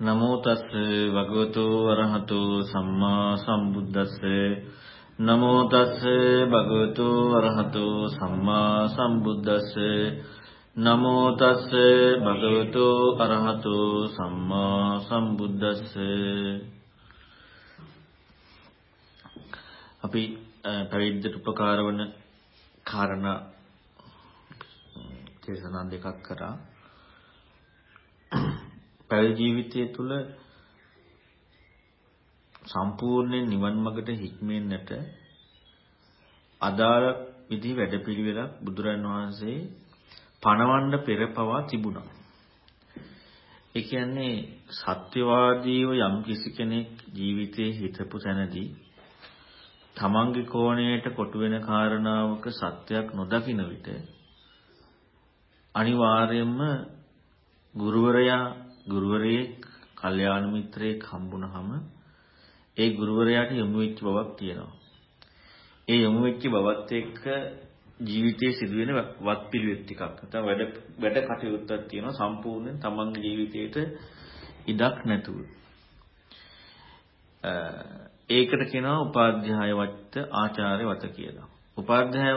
නමෝ තස් භගවතු වරහතු සම්මා සම්බුද්දස්ස. නමෝ තස් භගවතු වරහතු සම්මා සම්බුද්දස්ස. නමෝ තස් භගවතු අරහතු සම්මා සම්බුද්දස්ස. අපි පැවිද්දට උපකාර වන කාරණා hm, දේශනා දෙකක් කරා. පැවිදි ජීවිතය තුළ සම්පූර්ණයෙන් නිවන් මාර්ගට හික්මෙන්නට අදාළ විදි වැඩපිළිවෙලක් බුදුරන් වහන්සේ පණවන්න පෙර පවා තිබුණා. ඒ කියන්නේ සත්‍යවාදීව යම් කිසි කෙනෙක් ජීවිතේ හිතපු තැනදී තමන්ගේ කෝණයට කොටු වෙන කාරණාවක සත්‍යයක් නොදකින විට අනිවාර්යයෙන්ම ගුරුවරයා ගුරුවරයෙක්, කල්යාණ මිත්‍රයෙක් හම්බුනහම ඒ ගුරුවරයාට යොමු වෙච්ච බවක් තියෙනවා. ඒ යොමු වෙච්ච බවත් එක්ක ජීවිතයේ සිදුවෙන වත්පිළිවෙත් ටිකක් නැත්නම් වැඩ වැඩ කටයුත්තක් තියෙනවා සම්පූර්ණයෙන් තමන්ගේ ජීවිතේට ඉඩක් නැතුව. ඒකට කියනවා උපාධ්‍යාය වත්ත ආචාර්ය වත කියලා. උපාධ්‍යාය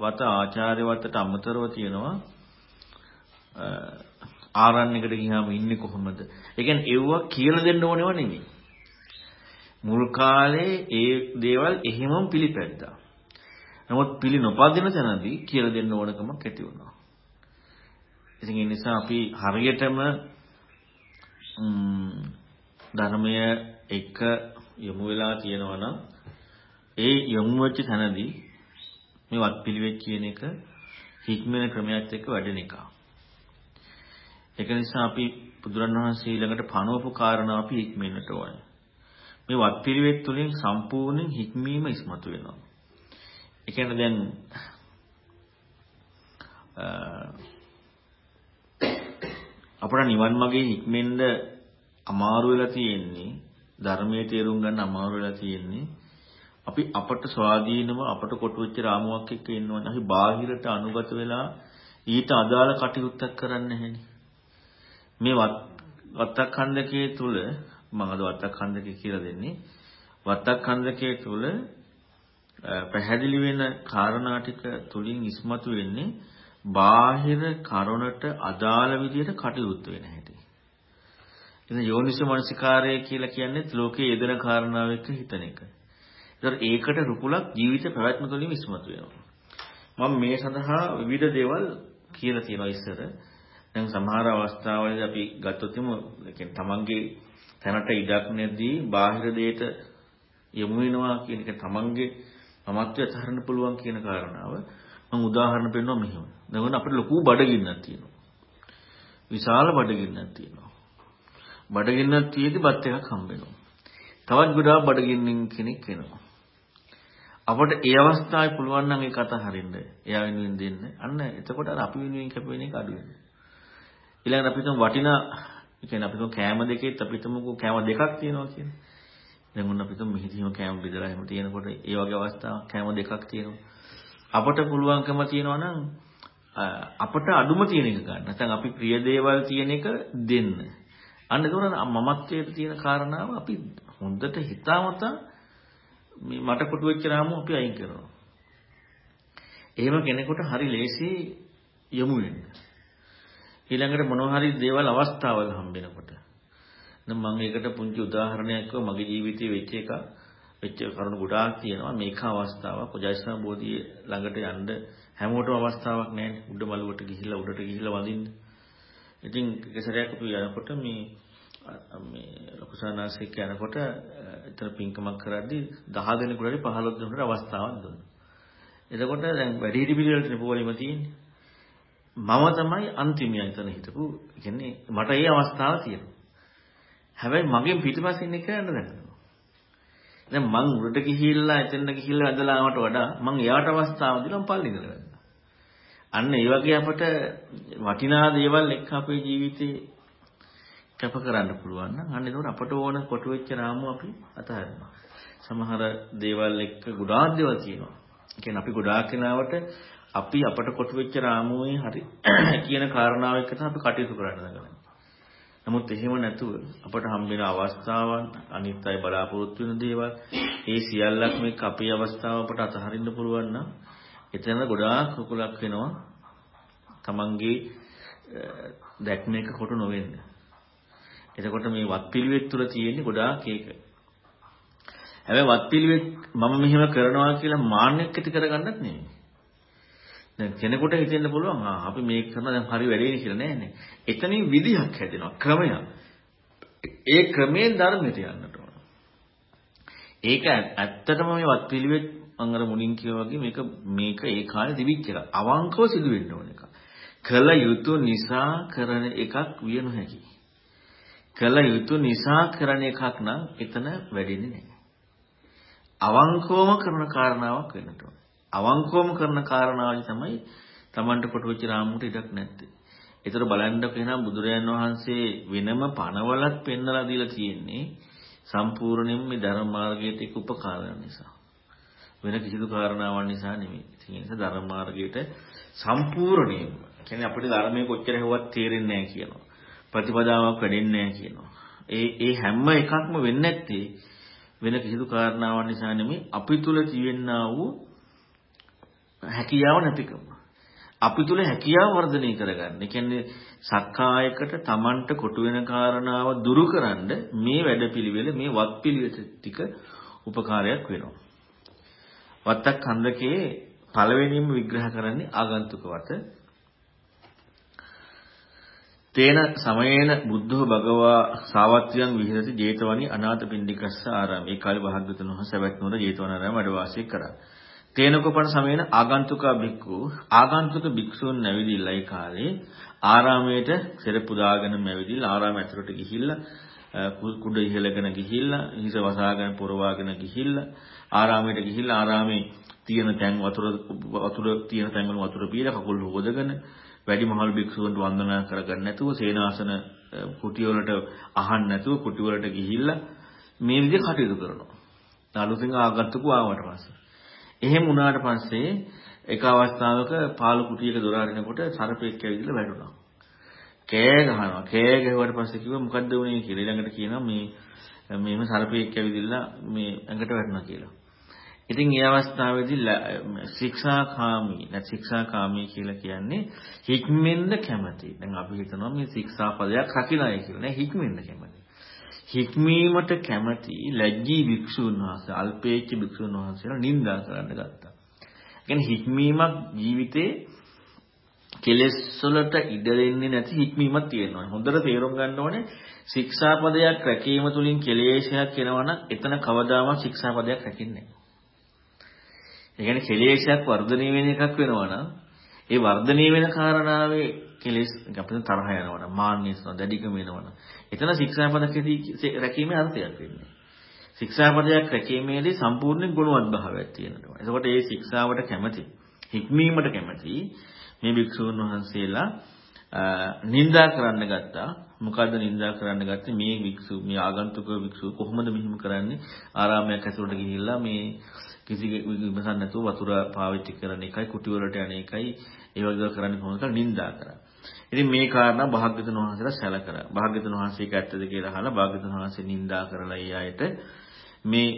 වත ආචාර්ය වතට අමතරව තියෙනවා ආරණ්‍යයකට ගියාම ඉන්නේ කොහොමද? ඒ කියන්නේ ඒවා කියලා දෙන්න ඕනේව නෙමෙයි. මුල් කාලේ ඒ දේවල් එහෙමම පිළිපැද්දා. නමුත් පිළි නොපදින තැනදී කියලා දෙන්න ඕනකමක් ඇති වුණා. ඉතින් ඒ නිසා අපි හරියටම ධර්මය එක යොමු වෙලා තියෙනවා නම් ඒ යොමු වෙච්ච තැනදී මේ වත් පිළිවෙත් කියන එක හික්මන ක්‍රමයක් එක්ක වැඩෙන එකක්. ඒක නිසා අපි බුදුරණවහන්සේ ළඟට පණවපු කාරණා අපි හික්මෙන්නට ඕනේ. මේ වත් පිළිවෙත් තුලින් සම්පූර්ණයෙන් හික්මීම ඉස්මතු වෙනවා. ඒ කියන්නේ දැන් අපට නිවන් මාගේ හික්මෙන්න අමාරු වෙලා තියෙන්නේ ධර්මයේ තේරුම් ගන්න අමාරු වෙලා තියෙන්නේ අපි අපට ස්වාධීනව අපට කොටු වෙච්ච රාමුවක් එක්ක ඉන්නවනේ අපි බාහිරට අනුගත වෙලා ඊට අදාළ කටයුත්තක් කරන්නේ නැහෙනේ මේ වත්තක්ඛන්දකයේ තුල මම අද වත්තක්ඛන්දකය කියලා දෙන්නේ වත්තක්ඛන්දකයේ තුල පැහැදිලි වෙන කාරණා ටික තුලින් ඉස්මතු වෙන්නේ බාහිර කරුණට අදාළ විදිහට කටයුතු වෙන හැටි. ඉතින් යෝනිසෝ මනසිකාරය කියලා කියන්නේ ලෝකයේ යෙදෙන කාරණාව එක්ක හිතන එක. ඒතර ඒකට රුකුලක් ජීවිත පැවැත්ම තුළින් ඉස්මතු වෙනවා. මම මේ සඳහා විවිධ දේවල් කියලා තියෙනවා ඉස්සර. දැන් සමහර අවස්ථාවලදී අපි ගත්තොත් එමු කියන්නේ තමන්ගේ තැනට ඉඩක් නැදී බාහිර දෙයට යොමු වෙනවා කියන එක තමන්ගේ මමත්වය අතහරින්න පුළුවන් කියන කාරණාව මම උදාහරණ පෙන්වනවා මෙහෙම. දැන් අපිට ලොකු බඩගින්නක් තියෙනවා. විශාල බඩගින්නක් තියෙනවා. බඩගින්නක් තියෙදි බත් එකක් හම්බ වෙනවා. තවත් ගොඩාක් බඩගින්නින් කෙනෙක් එනවා. අපට ඒ අවස්ථාවේ පුළුවන් නම් ඒක අතහරින්න. එයා වෙනුවෙන් දෙන්න. අන්න එතකොට අර අපි වෙනුවෙන් කැපෙන එක අඩු වෙනවා. ඊළඟට අපි හිතමු වටිනා කියන්නේ අපි හිතමු කෑම දෙකෙත් අපි හිතමුකෝ කෑම දෙකක් තියෙනවා කියන්නේ. දැන් උන්න අපි හිතමු මෙහිදීම කෑම බෙදලා එහෙම තියෙනකොට ඒ වගේ අවස්ථාවක් කෑම දෙකක් තියෙනවා. අපට පුළුවන්කම තියෙනවා නම් අපට අඩුම තියෙන එක ගන්න. නැත්නම් අපි ප්‍රිය දේවල් තියෙන එක දෙන්න. අන්න ඒකෝර මමත්වයට තියෙන කාරණාව අපි හොඳට හිතාමතා මේ මට කොටු වෙච්ච රාමුව අපි අයින් කරනවා. එහෙම කෙනෙකුට හරි ලේසි යොමු වෙන්න. ඊළඟට මොනවා හරි දේවල් අවස්ථාවල් හම්බෙනකොට. නම් මම ඒකට පුංචි උදාහරණයක් කිව්ව. මගේ ජීවිතයේ වෙච්ච එක වෙච්ච කරුණු ගොඩාක් තියෙනවා. මේක අවස්ථාවක්. ජයශ්‍රම බෝධිය ළඟට යන්න හැමෝටම අවස්ථාවක් නැහැ උඩ මළුවට ගිහිල්ලා උඩට ගිහිල්ලා වඳින්න. ඉතින් කෙසරයක් අපි යනකොට මේ මේ ලකුසානාසික යනකොට එතන පින්කමක් කරද්දී 10 දෙනෙකුට හරි 15 දෙනෙකුට අවස්ථාවක් දුන්නා. එතකොට දැන් වැඩි හිටි පිළිවෙලට නෙපුවලිම තියෙන්නේ. මම තමයි අන්තිමයි එතන හිටපු. කියන්නේ මට ඒ අවස්ථාව තියෙනවා. හැබැයි මගෙන් පිටිපස්සේ ඉන්න කෙනා දැනගන්නවා. දැන් මං උඩට ගිහිල්ලා එතෙන්ට ගිහිල්ලා ඇදලා ආවට වඩා මං එයාට අවස්ථාව දීලා පල්ලි ඉඳලා ගන්නවා. අන්න ඒ වගේ අපට වටිනා දේවල් එක්ක අපේ ජීවිතේ කැප කරන්න පුළුවන් නම් අන්න ඒකට අපට ඕන කොටු වෙච්ච රාමුව අපි අතහරිනවා. සමහර දේවල් එක්ක ගොඩාක් දේවල් තියෙනවා. ඒ කියන්නේ අපි ගොඩාක් කෙනාවට අපි අපට කොටු වෙච්ච රාමුවේ හරි කියන කාරණාව එක්ක තමයි අපි කටයුතු කරන්න දඟලන්නේ. නමුත් එහෙම නැතුව අපට හම්බෙන අවස්ථාවන් අනිත් අය බලාපොරොත්තු වෙන දේවල් ඒ සියල්ලක් මේක අපේ අවස්ථාව අපට අතහරින්න පුළුවන් නම් එතන ගොඩාක් කුකුලක් වෙනවා තමන්ගේ දැක්මේක කොට නොවෙන්න. එතකොට මේ වත්පිළිවෙත් තුල තියෙන්නේ ගොඩාක් ඒක. හැබැයි වත්පිළිවෙත් මම මෙහෙම කරනවා කියලා මාන්නයක් ඇති කරගන්නත් නෙමෙයි. දැන් කෙනෙකුට හිතෙන්න පුළුවන් ආ අපි මේක කරන දැන් හරි වැඩේනේ කියලා නෑනේ. එතනින් විදිහක් හැදෙනවා ක්‍රමයක්. ඒ ක්‍රමයෙන් ධර්මයට යන්නට ඕන. ඒක ඇත්තටම මේ වත්පිළිවෙත් මම අර මුලින් කිව්වා වගේ මේක මේක ඒ කාලේ තිබිච්ච එකක්. අවංකව සිදු වෙන්න ඕන එකක්. කළ යුතු නිසා කරන එකක් විය නොහැකි. කළ යුතු නිසා කරන එකක් නම් එතන වැඩෙන්නේ නැහැ. අවංකවම කරන කාරණාවක් වෙන්නට ඕන. අවංකවම කරන කාරණාවයි තමයි Tamanට කොටුවෙච්ච රාමුවට ඉඩක් නැත්තේ. ඒතර බලන්නකො එහෙනම් බුදුරයන් වහන්සේ වෙනම පණවලත් පෙන්වලා දීලා තියෙන්නේ සම්පූර්ණයෙන්ම මේ ධර්ම මාර්ගයට එක් උපකාරණ නිසා. වෙන කිසිදු කාරණාවක් නිසා නෙමෙයි. ඒ නිසා ධර්ම මාර්ගයට සම්පූර්ණයෙන්ම කියන්නේ අපිට ධර්මයේ කොච්චර හෙව්වත් තේරෙන්නේ නැහැ කියනවා. ප්‍රතිපදාවක් වැඩෙන්නේ නැහැ කියනවා. ඒ ඒ හැම එකක්ම වෙන්නේ නැත්තේ වෙන කිසිදු කාරණාවක් නිසා නෙමෙයි අපි තුල තියෙනා වූ හැකියාව නැතිකම. අපි තුල හැකියාව වර්ධනය කරගන්න. ඒ කියන්නේ සක්කායකට Tamanට කොටු වෙන කාරණාව දුරු කරන්න මේ වැඩපිළිවෙල මේ වත්පිළිවෙත ටික උපකාරයක් වෙනවා. වත්තක් හන්දකේ පළවෙනිම විග්‍රහ කරන්නේ ආගන්තුක වත. තේන සමයේන බුද්ධෝ භගවා සාවත්‍යයන් විහෙරති 제තවනි අනාථපිණ්ඩිකස්ස ආරාම. ඒ කාලේ භාග්‍යවතුන් වහන්සේ සවැත්නුවර 제තවනාරාම වැඩ වාසය කරා. තේනකපන සමයේන ආගන්තුකා බික්කු ආගන්තුක භික්ෂූන් නැවිදිලා ඒ කාලේ ආරාමයට සෙරප්පු දාගෙන නැවිදිලා ආරාම ඇතුළට ගිහිල්ලා කුඩ ඉහළගෙන ගිහිල්ලා හිස වසාගෙන පොරවාගෙන ගිහිල්ලා ආරාමයට ගිහිල්ලා ආරාමේ තියෙන තැන් වතුර වතුර තියෙන තැන් වල වතුර පීලා කකුල් හොදගෙන වැඩිමහල් භික්ෂුවන්ට වන්දනා කරගන්න නැතුව සේනාසන කුටි වලට අහන්න නැතුව කුටි වලට ගිහිල්ලා මේ විදිහට කටයුතු කරනවා. අලුතින් ආගන්තුකව ආවට පස්සේ. එහෙම වුණාට පස්සේ එක අවස්ථාවක පාළු කුටියක දොර අරිනකොට සර්පෙක් ඇවිදලා වැටුණා. කෑ ගහනවා. කෑ ගැහුවට පස්සේ කිව්වා මොකද්ද වුනේ කියලා. ඊළඟට කියනවා මේ මේම සර්පෙක් ඇවිදලා මේ ඇඟට වැටුණා කියලා. ඉතින් ඒ අවස්ථාවේදී ශික්ෂාකාමී නැත් ශික්ෂාකාමී කියලා කියන්නේ හික්මෙන්න කැමති. දැන් අපි හිතනවා මේ ශික්ෂා පදයක් රකින්නයි කියලා නේ හික්මෙන්න කැමති. හික්මීමට කැමති ලැජ්ජී භික්ෂුන් වහන්සේ අල්පේච්ච භික්ෂුන් වහන්සේලා නිඳා කරන්න ගත්තා. කියන්නේ හික්මීමක් ජීවිතේ කෙලෙස් වලට ඉඩ දෙන්නේ නැති හික්මීමක් තියෙනවා. හොඳට තේරුම් ගන්න ඕනේ ශික්ෂාපදයක් රැකීම තුලින් කෙලෙසයක් එනවනම් එතන කවදාවත් ශික්ෂාපදයක් රැකින්නේ නැහැ. ඒ කියන්නේ කෙලෙසයක් වර්ධනය වෙන එකක් වෙනවා නම් ඒ වර්ධනය වෙන කාරණාවේ කෙලෙස් අපිට තරහ යනවා නම් මාන්නය සන දැඩිකම වෙනවා නම් එතන ශික්ෂාපදකදී රැකීමේ අර්ථයක් වෙන්නේ. ශික්ෂාපදයක් රැකීමේදී සම්පූර්ණ ගුණවත් භාවයක් තියෙනවා. එතකොට මේ ශික්ෂාවට කැමති, හික්මීමට කැමති මේ භික්ෂුන් වහන්සේලා නිඳා කරන්න ගත්තා. මොකද්ද නිඳා කරන්න ගත්තේ මේ භික්ෂු මේ ආගන්තුක භික්ෂු කොහොමද මෙහිම කරන්නේ? ආරාමයක් ඇතුළට ගිහිල්ලා මේ කිසි විමසන්න නැතුව වතුර පාවිච්චි කරන එකයි කුටි වලට යන එකයි ඒ වගේ කරන්නේ කොහොමද කියලා නිඳා කරා. ඉතින් මේ කාරණා භාග්‍යතුන් වහන්සේලා සැලකලා භාග්‍යතුන් වහන්සේ ඒක ඇත්තද කියලා අහලා භාග්‍යතුන් වහන්සේ නිඳා කරලා ඒ අයට මේ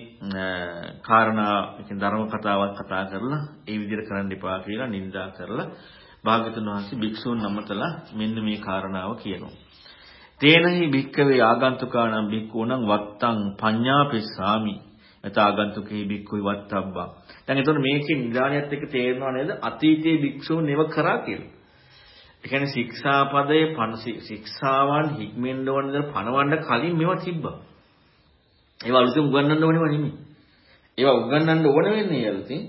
කාරණා ඉතින් ධර්ම කතාවක් කතා කරලා ඒ විදිහට කරන්න එපා කියලා නිඳා කරලා භාග්‍යතුන් වහන්සේ භික්ෂූන් නමතලා මෙන්න මේ කාරණාව කියනවා. තේනහි භික්කවේ ආගන්තුකානම් භික්ඛූනම් වත්තං පඤ්ඤාපිස්සාමි යථාගන්තුකේ භික්ඛුයි වත්තබ්බා. දැන් එතකොට මේකේ නිදානියත් එක්ක තේරෙනව නේද? අතීතයේ භික්ෂූන් නෙව කරා කියලා. ඒ කියන්නේ ශික්ෂාපදයේ පණ ශික්ෂාවන් හික්මෙන්න ඕන දේ පණවන්න කලින් මේවා තිබ්බා. ඒවා අලුතෙන් උගන්වන්න ඕනේව නෙමෙයි. ඒවා උගන්වන්න ඕන වෙන්නේ අලුතෙන්.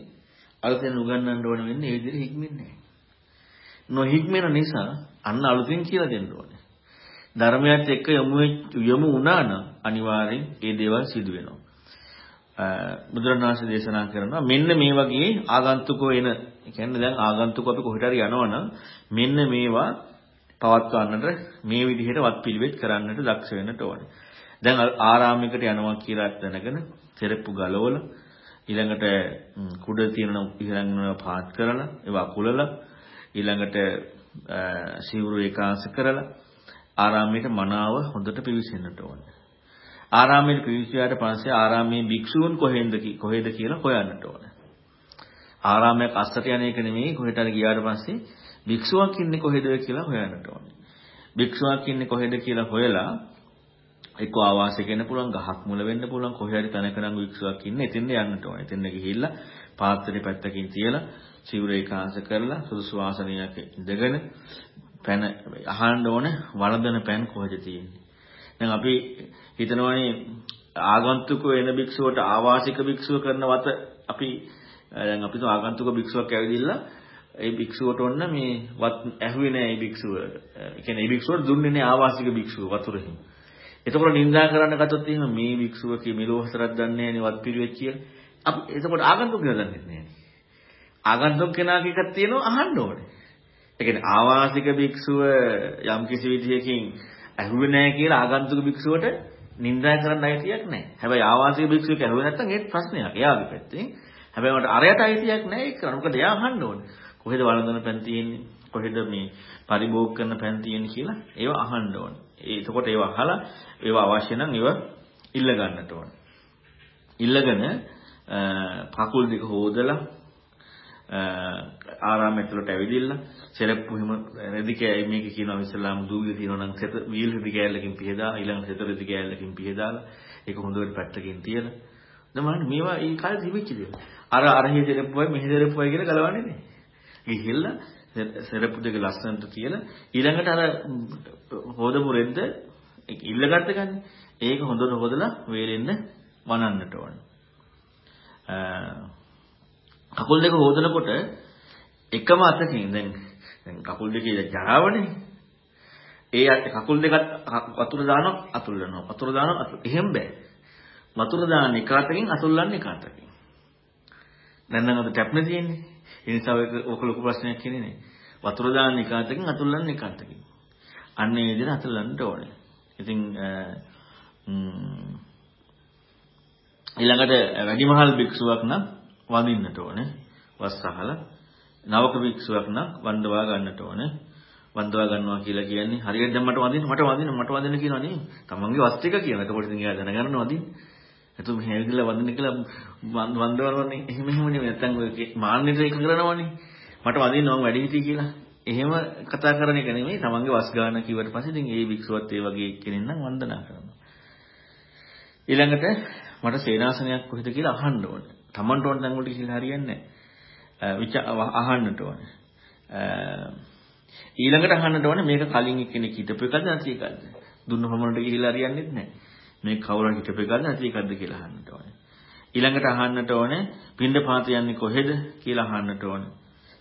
අලුතෙන් උගන්වන්න ඕන වෙන්නේ ඒ විදිහට හික්මෙන්නේ නැහැ. නොහික්මෙන නිසා අන්න අලුතෙන් කියලා දෙන්න ඕනේ. ධර්මයත් එක්ක යමු යමු වුණා නම් අනිවාර්යෙන් ඒ දේවල් සිදු වෙනවා. බුදුරණාහි දේශනා කරනවා මෙන්න මේ වගේ ආගන්තුකෝ එන කියන්නේ දැන් ආගන්තුකෝ අපි කොහෙට හරි යනවනම් මෙන්න මේවා පවත්වන්නට මේ විදිහට වත් පිළිවෙත් කරන්නට දක්ෂ වෙන්නට ඕනේ. දැන් ආරාමයකට යනවා කියලා දැනගෙන සෙරප්පු ගලවලා ඊළඟට කුඩ තියෙන ඉහළඟන පාත් කරලා ඒවා අකුලලා ඊළඟට සිවුරු ඒකාංශ කරලා ආරාමයට මනාව හොඳට පිවිසෙන්නට ඕනේ. ආරාමයට පිවිසියාට පස්සේ ආරාමයේ භික්ෂූන් කොහෙන්ද කොහෙද කියලා හොයන්නට ඕනේ. ආරාමයක් අස්සට යන එක නෙමෙයි කොහෙට හරි ගියාට පස්සේ භික්ෂුවක් ඉන්නේ කොහෙද කියලා හොයන්නට ඕනේ. භික්ෂුවක් ඉන්නේ කොහෙද කියලා හොයලා එක්ක ආවාසයක වෙන්න පුළුවන් ගහක් මුල වෙන්න පුළුවන් කොහේ හරි තැනක නම් භික්ෂුවක් ඉන්නේ එතෙන්ද යන්නට ඕනේ. එතෙන්ද ගිහිල්ලා පාත්‍රේ පැත්තකින් තියලා සිවුර ඒකාංශ කරලා සුදුසු ආසනයක ඉඳගෙන පැන අහන්න ඕන වළඳන පෑන් කොහෙද තියෙන්නේ. දැන් අපි හිතනවානේ ආගන්තුක වෙන භික්ෂුවට ආවාසික භික්ෂුව කරන වත අපි දැන් අපි ආගන්තුක භික්ෂුවක් ඇවිදින්න ඒ භික්ෂුවට ඔන්න මේ වත් ඇහුවේ නෑ ඒ භික්ෂුව. ඒ කියන්නේ ඒ භික්ෂුවට දුන්නේ නෑ ආවාසික භික්ෂුව වතුරෙහිම. එතකොට නින්දා කරන්න ගත්තොත් එහෙම මේ භික්ෂුව කී මෙලෝ හතරක් දන්නේ නෑනේ වත් පිළිවෙත් කියලා. අපි එතකොට ආගන්තුක කියලා දන්නේ නෑනේ. ආගන්තුක කෙනාගේ එකක් තියෙනවා අහන්න ඕනේ. ඒ කියන්නේ ආවාසික භික්ෂුව යම් කිසි විදිහකින් ඇහුවේ නැහැ කියලා ආගන්තුක භික්ෂුවට නිඳා කරන්න අයිතියක් නැහැ. හැබැයි ආවාසික භික්ෂුවෙක් ඇහුවේ නැත්නම් ඒත් ප්‍රශ්නයක්. එයාගේ පැත්තෙන්. හැබැයි මට අරයට අයිතියක් නැහැ ඒක කරන්න. මොකද එයා අහන්න ඕනේ. කොහෙද වළඳන පෑන් තියෙන්නේ? කොහෙද මේ පරිභෝග කරන පෑන් තියෙන්නේ කියලා ඒව අහන්න ඕනේ. ඒ එතකොට ඒව අහලා ඒව අවශ්‍ය නම් ඒව ඉල්ල ගන්නට ඕනේ. ඉල්ලගෙන කකුල් දෙක හොදලා ආරාම ඇතුළට ඇවිදින්න. සෙරප්පු හිම රෙදි කෑ මේක කියනවා ඉස්ලාම් දූවිලි තියෙනවා නම් සෙත වීල් රෙදි කෑල්ලකින් පිහදා ඊළඟ සෙත රෙදි කෑල්ලකින් පිහදාලා ඒක හොඳට පැත්තකින් තියලා. දැන් මේවා ඒ කාලේ තිබිච්ච දේවල් අර අරහේ සෙරප්පුවයි මෙහි සෙරප්පුවයි කියලා ගලවන්නේ නේ. ගිහිල්ලා සෙරප්පු දෙක ලස්සනට තියලා ඊළඟට අර හොදපු රෙද්ද ඉල්ලගත්ත ගන්න. ඒක හොඳට හොදලා වේලෙන්න වනන්නට ඕනේ. කකුල් දෙක හොදනකොට එකම අතකින් දැන් දැන් කකුල් දෙකේ ජරාවනේ. ඒ කකුල් දෙකත් වතුර දානවා අතුල්ලනවා. වතුර දානවා අතුල්. එහෙම බෑ. වතුර දාන එක අතකින් අතුල්ලන්නේ එක අතකින්. දැන් නම් අද ටැප්නේ තියෙන්නේ. ඒ නිසා ඔක ලොකු ප්‍රශ්නයක් කියන්නේ නේ. වතුර දාන එක අතකින් අතුල්ලන්නේ එක අතකින්. අන්න ඒ විදිහට අතුල්ලන්න ඕනේ. ඉතින් ඊළඟට වැඩිමහල් භික්ෂුවක් නම් වඳින්නට ඕනේ. වස් අහලා නවක භික්ෂුවක් නම් වන්දවා ගන්නට ඕනේ. වන්දවා ගන්නවා කියලා කියන්නේ හරියට දැන් මට වඳින්න මට වඳින්න මට වඳින්න කියනවා නේ. තමන්ගේ වස් ටික කියන. එතකොට ඉතින් එයා දැනගන්න වඳින්න. එතකොට මෙහෙ ඇවිදලා වඳින්න කියලා වන්දවනවනේ. එහෙම එහෙම නෙමෙයි. නැත්තම් ඔය මාන්නෙට එක කරනවනේ. මට වඳින්න මම වැඩි හිටි කියලා. එහෙම කතා කරන එක නෙමෙයි. තමන්ගේ වස් ගන්න කිව්වට පස්සේ ඉතින් ඒ භික්ෂුවත් ඒ වගේ කෙනෙක් නම් වන්දනා කරනවා. ඊළඟට මට සේනාසනයක් කොහෙද කියලා අහන්න ඕනේ. Tamanට ඕන තැන් වලට ගිහිල්ලා හරියන්නේ නැහැ. අහන්නට ඕනේ. ඊළඟට අහන්නට ඕනේ මේක කලින් එක්කෙනෙක් හිටපු එකද නැති එකද? දුන්න ප්‍රමාණයට ගිහිල්ලා හරියන්නේත් නැහැ. මේ කවුරුන් හිටපු එකද නැති එකද කියලා අහන්නට ඕනේ. ඊළඟට අහන්නට ඕනේ පින්ඩ පාත යන්නේ කොහෙද කියලා අහන්නට ඕනේ.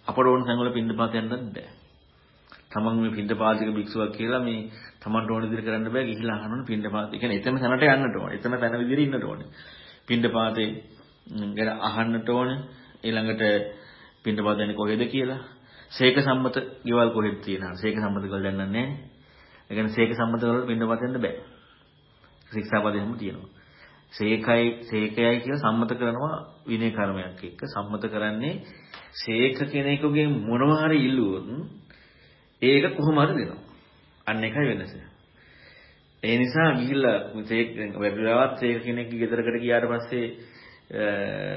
අපට ඕන තැන් වල පින්ඩ පාත යන්නත් බෑ. තමන් මේ පින්ඩ පාතික භික්ෂුවක් කියලා මේ තමන්ට ඕන විදිහට කරන්න බෑ ගිහිල්ලා අහනවනේ පින්ඩ පාත. ඒ කියන්නේ එතන තැනට යන්නට ඕනේ. එතන පැන විදිහට ඉන්නට ඕනේ. පින්ඩ පාතේ ගැන අහන්නට ඕනේ. ඊළඟට පින්ඩපාත යන්නේ කොහෙද කියලා. සීක සම්මත ගෙවල් කොහෙද තියෙනවා. සීක සම්මත ගෙවල් දන්නන්නේ නැහැ. ඒ කියන්නේ සීක සම්මත වල පින්ඩපාත යන්න බෑ. ශික්ෂාපදෙම තියෙනවා. සීකයි සීකයයි කියලා සම්මත කරනවා විනය කර්මයක් එක්ක. සම්මත කරන්නේ සීක කෙනෙකුගෙන් මොනවා හරි ඉල්ලුවොත් ඒක කොහොම හරි දෙනවා. අන්න එකයි වෙනස. ඒ නිසා ගිහිල්ලා සීක වැඩිලාවත් සීක කෙනෙක්ගේ ගෙදරකට ගියාට පස්සේ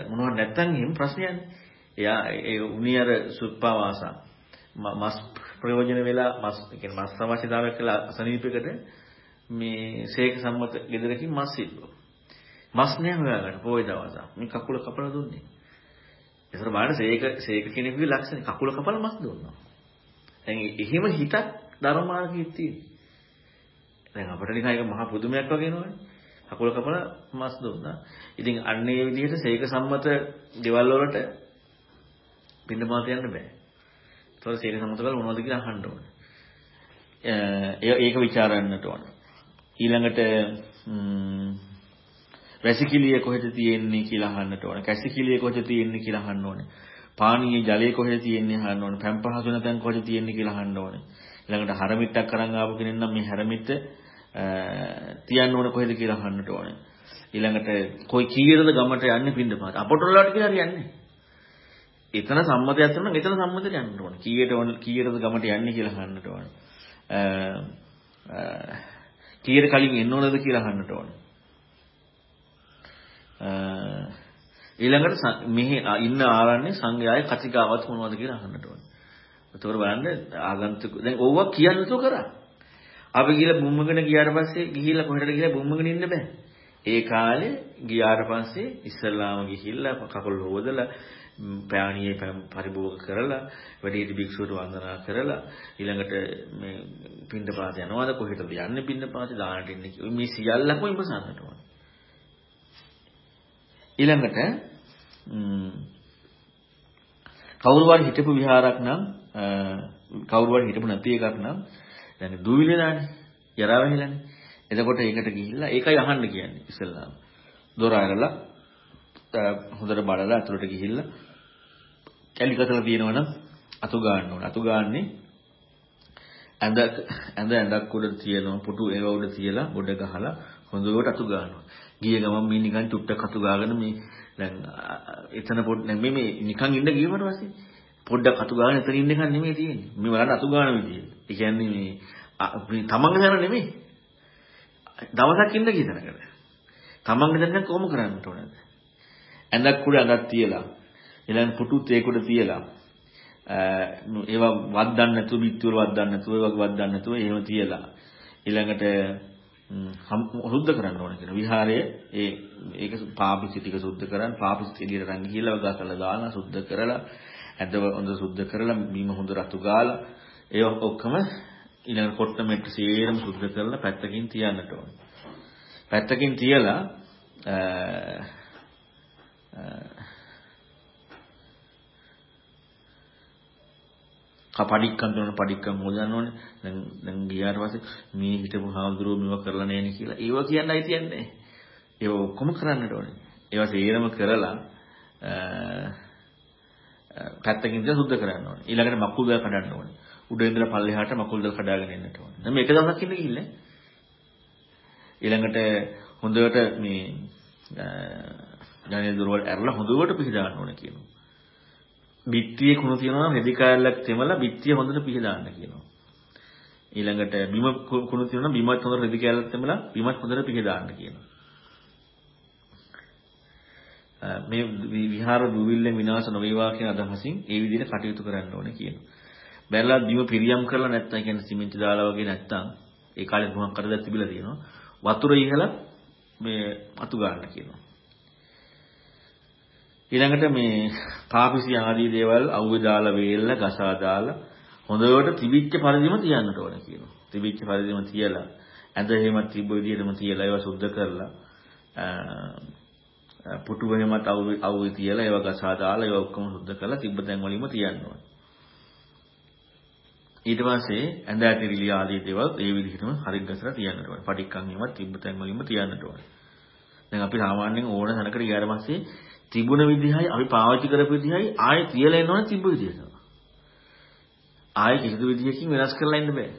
මොනවද නැත්තම් එහෙම ප්‍රශ්නයක් එයා ඒ උණී අර සුප්පා වාසා මස් ප්‍රයෝජන වෙලා මස් කියන්නේ මස් අවශ්‍යතාවයක් කියලා අසනීපයකට මේ ශේක සම්මත ගෙදරකින් මස් ඉල්ලුවා. මස් නෑ හොයාගන්න පොයි දවස. මේ කකුල කපලා දුන්නේ. ඒතර බලන්න ශේක ශේක කෙනෙකුගේ ලක්ෂණ කකුල කපලා මස් දුන්නා. දැන් එහෙම හිතක් ධර්මාර්ගයේ තියෙන. දැන් අපිට නිකන් ඒක මහා පුදුමයක් වගේ නෝනේ. කකුල කපලා මස් දුන්නා. ඉතින් අන්න ඒ විදිහට සීක සම්මත දේවල් වලට පින්නපාත යන්න බෑ. ඒතකොට සීක සම්මත වල මොනවද කියලා අහන්න ඕනේ. ඒක ਵਿਚාරන්නට ඕනේ. ඊළඟට වැසිකිළිය කොහෙද තියෙන්නේ කියලා අහන්නට ඕනේ. කැසිකිළිය කොහෙද තියෙන්නේ කියලා අහන්න ඕනේ. පානීය ජලය කොහෙද තියෙන්නේ අහන්න ඕනේ. පැම් පහසු නැතන් කොහෙද තියෙන්නේ කියලා අහන්න ඕනේ. ඊළඟට හරමිටක් අරන් ආපු කෙනෙක් නම් මේ හරමිට තියන්න ඕන කොහෙද කියලා අහන්නට ඕනේ. ඊළඟට කොයි කීයටද ගමට යන්නේ පින්දපාත. අපොට්ටලට කියලා හරියන්නේ. එතන සම්මතයක් තියෙනවා නම් එතන සම්මතයට යන්න ඕනේ. කීයට කීයටද ගමට යන්නේ කියලා අහන්නට ඕනේ. කීයට කලින් එන්න ඕනද කියලා අහන්නට ඕනේ. ඊළඟට මෙහි ඉන්න ආරන්නේ සංඝයාය කතිකාවත් මොනවද කියලා අහන්නට ඕනේ. එතකොට බලන්න ආගන්තුක දැන් ඕවා කියන්නතෝ කරා. අපි ගිහලා බුම්මගෙන ගියාට පස්සේ ගිහිල්ලා කොහෙටද ගිහලා බුම්මගෙන ඉන්න බෑ. ඒ කාලේ ගියාට පස්සේ ඉස්සල්ලාම ගිහිල්ලා කකුල් හොදලා පෑණියේ පරිභෝග කරලා වැඩිහිටි භික්ෂුවට වන්දනා කරලා ඊළඟට මේ පින්දපාත යනවාද කොහෙටද යන්නේ පින්දපාත දානට ඉන්නේ මේ සියල්ලම ඉවසන්නට ඕන. ඊළඟට කවුරු හරි හිටපු විහාරක් නම් කවුරු හරි හිටපු නැති එකක් නම් දැන් දුවිලලානේ යරා වෙහිලානේ. එතකොට ඒකට ගිහිල්ලා ඒකයි අහන්න කියන්නේ ඉස්සෙල්ලාම. දොර අරලා හොඳට බලලා අතුලට ගිහිල්ලා කැලිකතල තියෙනවනම් අතු ගන්න ඕන. අතු ගන්නේ ඇඳ ඇඳ ඇඳක් උඩ තියෙනවා පුටු ඒව උඩ තියලා ගොඩ ගහලා හොඳට අතු ගන්නවා. ගිය ගමන් මේ නිකන් චුට්ටක් අතු ගාගෙන මේ දැන් එතන පොඩ් මේ මේ නිකන් ඉන්න ගියවට පස්සේ පොඩ්ඩක් අතු ගාගෙන එතන ඉන්න එක නෙමෙයි තියෙන්නේ. මේ බලන්න අතු ගාන විදිය. ඒ කියන්නේ මේ තමන්ගේ දැන නෙමෙයි. දවසක් ඉන්න ගිය තැනකට. තමන්ගේ දැන කොහොම කරන්නට ඕනද? ඇඳක් උඩ ඇඳක් තියලා ඊළඟ පුටුත් ඒකට තියලා ඒවා වද්දන්න නැතුව බිත්ති වල වද්දන්න නැතුව ඒ වගේ වද්දන්න නැතුව එහෙම තියලා ඊළඟට සුද්ධ කරන්න ඕන කියන විහාරයේ ඒ ඒක පාපිසි ටික සුද්ධ කරන් පාපිසි එළියට රන් ගිහිල්ලා ගසලා දාලා සුද්ධ කරලා ඇද හොඳ සුද්ධ කරලා බීම හොඳ රතු ගාලා ඒ ඔක්කොම ඊළඟ කොට්ට මෙට්ට සේරම සුද්ධ කරලා පැත්තකින් තියන්නට ඕන. පැත්තකින් තියලා කපඩික්කම් කරන පඩික්කම් හොදන්න ඕනේ. දැන් දැන් ගියාට පස්සේ මේ හිටපු හාමුදුරුවෝ මේවා කරලා නැහැ නේ කියලා. ඒව කියන්නයි තියන්නේ. ඒව ඔක්කොම කරන්නට ඕනේ. ඒවා සේරම කරලා පැත්තකින් ඉඳලා සුද්ධ කරන්න ඕනේ. ඊළඟට මකුල් දල් කඩන්න ඕනේ. උඩ ඉඳලා පල්ලෙහාට මකුල් දල් කඩාගෙන එන්නට ඕනේ. දැන් මේක දවසක් ඉන්න ගිහිල්ලා. ඊළඟට හොඳට මේ ජනේල් දොරවල් ඇරලා හොඳට පිහදාන්න ඕනේ කියනවා. බිත්තියේ කුණු තියනවා රෙදි කෑල්ලක් තෙමලා බිත්තිය හොඳට පිහදාන්න කියනවා. ඊළඟට බිම කුණු තියනවා බිමත් හොඳට රෙදි කෑල්ලක් තෙමලා බිමත් හොඳට පිහදාන්න කියනවා. මේ විහාර දුවිල්ලෙන් විනාශ නොවේවා කියන අදහසින් ඒ විදිහට කටයුතු කරන්න ඕනේ කියනවා. බැලලා බිම පිරියම් කරලා නැත්නම් කියන්නේ සිමෙන්ති දාලා වගේ නැත්නම් ඒ කාලේ මොකක් කරද තිබිලා තියෙනවා. වතුර ඉහලා මේ අතු ගන්න කියනවා. ඊළඟට මේ පාපිසි ආදී දේවල් අවුවේ දාලා වේල්ලා ගසා දාලා හොඳට තිබිච්ච පරිදිම තියන්නට ඕනේ කියනවා. තිබිච්ච පරිදිම තියලා ඇඳ එහෙමත් තිබ්බ විදිහටම තියලා ඒවා සුද්ධ කරලා පුටු එහෙමත් අවුවේ අවුවේ තියලා ඒවා ගසා දාලා ඒවා ඔක්කොම සුද්ධ කරලා තිබ්බ තැන් වලින්ම තියන්න ඕනේ. ඊට පස්සේ ඇඳ ඇතිරිලි ආදී දේවල් ඒ විදිහටම හරිය ගසලා තියන්නට ඕනේ. පඩික්කම් එහෙමත් තිබ්බ තැන් වලින්ම තියන්නට ඕනේ. දැන් අපි සාමාන්‍යයෙන් ඕන තැනකට ගියාට පස්සේ තිබුණ විදිහයි අපි පාවිච්චි කරපු විදිහයි ආයෙ තියලා එනවනේ තිබ්බ විදිහට. ආයෙ කිසිදු විදිහකින් වෙනස් කරලා ඉන්න බෑ.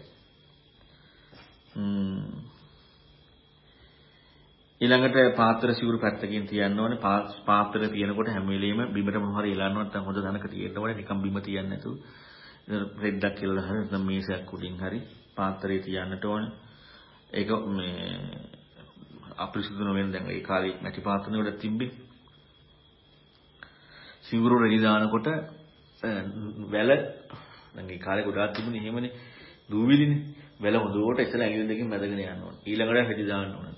ඊළඟට පාත්‍ර සිවුරු පැත්තකින් තියන්න ඕනේ. පාත්‍ර තියෙනකොට හැම වෙලෙම බිමට මොන හරි එලන්න නැත්නම් හොඳ තැනක තියෙන්න ඕනේ. නිකන් බිම තියන්න නැතුව රෙද්දක් කියලා හරි නැත්නම් මේසයක් උඩින් හරි පාත්‍රය තියන්නට ඕනේ. ඒක මේ අපිරිසුදු නොවෙන දැන් ඒ කාලේ මැටි පාත්‍රනේ වල තිබ්බේ. සිවුරු රෙදි දානකොට වැල දැන් ඒ කාලේ ගොඩාක් තිබුණේ එහෙමනේ දූවිලිනේ. වැල හොඳට එතන ඇඟිලි දෙකෙන් මැදගෙන යන්න ඕනේ. ඊළඟට රෙදි දාන්න ඕනේ.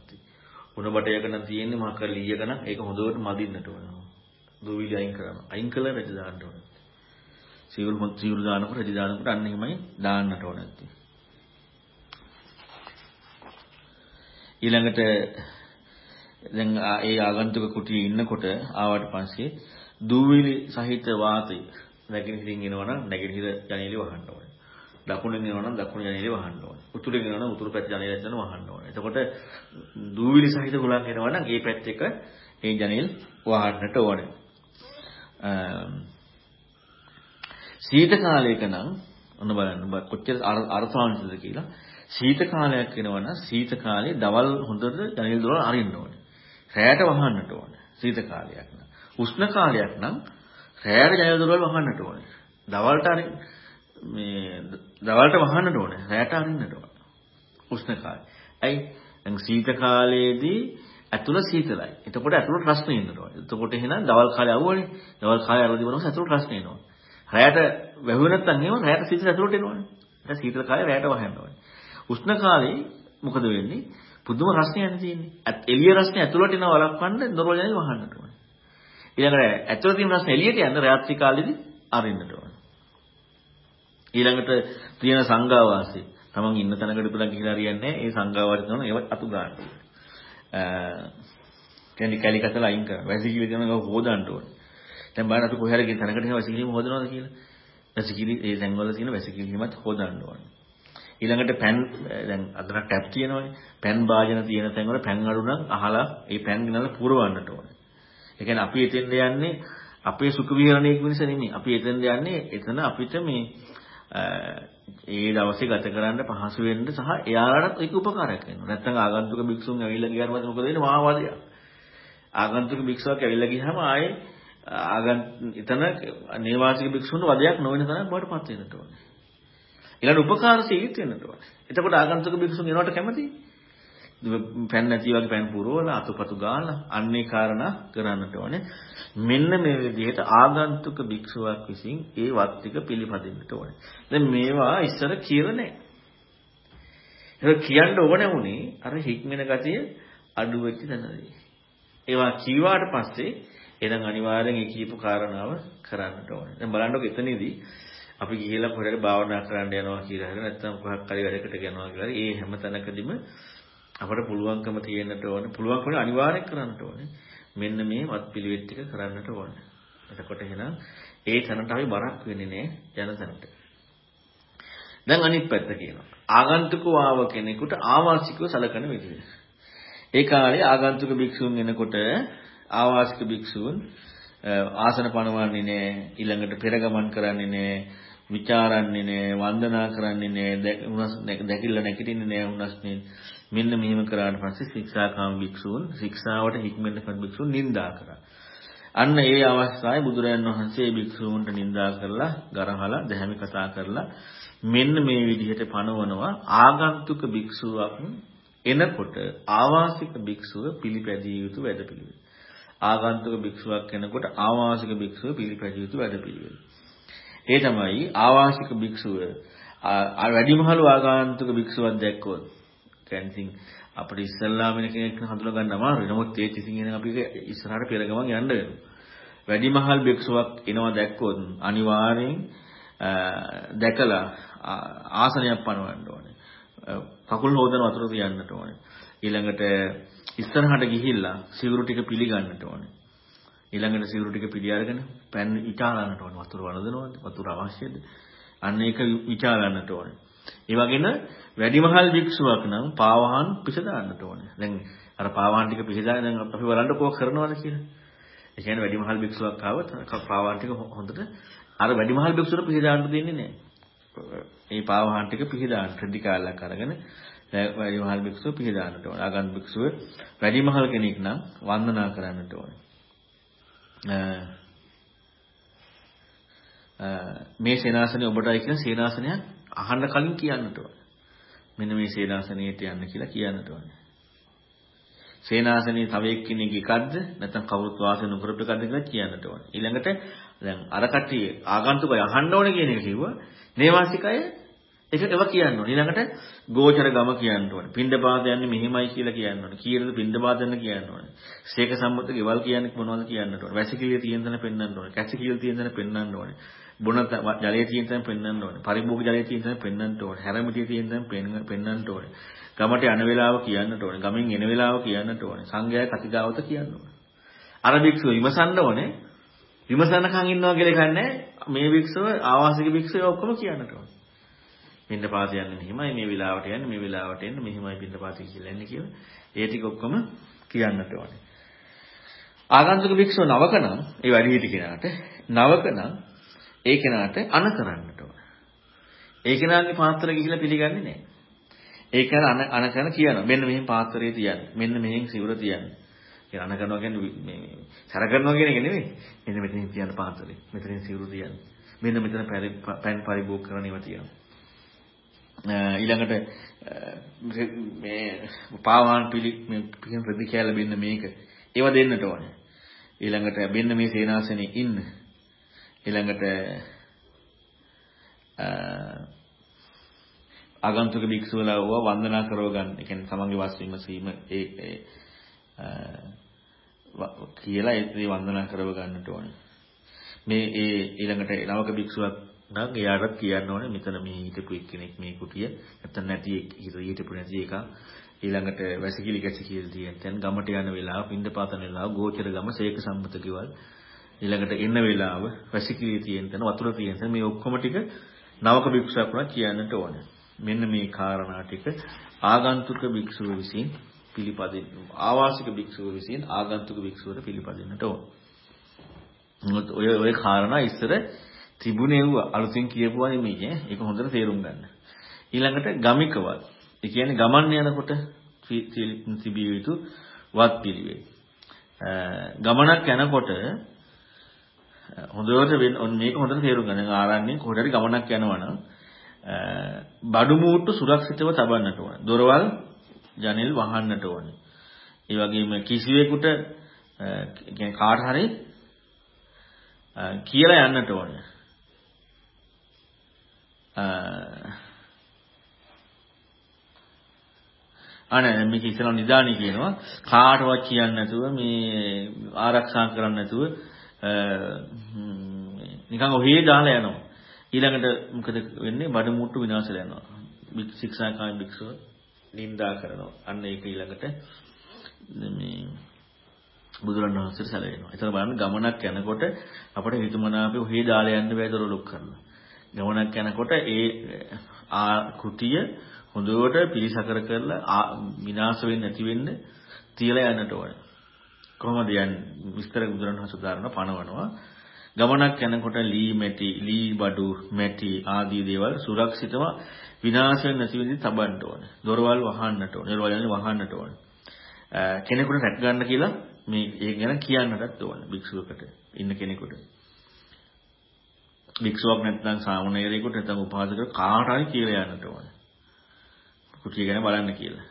උණ බටයක නම් තියෙන්නේ මහ කර ලීයක නම් ඒක හොඳට මදින්නට ඕනේ. දූවිලි අයින් කරනවා. අයින් කළා රෙදි දාන්න ඕනේ. සිවුරු සිවුරු දානකොට රෙදි දානකොට අන්න එහෙමයි දාන්නට ඕනේ. ඊළඟට දැන් ඒ ආගන්තුක කුටියේ ඉන්නකොට ආවට පස්සේ දූවිලි සහිත වාතය නැගෙනහිරින් එනවනම් නැගෙනහිර ජනේලෙ වහන්න ඕනේ. දකුණෙන් එනවනම් දකුණු ජනේලෙ වහන්න ඕනේ. උතුරෙන් එනවනම් උතුරු පැත්ත ජනේලෙ එතන වහන්න ඕනේ. එතකොට දූවිලි සහිත හුලං එනවනම් ඒ පැත්ත එක ඒ ජනේල් වහන්නට ඕනේ. සීත කාලයක නම් ඔන්න බලන්න කොච්චර අර්ථාංශද කියලා සීත කාලයක් වෙනවනම් සීත කාලේ දවල් හොඳට ජනේල් දොර අරින්න ඕනේ. රැයට වහන්නට ඕනේ. සීත කාලයක් නම්. උෂ්ණ කාලයක් නම් රැයට ජනේල් දොරවල් වහන්නට ඕනේ. දවල්ට අරින්න මේ දවල්ට වහන්නට ඕනේ. රැයට අරින්නට ඕනේ. උෂ්ණ කාලය. ඇයි? දැන් සීත කාලයේදී ඇතුළ සීතලයි. එතකොට ඇතුළට රස්නේ එනවා. එතකොට එහෙනම් දවල් කාලේ આવුවනේ. දවල් කාලේ අවදි වෙනකොට ඇතුළට රස්නේ එනවා. රැයට වැහුවේ නැත්නම් එහෙම රැයට සීතල ඇතුළට එනවනේ. ඒක සීතල කාලේ රැයට වහන්න ඕනේ. උෂ්ණ කාලේ මොකද වෙන්නේ? පුදුම රස්නේ යන්නේ තියෙන්නේ. එළිය රස්නේ ඇතුළට එනවා වළක්වන්න දොරවල් වහන්නට ඕනේ. ඊළඟට ඇතුළත තියෙන රස්නේ එළියට යන්න රාත්‍රී කාලෙදි අරින්නට ඕනේ. ඊළඟට තියෙන සංඝාවාසී. තමන් ඉන්න තැනකට පුළන් ගිහිලා හරියන්නේ ඒ සංඝාවාසී කරන ඒවත් අතු ගන්න. කියන්නේ කැලි කතලා අයින් කරනවා. වැසිකිලි කරන ගාව හොදන්න ඕනේ. දැන් බලන්න අපි කොහේ හරි ගිහින් තැනකට එහෙම වැසිකිලිම හොදනවද කියලා. වැසිකිලි ඒ තැන්වල තියෙන වැසිකිලිමත් හොදන්න ඕනේ. ඊළඟට පෑන් දැන් අදට ටැප් තියෙනවනේ. පෑන් භාජන තියෙන තැන්වල පෑන් අඩු නම් අහලා ඒ පෑන් ගනලා පුරවන්නට ඕනේ. ඒ කියන්නේ අපි එතෙන්ද යන්නේ අපේ සුඛ විහරණයක් වෙනස නෙමෙයි. අපි එතෙන්ද යන්නේ එතන අපිට මේ ඒ දවසේ ගත කරන්න පහසු වෙන්න සහ එයාලටත් ඒක උපකාරයක් වෙනවා. නැත්නම් ආගන්තුක භික්ෂුන් ඇවිල්ලා ගියාම මොකද වෙන්නේ? මහාවාදයක්. ආගන්තුක භික්ෂුවක් ඇවිල්ලා ගියාම ආයේ ආගන් එතන නේවාසික භික්ෂුන්ට වදයක් නොවන තරම් බවට පත් වෙන්නට ඕනේ. ඊළඟ උපකාර සීගිත් වෙන්නට ඕනේ. එතකොට ආගන්තුක භික්ෂුන් එනවට කැමතියි. පෑන් නැති වගේ පෑන් පුරවලා අතුපතු ගාලා අන්නේ කාරණා කරන්නට ඕනේ. මෙන්න මේ විදිහට ආගන්තුක භික්ෂුවක් විසින් ඒ වත් ටික පිළිපදින්නට ඕනේ. දැන් මේවා ඉස්සර කියලා නැහැ. ඒක කියන්න ඕනේ වුණේ අර හික්මෙන ගතිය අඩු වෙච්ච තැනදී. ඒවා කිව්වාට පස්සේ එහෙනම් අනිවාර්යෙන් ඒ කියපු කාරණාව කරන්නට ඕනේ. දැන් බලන්නකො එතනදී අපි ගිහිල්ලා කොහෙද භාවනා කරන්න යනවා කියලා හරි නැත්නම් කොහක් හරි වැඩකට යනවා කියලා ඒ හැම තැනකදීම අපට පුළුවන්කම තියෙන්නට ඕනේ. පුළුවන්කම අනිවාර්යෙන් කරන්නට ඕනේ. මෙන්න මේ වත් පිළිවෙත් ටික කරන්නට ඕනේ. එතකොට එහෙනම් ඒ තැනට අපි බරක් වෙන්නේ නෑ යන තැනට. දැන් අනිත් පැත්ත කියනවා. ආගන්තුකව ආව කෙනෙකුට ආවාසිකව සලකන විදිහ. ඒ කාලේ ආගන්තුක භික්ෂුන් එනකොට ආවාසික භික්ෂූන් ආසන පනවන්නේ නෑ ඊළඟට පෙරගමන් කරන්නේ නෑ විචාරන්නේ නෑ වන්දනා කරන්නේ නෑ දැකිල්ල නැගිටින්නේ නෑ උනස්නේ මෙන්න මෙහෙම කරාට පස්සේ ශික්ෂාකාම භික්ෂූන් ශික්ෂාවට හික්මෙන්න කන භික්ෂූන් නිඳා කරා. අන්න ඒ අවස්ථාවේ බුදුරයන් වහන්සේ භික්ෂූන්ට නිඳා කරලා ගරහලා දැහැමි කතා කරලා මෙන්න මේ විදිහට පනවනවා ආගන්තුක භික්ෂුවක් එනකොට ආවාසික භික්ෂුව පිළිපැදිය යුතු වැඩපිළිවෙල. ආගන්තුක භික්ෂුවක් එනකොට ආවාසික භික්ෂුව පිළිපැදිය යුතු වැඩපිළිවෙල. ඒ තමයි ආවාසික භික්ෂුව වැඩිමහලු ආගන්තුක භික්ෂුවක් දැක්කොත් කියන්නේ අපිට ඉස්සල්ලාම වෙන කෙනෙක් හඳුනා ගන්න අමාරුයි. නමුත් ඒ තිසින් එන අපි ඉස්සරහට පෙර ගමන් යන්න වෙනවා. වැඩිමහල් භික්ෂුවක් එනවා දැක්කොත් අනිවාර්යෙන් දැකලා ආසනයක් පනවන්න ඕනේ. කකුල් හොදන වතුර තියන්නට ඕනේ. ඊළඟට ඉස්සරහට ගිහිල්ලා සිවුරු ටික පිළිගන්නට ඕනේ. ඊළඟට සිවුරු ටික පිළි අරගෙන පෑන් ඉචාලන්නට ඕනේ. වතුර වළඳනවද? වතුර අවශ්‍යද? අන්න ඒක විචාරන්නට ඕනේ. ඒ වගේම වැඩිමහල් භික්ෂුවක් නම් පාවහන් පිස දාන්නට ඕනේ. දැන් අර පාවහන් ටික පිසදාගෙන දැන් අපි බලන්න කොහොම කරනවද කියලා. ඒ කියන්නේ වැඩිමහල් භික්ෂුවක් ආවොත් පාවහන් ටික හොඳට අර වැඩිමහල් භික්ෂුවට පිස දාන්න දෙන්නේ නැහැ. මේ පාවහන් ටික පිස දාන්න රෙදි කාලයක් අරගෙන වැඩිමහල් භික්ෂුව පිස දාන්නට ඕනේ. ආගන්තුක භික්ෂුව වැඩිමහල් කෙනෙක් නම් වන්දනා කරන්නට ඕනේ. මේ සේනාසනේ ඔබටයි කියන සේනාසනයක් අහන්න කලින් කියන්නට ඕනේ. මෙන්න මේ සේනාසනයට යන්න කියලා කියන්නට ඕනේ. සේනාසනේ තව එක්කෙනෙක් එකක්ද නැත්නම් කවුරුත් වාසය නොකරපු එකක්ද කියලා කියන්නට ඕනේ. ඊළඟට දැන් අර කට්ටිය ආගන්තුකය අහන්න ඕනේ කියන එක කිව්වා. නේවාසිකය ඒක ඒව කියන්න ඕනේ. ඊළඟට ගෝචර ගම කියන්න ඕනේ. පින්ඩපාත යන්නේ මෙහෙමයි කියලා කියන්න ඕනේ. කීරද පින්ඩපාත යන්න කියන්න ඕනේ. ශේක සම්මත ගෙවල් කියන්නේ මොනවද කියන්නට ඕනේ. වැසිකිළිය තියෙන තැන පෙන්වන්න ඕනේ. කැසිකිළිය තියෙන තැන පෙන්වන්න ඕනේ. බොන ජලයේ තියෙන තැන පෙන්වන්න ඕනේ. පරිභෝග ජලයේ තියෙන තැන පෙන්වන්න ඕනේ. හැරමිටිය තියෙන තැන පෙන්වන්න ඕනේ. ගමට යන වෙලාව කියන්නට ඕනේ. ගමෙන් එන වෙලාව කියන්නට ඕනේ. සංඝයා කතිගාවත කියන්න ඕනේ. අර භික්ෂුව විමසන්න ඕනේ. විමසනකන් ඉන්නවා කියලා කියන්නේ මේ භික්ෂුව ආවාසික භික්ෂුව ඔක්කොම කියන්නට ඕනේ. පින්න පාත යන්නේ මෙහිමයි මේ වෙලාවට යන්නේ මේ වෙලාවට එන්නේ මෙහිමයි පින්න පාත කියලා එන්නේ කියලා. ඒ ටික ඔක්කොම කියන්නට ඕනේ. ආගන්තුක භික්ෂුව නවක නම් ඒ වැඩි හිටි කෙනාට නවක නම් ඒ කෙනාට අන කරන්නට ඕන. ඒ කෙනාගේ පාත්‍රය ගිහිලා පිළිගන්නේ නැහැ. ඒ කෙනා අන අන කරන කියනවා. මෙන්න මෙහෙන් පාත්‍රය තියන්නේ. මෙන්න මෙහෙන් සිවුර තියන්නේ. ඒ අන කරනවා කියන්නේ මේ සැර කරනවා කියන එක නෙමෙයි. මෙන්න මෙතනින් තියන්න පාත්‍රය. මෙතනින් සිවුරු තියන්නේ. මෙන්න මෙතන පැන් පරිභෝග කරන ඒවා තියනවා. ඊළඟට මේ පාවාන් පිළි මේ පිහින් රෙදි කැල බෙන්න මේක ඒව දෙන්නට ඕනේ. ඊළඟට බෙන්න මේ සේනාසනේ ඉන්න. ඊළඟට ආගන්තුක භික්ෂුවලා වුණා වන්දනා කරව ගන්න. ඒ කියන්නේ තමන්ගේ වස් විමසීම ඒ කියලා ඒ වන්දනා කරව ගන්නට ඕනේ. මේ ඒ ඊළඟට නවක භික්ෂුවක් නම් එයාටත් කියන්න ඕනේ මෙතන මේ හිටපු එක්කෙනෙක් මේ කුටිය නැත්තම් නැති හිටපු නැති එක ඊළඟට වැසිකිලි කැසිකිලි තියෙන තැන් ගමට යන වෙලාව පින්දපාතන වෙලාව ගෝචර ගම සේක සම්මත කිවල් ඊළඟට එන්න වෙලාව වැසිකිලි තියෙන තැන වතුර තියෙන තැන මේ ඔක්කොම ටික නවක භික්ෂුවක් වුණා කියන්නට ඕනේ මෙන්න මේ කාරණා ටික ආගන්තුක භික්ෂුව විසින් පිළිපදින්න ආවාසික භික්ෂුව විසින් ආගන්තුක භික්ෂුවට පිළිපදින්නට ඕන. ඔය ඔය කාරණා ඉස්සර තිබුණේ වුණා අලුතින් කියපුවා නෙමෙයි ඈ. ඒක හොඳට තේරුම් ගන්න. ඊළඟට ගමිකවත්. ඒ කියන්නේ ගමන් යනකොට තිබිය යුතු වත් පිළිවෙල. ගමනක් යනකොට හොඳට මේක හොඳට තේරුම් ගන්න. ආරණ්‍ය කොහට හරි ගමනක් යනවා නම් බඩු මූට්ටු සුරක්ෂිතව තබන්නට ඕන. දොරවල් ජනෙල් වහන්නට ඕනේ. ඒ වගේම කිසිවෙකුට කියන්නේ කාට හරි කියලා යන්නට ඕනේ. අනේ මේක ඉස්සෙල්ලා නිදානි කියනවා කාටවත් කියන්නේ නැතුව මේ ආරක්ෂා කරන්න නැතුව නිකන් ඔහේ දාලා යනවා ඊළඟට මොකද වෙන්නේ බඩ මුට්ටු විනාශලා යනවා ශික්ෂාකාමී භික්ෂුව නින්දා කරනවා. අන්න ඒක ඊළඟට මේ බුදුරණවහන්සේට සැලෙනවා. ඒතර බලන්න ගමනක් යනකොට අපිට හිතමනාපේ ඔහේ දාලා යන්න බෑ දොරලොක් කරලා. ගමනක් යනකොට ඒ ආ කුටිය හොඳට පිළිසකර කරලා විනාශ වෙන්නේ නැති වෙන්න තියලා යන්නට ඕනේ. කොහොමද යන්නේ? විස්තර බුදුරණවහන්සේ උදාහරණ පනවනවා. ගමනක් යනකොට ලී මැටි, ලී බඩු, මැටි ආදී දේවල් සුරක්ෂිතව විනාශ වෙන්නේ නැති විදිහට තබන්න ඕනේ. දොරවල් වහන්නට ඕනේ. දොරවල් යන්නේ වහන්නට ඕනේ. කෙනෙකුට රැක් ගන්න කියලා මේ ඒක ගැන කියන්නටත් ඕනේ භික්ෂුවකට ඉන්න කෙනෙකුට. භික්ෂුවක් නැත්නම් සාමණේරයෙකුට නැත්නම් උපාසකයෙකුට කාට හරි කියලා යන්නට ඕනේ. කුටිය ගැන බලන්න කියලා.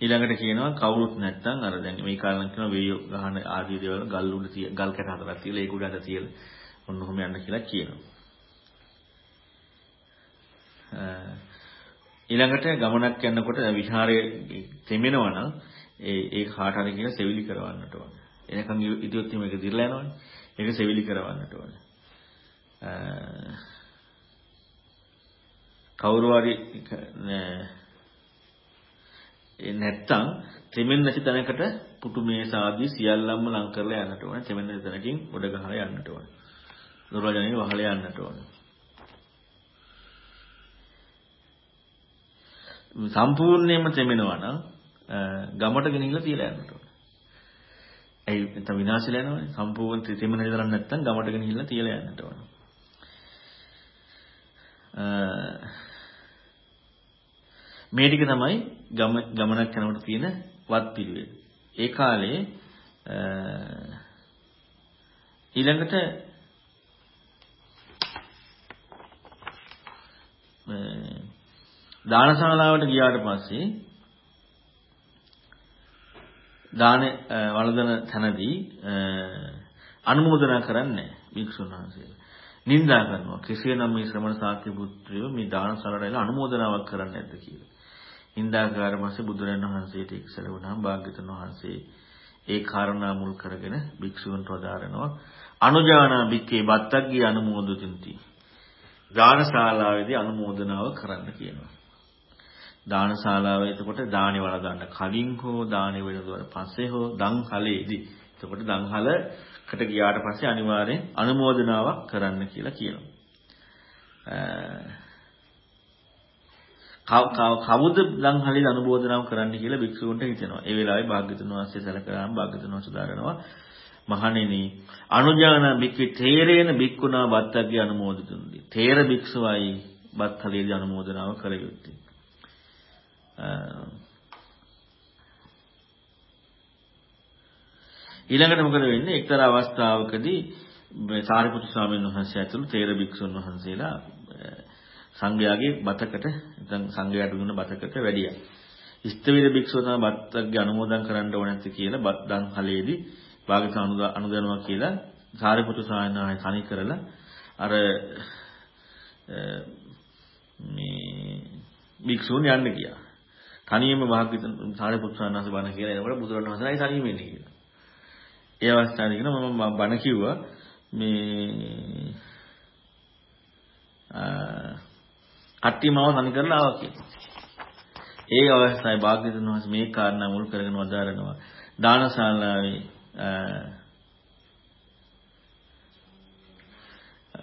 ඊළඟට කියනවා කවුරුත් නැත්නම් අර දැන් මේ කාලෙන් කියනවා වේයෝ ගහන ආදී දේවල් ගල් උඩ තිය ගල් කැට හතරක් තියලා ඒක උඩට තියලා ඔන්න ඔහොම යන්න කියලා කියනවා. ඊළඟට ගමනක් යනකොට විහාරයේ තෙමෙනවා නම් ඒ ඒ කාට හරි කියලා සෙවිලි කරවන්නට ඕනේ. එනකන් ඉදියොත් මේක දිරලා යනවනේ. ඒක සෙවිලි කරවන්නට ඕනේ. කවුරු හරි නැත්තම් තෙමෙන් නැති තැනකට පුටු මේස ආදී සියල්ලම ලං කරලා යන්නට ඕනේ. තෙමෙන් නැති තැනකින් උඩ ගහලා යන්නට ඕනේ. දුර්වලජනෙ වහලා යන්නට ඕනේ. සම්පූර්ණයෙන්ම තෙමෙනවා නම් ගමට ගෙනිහිල්ලා තියලා යන්නට ඕනේ. ඒ නැත්නම් විනාශලා යනවනේ. සම්පූර්ණ තෙමෙන ඉදරන් නැත්නම් ගමට ගෙනිහිල්ලා තියලා යන්නට ඕනේ. මේ ටික තමයි ගම ගමනක් යනකොට තියෙන වත් පිළිවෙල. ඒ කාලේ ඊළඟට දානශාලාවට ගියාට පස්සේ දාන වළඳන තැනදී අනුමೋದනා කරන්නේ භික්ෂුන් වහන්සේලා. නින්දා කරනවා. කෙසේනම් මේ ශ්‍රමණ ශාක්‍ය පුත්‍රයෝ මේ දානශාලාවට අනුමೋದනාවක් කරන්නේ නැද්ද කියලා. නින්දාකාර පස්සේ බුදුරජාණන් වහන්සේට ඉක්සල වුණාම භාග්‍යතුන් වහන්සේ ඒ කාරණා මුල් කරගෙන භික්ෂුවන්ට වදාරනවා අනුජානා බික්කේ බත්තග්ගී අනුමෝදිතಂತಿ දානශාලාවේදී අනුමෝදනාව කරන්න කියනවා. දානශාලාව එතකොට දානි වල ගන්න කලින් හෝ දානි වෙනදුවට පස්සේ හෝ දන්හලේදී. එතකොට දන්හලකට ගියාට පස්සේ අනිවාර්යෙන් අනුමෝදනාවක් කරන්න කියලා කියනවා. කවුද දන්හලේ අනුමෝදනාව කරන්න කියලා භික්ෂුවන්ට හිතෙනවා. ඒ වෙලාවේ භාග්‍යතුන් වහන්සේ සැලකලාම භාග්‍යතුන් වහන්සේ දාරනවා මහණෙනි අනුජාන බික්කේ තේරේන බික්කුණා බත්තග්ගේ අනුමෝදිතුන්දී. තේර භික්ෂුවයි බත්හලේදී අනුමෝදනාව කළ යුත්තේ. ඊළඟට මොකද වෙන්නේ? එක්තරා අවස්ථාවකදී මේ සාරිපුත්තු ස්වාමීන් වහන්සේ ඇතුළු තේර භික්ෂුන් වහන්සේලා සංඝයාගේ බතකට නැත්නම් සංඝයාට දුන්න බතකට වැඩියා. ඉස්තවිර භික්ෂුව තමයි බත්ගේ අනුමෝදන් කරන්න ඕන නැති කියලා බත් දන් හලේදී භාග්‍යවතුන් අනුදැනුවා කියලා සාරිපුත්තු ස්වාමීන් වහන්සේ තනි කරලා අර මේ භික්ෂුන් යන්න ගියා. තනියම භාග්‍යවතුන් සාරිපුත්තු ස්වාමීන් වහන්සේ බණ කියලා එනකොට බුදුරණවහන්සේයි තනියම ඉන්නේ කියලා. ඒ අවස්ථාවේ කියන මම බණ කිව්වා මේ කට්ටිය මාව තනි කරලා ආවා කියලා. ඒ අවස්ථාවේ භාග්‍යවතුන් වහන්සේ මේ කාරණා මුල් කරගෙන වදාරනවා. දානශාලාවේ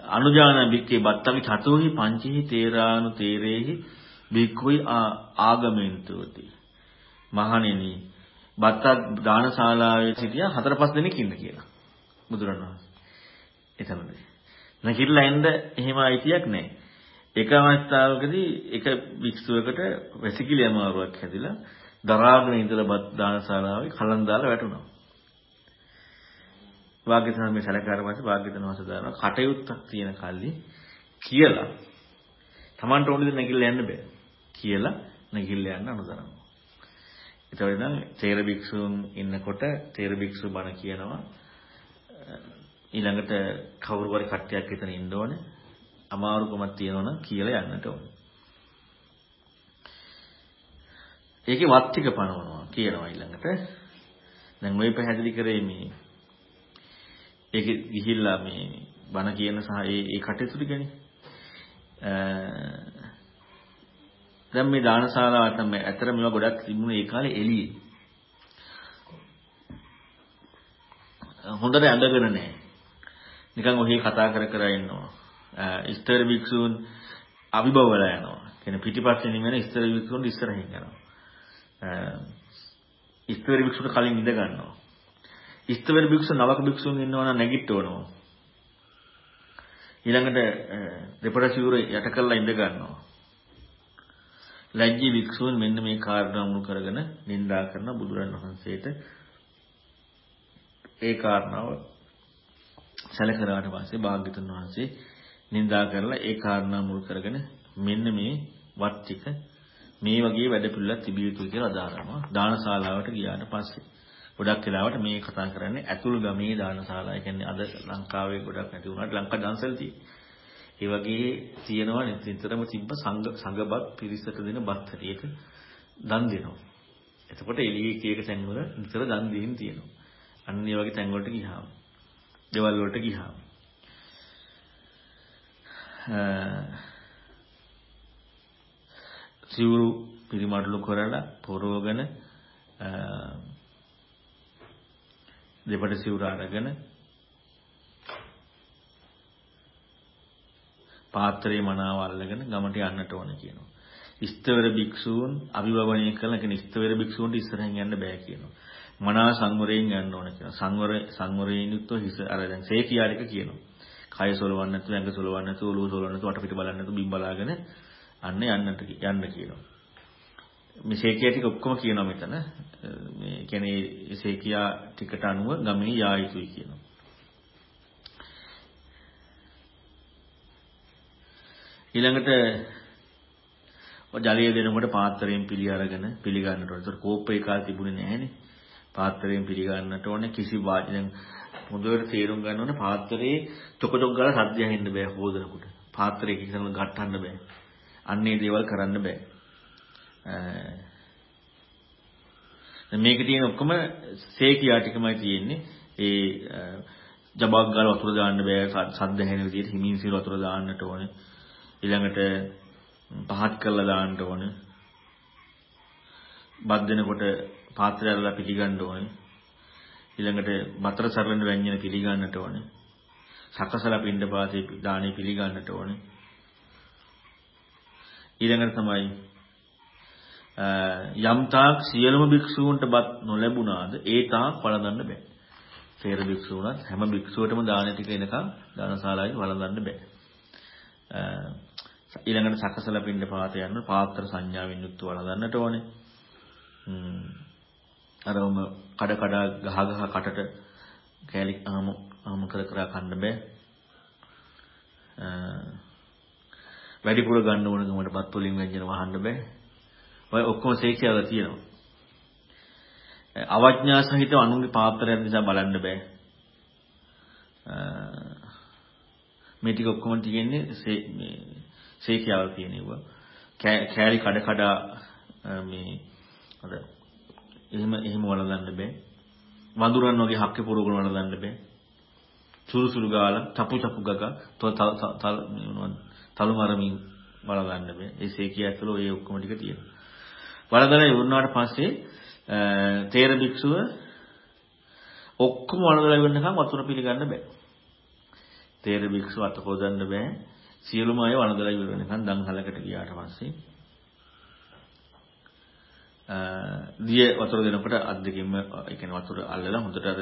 අනුජාන බික්කේ බත්තවි චතුහි පංචහි තේරානු තේරේහි බික්කුයි ආගමෙන්තුති මහණෙනි බත්තක් දානශාලාවේ සිටියා හතර පහ දෙනෙක් ඉන්න කියලා බුදුරණවහන්සේ. එතනදී. නැගිටලා එන්න එහෙම අයිතියක් නැහැ. එක අවස්ථාවකදී එක වික්ෂුවකට වැසිකිලි අමාරුවක් හැදිලා දරාගෙන ඉඳලා බත් දානශාලාවේ කලන් දාලා වැටුණා. වාග්යතන මේ සැලකාර පස්සේ වාග්යතන වාස දානවා කටයුත්තක් තියෙන කල්ලි කියලා Tamanට ඕන දේ නැගිටලා යන්න බෑ. කියලා නැගිටලා යන්න අනුදරනවා. ඒතකොට නම් තේර භික්ෂුන් ඉන්නකොට තේර භික්ෂු බණ කියනවා ඊළඟට කවුරු හරි කට්ටියක් එතන ඉන්න ඕනේ. අමාරුකමක් තියෙනවනම් කියලා යන්නට ඕනේ. ඒකේ වත් ටික පනවනවා කියනවා ඊළඟට. දැන් ඔය පැහැදිලි කරේ මේ ඒකේ ගිහිල්ලා මේ බණ කියන සහ ඒ ඒ කටයුතු ටිකනේ. දැන් මේ දානශාලාව තමයි ඇතර මේවා ගොඩක් තිබුණේ ඒ කාලේ එළියේ. හොඳට ඇඳගෙන නැහැ. නිකන් ඔහි කතා කර කර ඉන්නවා. ඉස්තර භික්ෂූන් අභිභවල යනවා. කියන්නේ පිටිපස්සේ නෙමෙයි ඉස්තර භික්ෂූන් ඉස්සරහින් යනවා. ඉස්තර භික්ෂුට කලින් ඉඳ ගන්නවා. ඉස්තර භික්ෂු නවක භික්ෂුන් ඉන්නවා නම් නැගිටවනවා. ඊළඟට දෙපඩ සිවුර යට කරලා ඉඳ ගන්නවා. ලැජ්ජී භික්ෂූන් මෙන්න මේ කාරණා මුල් කරගෙන නිඳා කරන බුදුරන් වහන්සේට ඒ කාරණාව සැලකලාට පස්සේ භාග්‍යතුන් වහන්සේ නිඳා කරලා ඒ කාරණා මුල් කරගෙන මෙන්න මේ වත් ටික මේ වගේ වැඩ පිළිවෙලක් තිබිය යුතුයි කියලා අදාරනවා දානශාලාවට ගියාට පස්සේ ගොඩක් වෙලාවට මේ කතා කරන්නේ ඇතුළු ගමේ දානශාලා. ඒ කියන්නේ අද ලංකාවේ ගොඩක් නැති වුණාට ලංකා දන්සල් ඒ වගේ තියෙනවා නිතරම තිබ්බ සංඝ සංඝබත් පිරිසට දෙන බත් හැටියට දන් දෙනවා. එතකොට එළියේ එක එක තැන්වල නිතර දන් දීන් තියෙනවා. අන්න ඒ වගේ තැන් වලට ගියාම. දේවල් වලට ගියාම. සිවුරු පිරිමඩලු කරලා පොරවගෙන දෙපට සිවුර අරගෙන පාත්‍රයේ මනාව අල්ලගෙන ගමට යන්නට ඕන කියනවා. ඉස්තවර භික්ෂූන් අභිභවනය කළ කෙන ඉස්තවර භික්ෂූන්ට ඉස්සරහින් යන්න බෑ කියනවා. මනා සංවරයෙන් යන්න ඕන කියනවා. සංවර සංවරයෙන් යුක්තව හිස අර දැන් සේකියාලික කියනවා. කය සොලවන්න නැතුව ඇඟ සොලවන්න නැතුව ඔළුව සොලවන්න නැතුව වටපිට බලන්න නැතුව බිම් බලාගෙන අන්න යන්නට යන්න කියනවා. මේ සේකියා ටික ඔක්කොම කියනවා මෙතන. මේ කියන්නේ සේකියා ටිකට අනුව ගමේ යා යුතුයි කියනවා. ඊළඟට ජලය දෙනකොට පාත්‍රයෙන් පිළි අරගෙන පිළිගන්නට ඕනේ. ඒතර කෝප්පේ කාලේ තිබුණේ නැහැනේ. පාත්‍රයෙන් පිළිගන්නට ඕනේ කිසි වාදනයක් හොඳට තේරුම් ගන්න ඕනේ පාත්‍රයේ චොක චොක් ගාලා සද්ද ඇහෙන්න බෑ හොදනකොට. පාත්‍රයේ කිසිම ගට්ටන්න බෑ. අන්නේ දේවල් කරන්න බෑ. මේකේ තියෙන ඔක්කොම සේකියා ටිකමයි තියෙන්නේ. ඒ ජබක් ගාලා වතුර දාන්න බෑ. සද්ද ඇහෙන විදිහට හිමින් සිර වතුර දාන්නට ඕනේ. ඊළඟට පහත් කරලා දාන්න ඕනේ. බත් දෙනකොට පාත්‍රය අරලා පිළිගන්න ඕනේ. ඊළඟට මතර සරලන ව්‍යංජන පිළිගන්නට ඕනේ. සකසලා පින්ඩ පාතේ දාණය පිළිගන්නට ඕනේ. ඊළඟට තමයි යම් තාක් සියලුම භික්ෂූන්ට බත් නොලැබුණාද ඒ තාක් වළඳන්න බෑ. සේර භික්ෂූණත් හැම භික්ෂුවටම දාන ටික එනකම් දානශාලාවේ වළඳන්න බෑ. ඊළඟට සකසලා පින්ඩ පාත යන පාත්‍ර සංඥාවෙන් යුක්තව වළඳන්නට ඕනේ. අරම කඩ කඩ ගහ ගහ කටට කෑලි අහම අහම කර කර කන්න බෑ. වැඩිපුර ගන්න ඕන ගමට පත් වලින් ව්‍යංජන වහන්න බෑ. ඔය ඔක්කොම සේක්ෂයලා තියෙනවා. අවඥා සහිතව අනුන්ගේ පාත්‍රයක් දිහා බලන්න බෑ. මේ ටික ඔක්කොම තියෙන්නේ මේ සේක්ෂයවල තියෙනවා. කෑලි කඩ කඩ මේ අර එහෙම එහෙම වළඳන්න බෑ. වඳුරන් වගේ හක්කේ පුරවගෙන වළඳන්න බෑ. සුළු සුළු ගාලා චපු චපු ගග තලු මරමින් වළඳන්න බෑ. ඒ සේකිය ඇතුළේ ඔය ඔක්කොම ටික තියෙනවා. වළඳලා ඉවරනාට පස්සේ තේර භික්ෂුව ඔක්කොම වළඳලා ඉවරනකම් වතුර පිළිගන්න බෑ. තේර භික්ෂුව අත හොදන්න බෑ. සියලුම අය වළඳලා ඉවර වෙනකන් දන්හලකට ගියාට පස්සේ දිය වතුර දෙනකොට අත් දෙකෙන්ම ඒ කියන්නේ වතුර අල්ලලා හොඳට අර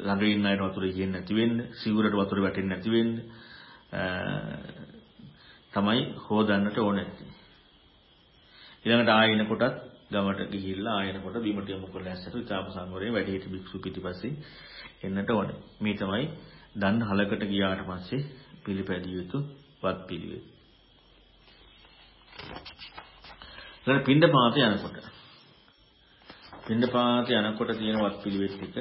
ළඟ ඉන්න අයට වතුර ඉන්නේ නැති වෙන්න, සිවුරට වතුර වැටෙන්නේ නැති වෙන්න තමයි හොදන්නට ඕනේ. ඊළඟට ආයෙන කොටත් ගමට ගිහිල්ලා ආයෙනකොට බිමට යමු කරලා ඇස්සට විතාප සංවරයේ වැඩි හිටි භික්ෂු පිටිපස්සේ එන්නට ඕනේ. මේ තමයි දන් හලකට ගියාට පස්සේ පිළිපැදිය යුතු වත් පිළිවෙල. ඊළඟ පින්ඩ පාත යනකොට පින්ඩ පාත යනකොට තියෙන වත් පිළිවෙත් ටික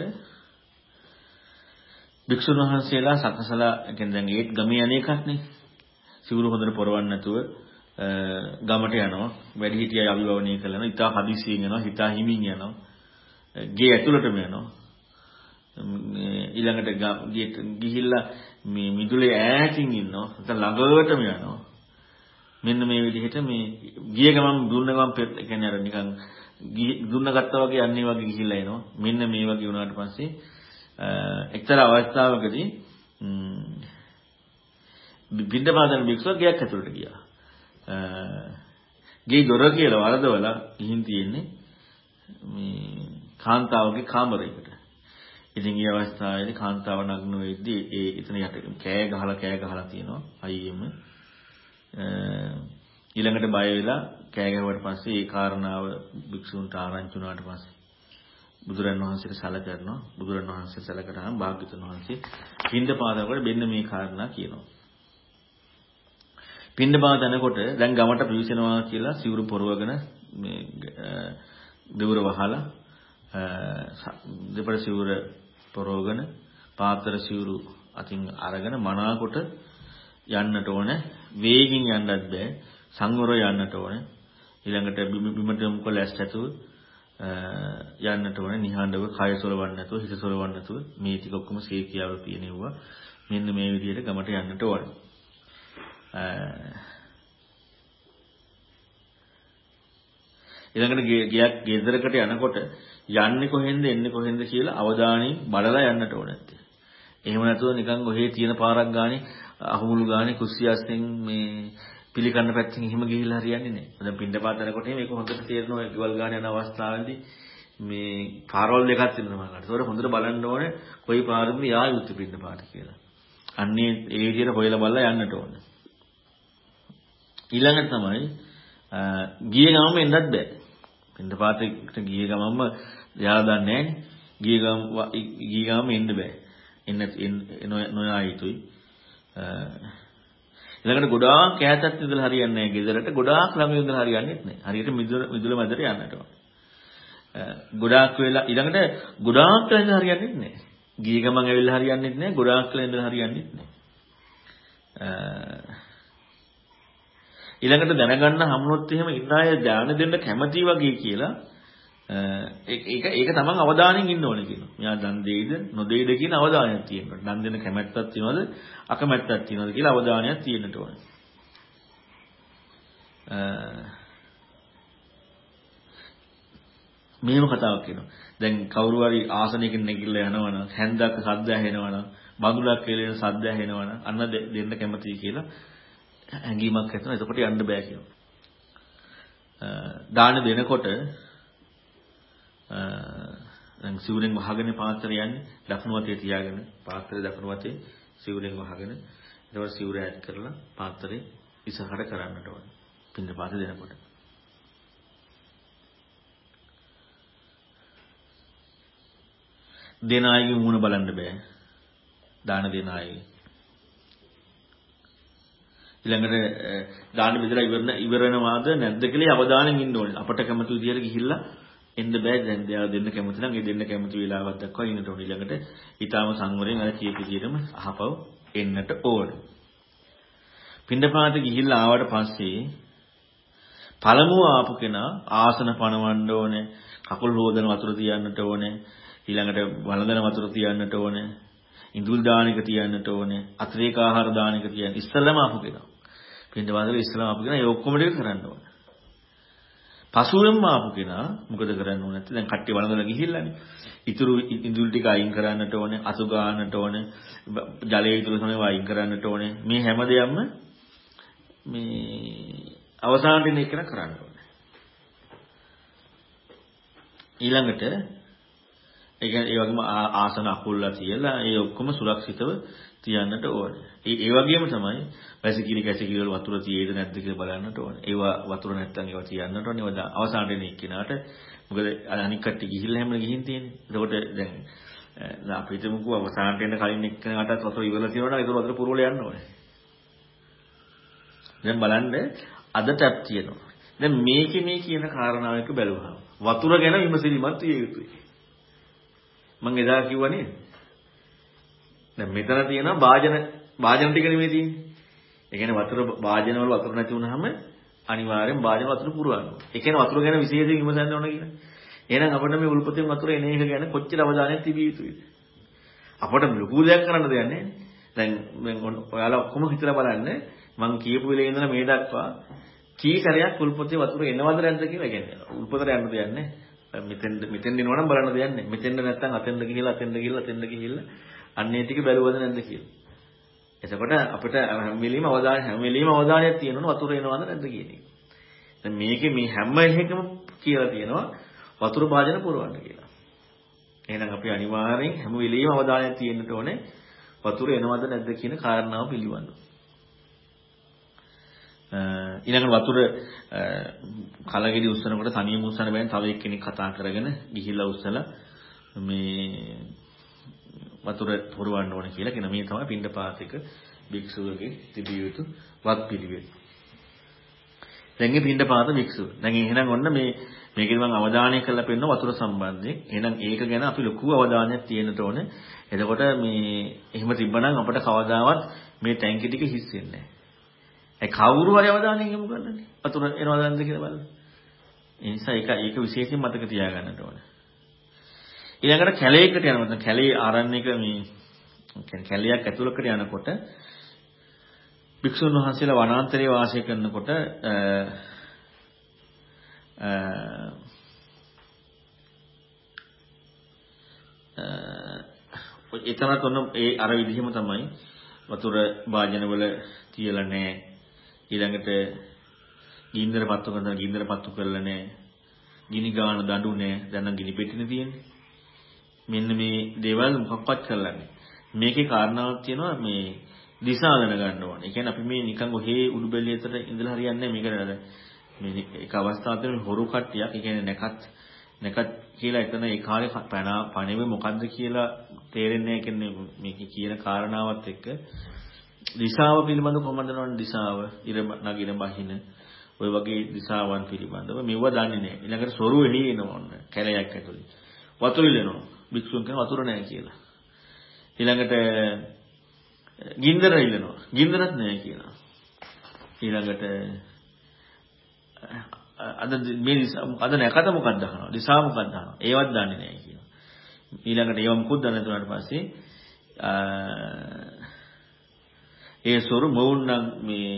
භික්ෂුන් වහන්සේලා සකසලා කියන්නේ දැන් ඒත් ගමේ අනේකක්නේ සිවුරු හොඳට පොරවන්න නැතුව ගමට යනවා. වැඩි හිටියයි අභිභවනය කරනවා ඉතා හදිසියෙන් යනවා හිතා හිමින් යනවා. ගේ ඇතුළටම යනවා. ඊළඟට ගිහිල්ලා මේ මිදුලේ ඈතින් ඉන්නවා. නැත්නම් ළඟටම යනවා. මෙන්න මේ විදිහට මේ ගිය ගමන් දුන්න ගමන් කියන්නේ අර නිකන් දුන්න ගත්තා වගේ යන්නේ වගේ ගිහිල්ලා එනවා මෙන්න මේ වගේ වුණාට පස්සේ එක්තරා අවස්ථාවකදී බින්දපාදන භික්ෂුව ගයක් ඇතුළට ගියා. ගේ දොර කියලා වරදවලා ගිහින් තියෙන්නේ මේ කාන්තාවගේ කාමරයකට. ඉතින් ඒ අවස්ථාවේදී කාන්තාව නගන වෙද්දී ඒ එතන යට කෑ ගහලා කෑ ගහලා තියෙනවා අයියෙම. ඊළඟට බය වෙලා කෑ ගැහුවට පස්සේ ඒ කාරණාව භික්ෂුන්ට ආරංචි වුණාට පස්සේ බුදුරන් වහන්සේට සැලකනවා බුදුරන් වහන්සේ සැලකරාම භාග්‍යතුන් වහන්සේ පින්ඳ පාදවල මෙන්න මේ කාරණා කියනවා. පින්ඩපාත යනකොට දැන් ගමට පිවිසෙනවා කියලා සිවුරු පොරවගෙන මේ දෙවුර වහලා දෙපළ සිවුර පොරවගෙන පාත්‍ර සිවුරු අතින් අරගෙන මනාකොට යන්නට ඕනේ. වේගින් යන්නත් බෑ. සංවරව යන්නට ඕනේ. ඊළඟට බිමට යොමු කළ ඇස් ඇතුව යන්නට ඕනේ. නිහඬව කය සොලවන්න නැතුව හිත සොලවන්න නැතුව මේ ටික ඔක්කොම සීකියාව තියෙනවා මෙන්න මේ විදිහට ගමට යන්නට ඕනේ. ඊළඟට ගියක් ගෙදරකට යනකොට යන්නේ කොහෙන්ද එන්නේ කොහෙන්ද කියලා අවධානයෙන් බලලා යන්නට ඕනේ. එහෙම නැතුව නිකන් ඔහේ තියෙන පාරක් ගානේ අහුමුළු ගානේ කුස්සියස්ෙන් මේ පිළිකන්න පැත්තෙන් එහෙම ගිහිල්ලා හරියන්නේ නැහැ. දැන් පින්ඩපාත යනකොට මේක හොඳට තේරෙනවා ගෙවල් ගානේ යන අවස්ථාවේදී මේ පාරවල් දෙකක් තියෙනවා මකට. ඒකට හොඳට බලන්න ඕනේ කොයි පාරෙන්ද යා යුතු පින්ඩපාත කියලා. අන්නේ ඒ විදිහට හොයලා බලලා යන්නට ඕනේ. ඊළඟට තමයි ගිය ගමම එන්නත් බෑ. පින්ද පාතේට ගිය ගමම යාලා දන්නේ නැහැ. ගිය ගම ගිය ගමම එන්න බෑ. එන්න නොයා යුතුයි. ඊළඟට ගොඩාක් ඈතත් ඉඳලා හරියන්නේ නැහැ. ගෙදරට ගොඩාක් ළඟ ඉඳලා හරියන්නේ නැහැ. හරියට මිදුල මිදුල මැදට යන්නට ඕන. ගොඩාක් වෙලා ඊළඟට ගොඩාක් ළඟ හරියන්නේ නැහැ. ගිය ගමන් ඇවිල්ලා හරියන්නේ නැහැ. ගොඩාක් ළඟ ඉඳලා හරියන්නේ නැහැ. ඊළඟට දැනගන්න හමුනොත් එහෙම ඉන්න අය ඥාන දෙන්න කැමති වගේ කියලා ඒක ඒක තමන් අවධානයෙන් ඉන්න ඕනේ කියනවා. මෙයා දන් දෙයිද නොදෙයිද කියන අවධානයක් තියෙනවා. දන් දෙන්න කැමැත්තක් තියනවද අකමැත්තක් තියනවද කියලා අවධානයක් තියෙන්නට ඕනේ. මෙහෙම කතාවක් කියනවා. දැන් කවුරු හරි ආසනයකින් නැගිටලා යනවනම් හැන්දක් සද්ද ඇහෙනවනම් බඳුලක් කියලා සද්ද ඇහෙනවනම් අන්න දෙන්න කැමතියි කියලා හැඟීමක් ඇතිවෙනවා. එතකොට යන්න බෑ කියනවා. දාන දෙනකොට දැන් සිවුරෙන් වහගෙන පාත්‍රය යන්නේ දකුණු වතේ තියාගෙන පාත්‍රය දකුණු වතේ සිවුරෙන් වහගෙන ඊට සිවුර ඈඩ් කරලා පාත්‍රේ ඉස්සරහට කරන්නට ඕනේ. පින්න පාත දෙනකොට. දෙන අයගේ මුණ බලන්න බෑ. දාන දෙන අය. ඊළඟට දාන බෙදලා ඉවරන ඉවරනවාද නැද්ද කියලා අවධානයෙන් ඉන්න ඕනේ. අපට කැමති විදියට ගිහිල්ලා එන්න බෑ දැන් දෙයා දෙන්න කැමති නම් ඒ දෙන්න කැමති වෙලාවක් දක්වා ඉන්නට ඕනේ. ඊළඟට ඊටාම සංවරයෙන් අර කියපු විදියටම අහපව එන්නට ඕනේ. පින්ඩපාත ගිහිල්ලා ආවට පස්සේ පළමුව ආපු කෙනා ආසන පනවන්න ඕනේ, කකුල් හොදන වතුර තියන්නට ඕනේ, ඊළඟට වළඳන වතුර තියන්නට ඕනේ, ඉඳුල් දානික තියන්නට ඕනේ, අතිරේක ආහාර දානික තියන්න. ඉස්සෙල්ලම ආපු කෙනා. පින්ඩපාතේ ඉස්සෙල්ලම ආපු කෙනා ඒ ඔක්කොම ටික කරන්න ඕනේ. පසුවෙන්ම ආපු කෙනා මොකද කරන්න ඕනේ නැත්නම් දැන් කට්ටිය වළඳලා ගිහිල්ලානේ. ඉතුරු ඉඳුල් ටික අයින් කරන්නට ඕනේ, අතු ගන්නට ඕනේ, ජලයේ ඉතුරු තමයි අයින් කරන්නට ඕනේ. මේ හැම දෙයක්ම මේ අවසානට එන එක කරන්න ඕනේ. ඊළඟට ඒ කියන්නේ ඒ වගේම ආසන අකුල්ලා තියලා ඒ ඔක්කොම සුරක්ෂිතව තියන්නට ඕනේ. ඒ ඒ වගේම තමයි වැසිකිලි කැසිකිලි වල වතුර තියෙද නැද්ද කියලා බලන්නට ඕනේ. ඒවා වතුර නැත්තම් ඒවා තියන්නට ඕනේ. ඒවා අවසානට එන එක්කිනාට මොකද අනික් කට්ටිය ගිහිල්ලා හැමෝම ගිහින් තියෙන්නේ. එතකොට දැන් අපි හිතමුකෝ අවසානට එන කලින් එක්කෙනාටත් වතුර ඉවරලා තියෙනවා නම් ඒක වතුර පුරවල යන්න ඕනේ. දැන් බලන්න අද ටැප් තියෙනවා. දැන් මේකේ මේ කියන කාරණාව එක බැලුවහම වතුර ගැන විමසිලිමත් විය යුතුයි. මම එදා කිව්වා නේද? දැන් මෙතන තියෙනවා වාජන වාජන ටික නෙමෙයි තියෙන්නේ. ඒ කියන්නේ වතුර වාජන වල වතුර නැති වුනහම අනිවාර්යෙන් වාජන වතුර පුරවන්න. ඒ කියන්නේ වතුර ගැන විශේෂයෙන් විමසන්න ඕන කියලා. එහෙනම් අපිට මේ උල්පතෙන් වතුර එන එක ගැන කොච්චර අවධානයක් තිබිය යුතුද? අපට ලොකු දෙයක් කරන්න දෙයක් නැහැ. දැන් ඔයාලා ඔක්කොම හිතලා බලන්න මං කියපු වෙලේ ඉඳලා මේ දක්වා කී සැරයක් උල්පතේ වතුර එනවද නැද්ද කියලා කියන්නේ. උල්පතට යන්න දෙයක් නැහැ. මෙතෙන් මෙතෙන් එනවනම් බලන්න දෙයක් නැහැ. මෙතෙන්ද නැත්තම් අතෙන්ද ගිහිල්ලා අතෙන්ද ගිහිල්ලා අතෙන්ද ගිහිල්ලා අන්නේ ටික බැලුවද නැද්ද කියලා. එතකොට අපිට හැම වෙලෙම අවධානය හැම වෙලෙම අවධානයක් තියෙනවනේ වතුර එනවද නැද්ද කියන එක. දැන් මේකේ මේ හැම එකම කියලා තියෙනවා වතුර භාජන පුරවන්න කියලා. එහෙනම් අපි අනිවාර්යෙන් හැම වෙලෙම අවධානයක් තියෙන්නට ඕනේ වතුර එනවද නැද්ද කියන කාරණාව පිළිබඳව. ඊළඟට වතුර කලගෙඩි උස්සනකොට තනියම උස්සන්න බෑනේ තව එක්කෙනෙක් කතා කරගෙන ගිහිල්ලා උස්සලා මේ වතුර පුරවන්න ඕනේ කියලා කියන මේ තමයි පින්ඩපාතික භික්ෂුවගේ තිබිය යුතු වත් පිළිවෙල. දැන් මේ පින්ඩපාත භික්ෂුව. දැන් එහෙනම් ඔන්න මේ මේකෙන් මම අවධානය කරලා පෙන්නන වතුර සම්බන්ධයෙන්. එහෙනම් ඒක ගැන අපි ලොකු අවධානයක් තියෙන්නට ඕනේ. එතකොට මේ එහෙම තිබ්බනම් අපිට කවදාවත් මේ ටැංකි ටික හිස් වෙන්නේ නැහැ. ඒ කවුරු හරි අවධානයෙන් යොමු කරන්නනේ. වතුර එනවද නැද්ද කියලා බලන්න. ඒ නිසා ඒක ඒක විශේෂයෙන් මතක තියාගන්නට ඕනේ. ඊළඟට කැලේකට යනකොට කැලේ ආරණ්‍යක මේ කියන්නේ කැලයක් ඇතුළකට යනකොට භික්ෂුන් වහන්සේලා වනාන්තරයේ වාසය කරනකොට එතනත් ඔන්න ඒ අර විදිහම තමයි වතුර වාජනවල තියලා නැහැ ඊළඟට ගින්දර පත්තු කරන ගින්දර පත්තු කරලා නැහැ. ගිනි ගාන දඬු නැහැ. දැන් නම් ගිනි පෙට්ටිනේ තියෙන්නේ. මෙන්න මේ දේවල් මොකක්වත් කරලා නැහැ. මේකේ කාරණාවක් තියෙනවා මේ දිශා දැනගන්න ඕනේ. ඒ කියන්නේ අපි මේ නිකන් ඔහේ උඩුබැලියතට ඉඳලා හරියන්නේ නැහැ. මේක මේ එක අවස්ථාවක් තියෙන හොරු කට්ටියක්. ඒ කියන්නේ නැකත් නැකත් කියලා එතන ඒ කාලේ පණෙවේ මොකද්ද කියලා තේරෙන්නේ නැහැ කියන්නේ මේක කියන කාරණාවත් එක්ක දිශාව පිළිබඳ කොහොමද නෝන දිශාව ඉර නගින බහින ඔය වගේ දිශාවන් පිළිබඳව මෙව දන්නේ නැහැ. ඊළඟට සොරු එහි එනවා ඔන්න කැලයක් ඇතුලේ. වතුර ඉලනවා. භික්ෂුන් කියන වතුර නැහැ කියලා. ඊළඟට ගින්දර ඉලනවා. ගින්දරත් නැහැ කියලා. ඊළඟට අද මේ අද නැකත මොකක්ද අහනවා. දිශා මොකක්ද අහනවා. ඒවත් දන්නේ නැහැ කියනවා. ඊළඟට ඒව මොකුත් දන්නේ නැතුණාට පස්සේ ඒ සොරු මොවුන් නම් මේ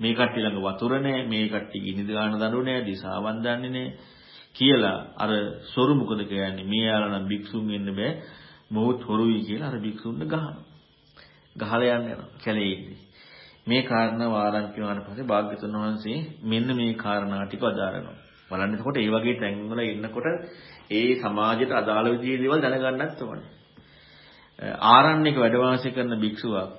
මේ කට්ටිය ළඟ වතුර නැහැ මේ කට්ටිය ගිනි දාන දඬු නැහැ දිසාවන් දන්නේ නැහැ කියලා අර සොරු මොකද කියන්නේ? මේ යාලා නම් භික්ෂුන් වෙන්න බෑ. මොහොත් හොරුයි කියලා අර භික්ෂුන්ට ගහනවා. ගහලා යන්න යනවා. කැලේ ඉන්නේ. මේ කාරණා වාරම් කියනාට පස්සේ භාග්‍යතුන් වහන්සේ මෙන්න මේ කාරණා ටික අදාරනවා බලන්න එතකොට මේ වගේ තැන්වල ඉන්නකොට ඒ සමාජයට අදාළ විදිහේ දේවල් දැනගන්නත් ඕනේ. ආරණ්‍යක වැඩ වාසය කරන භික්ෂුවක්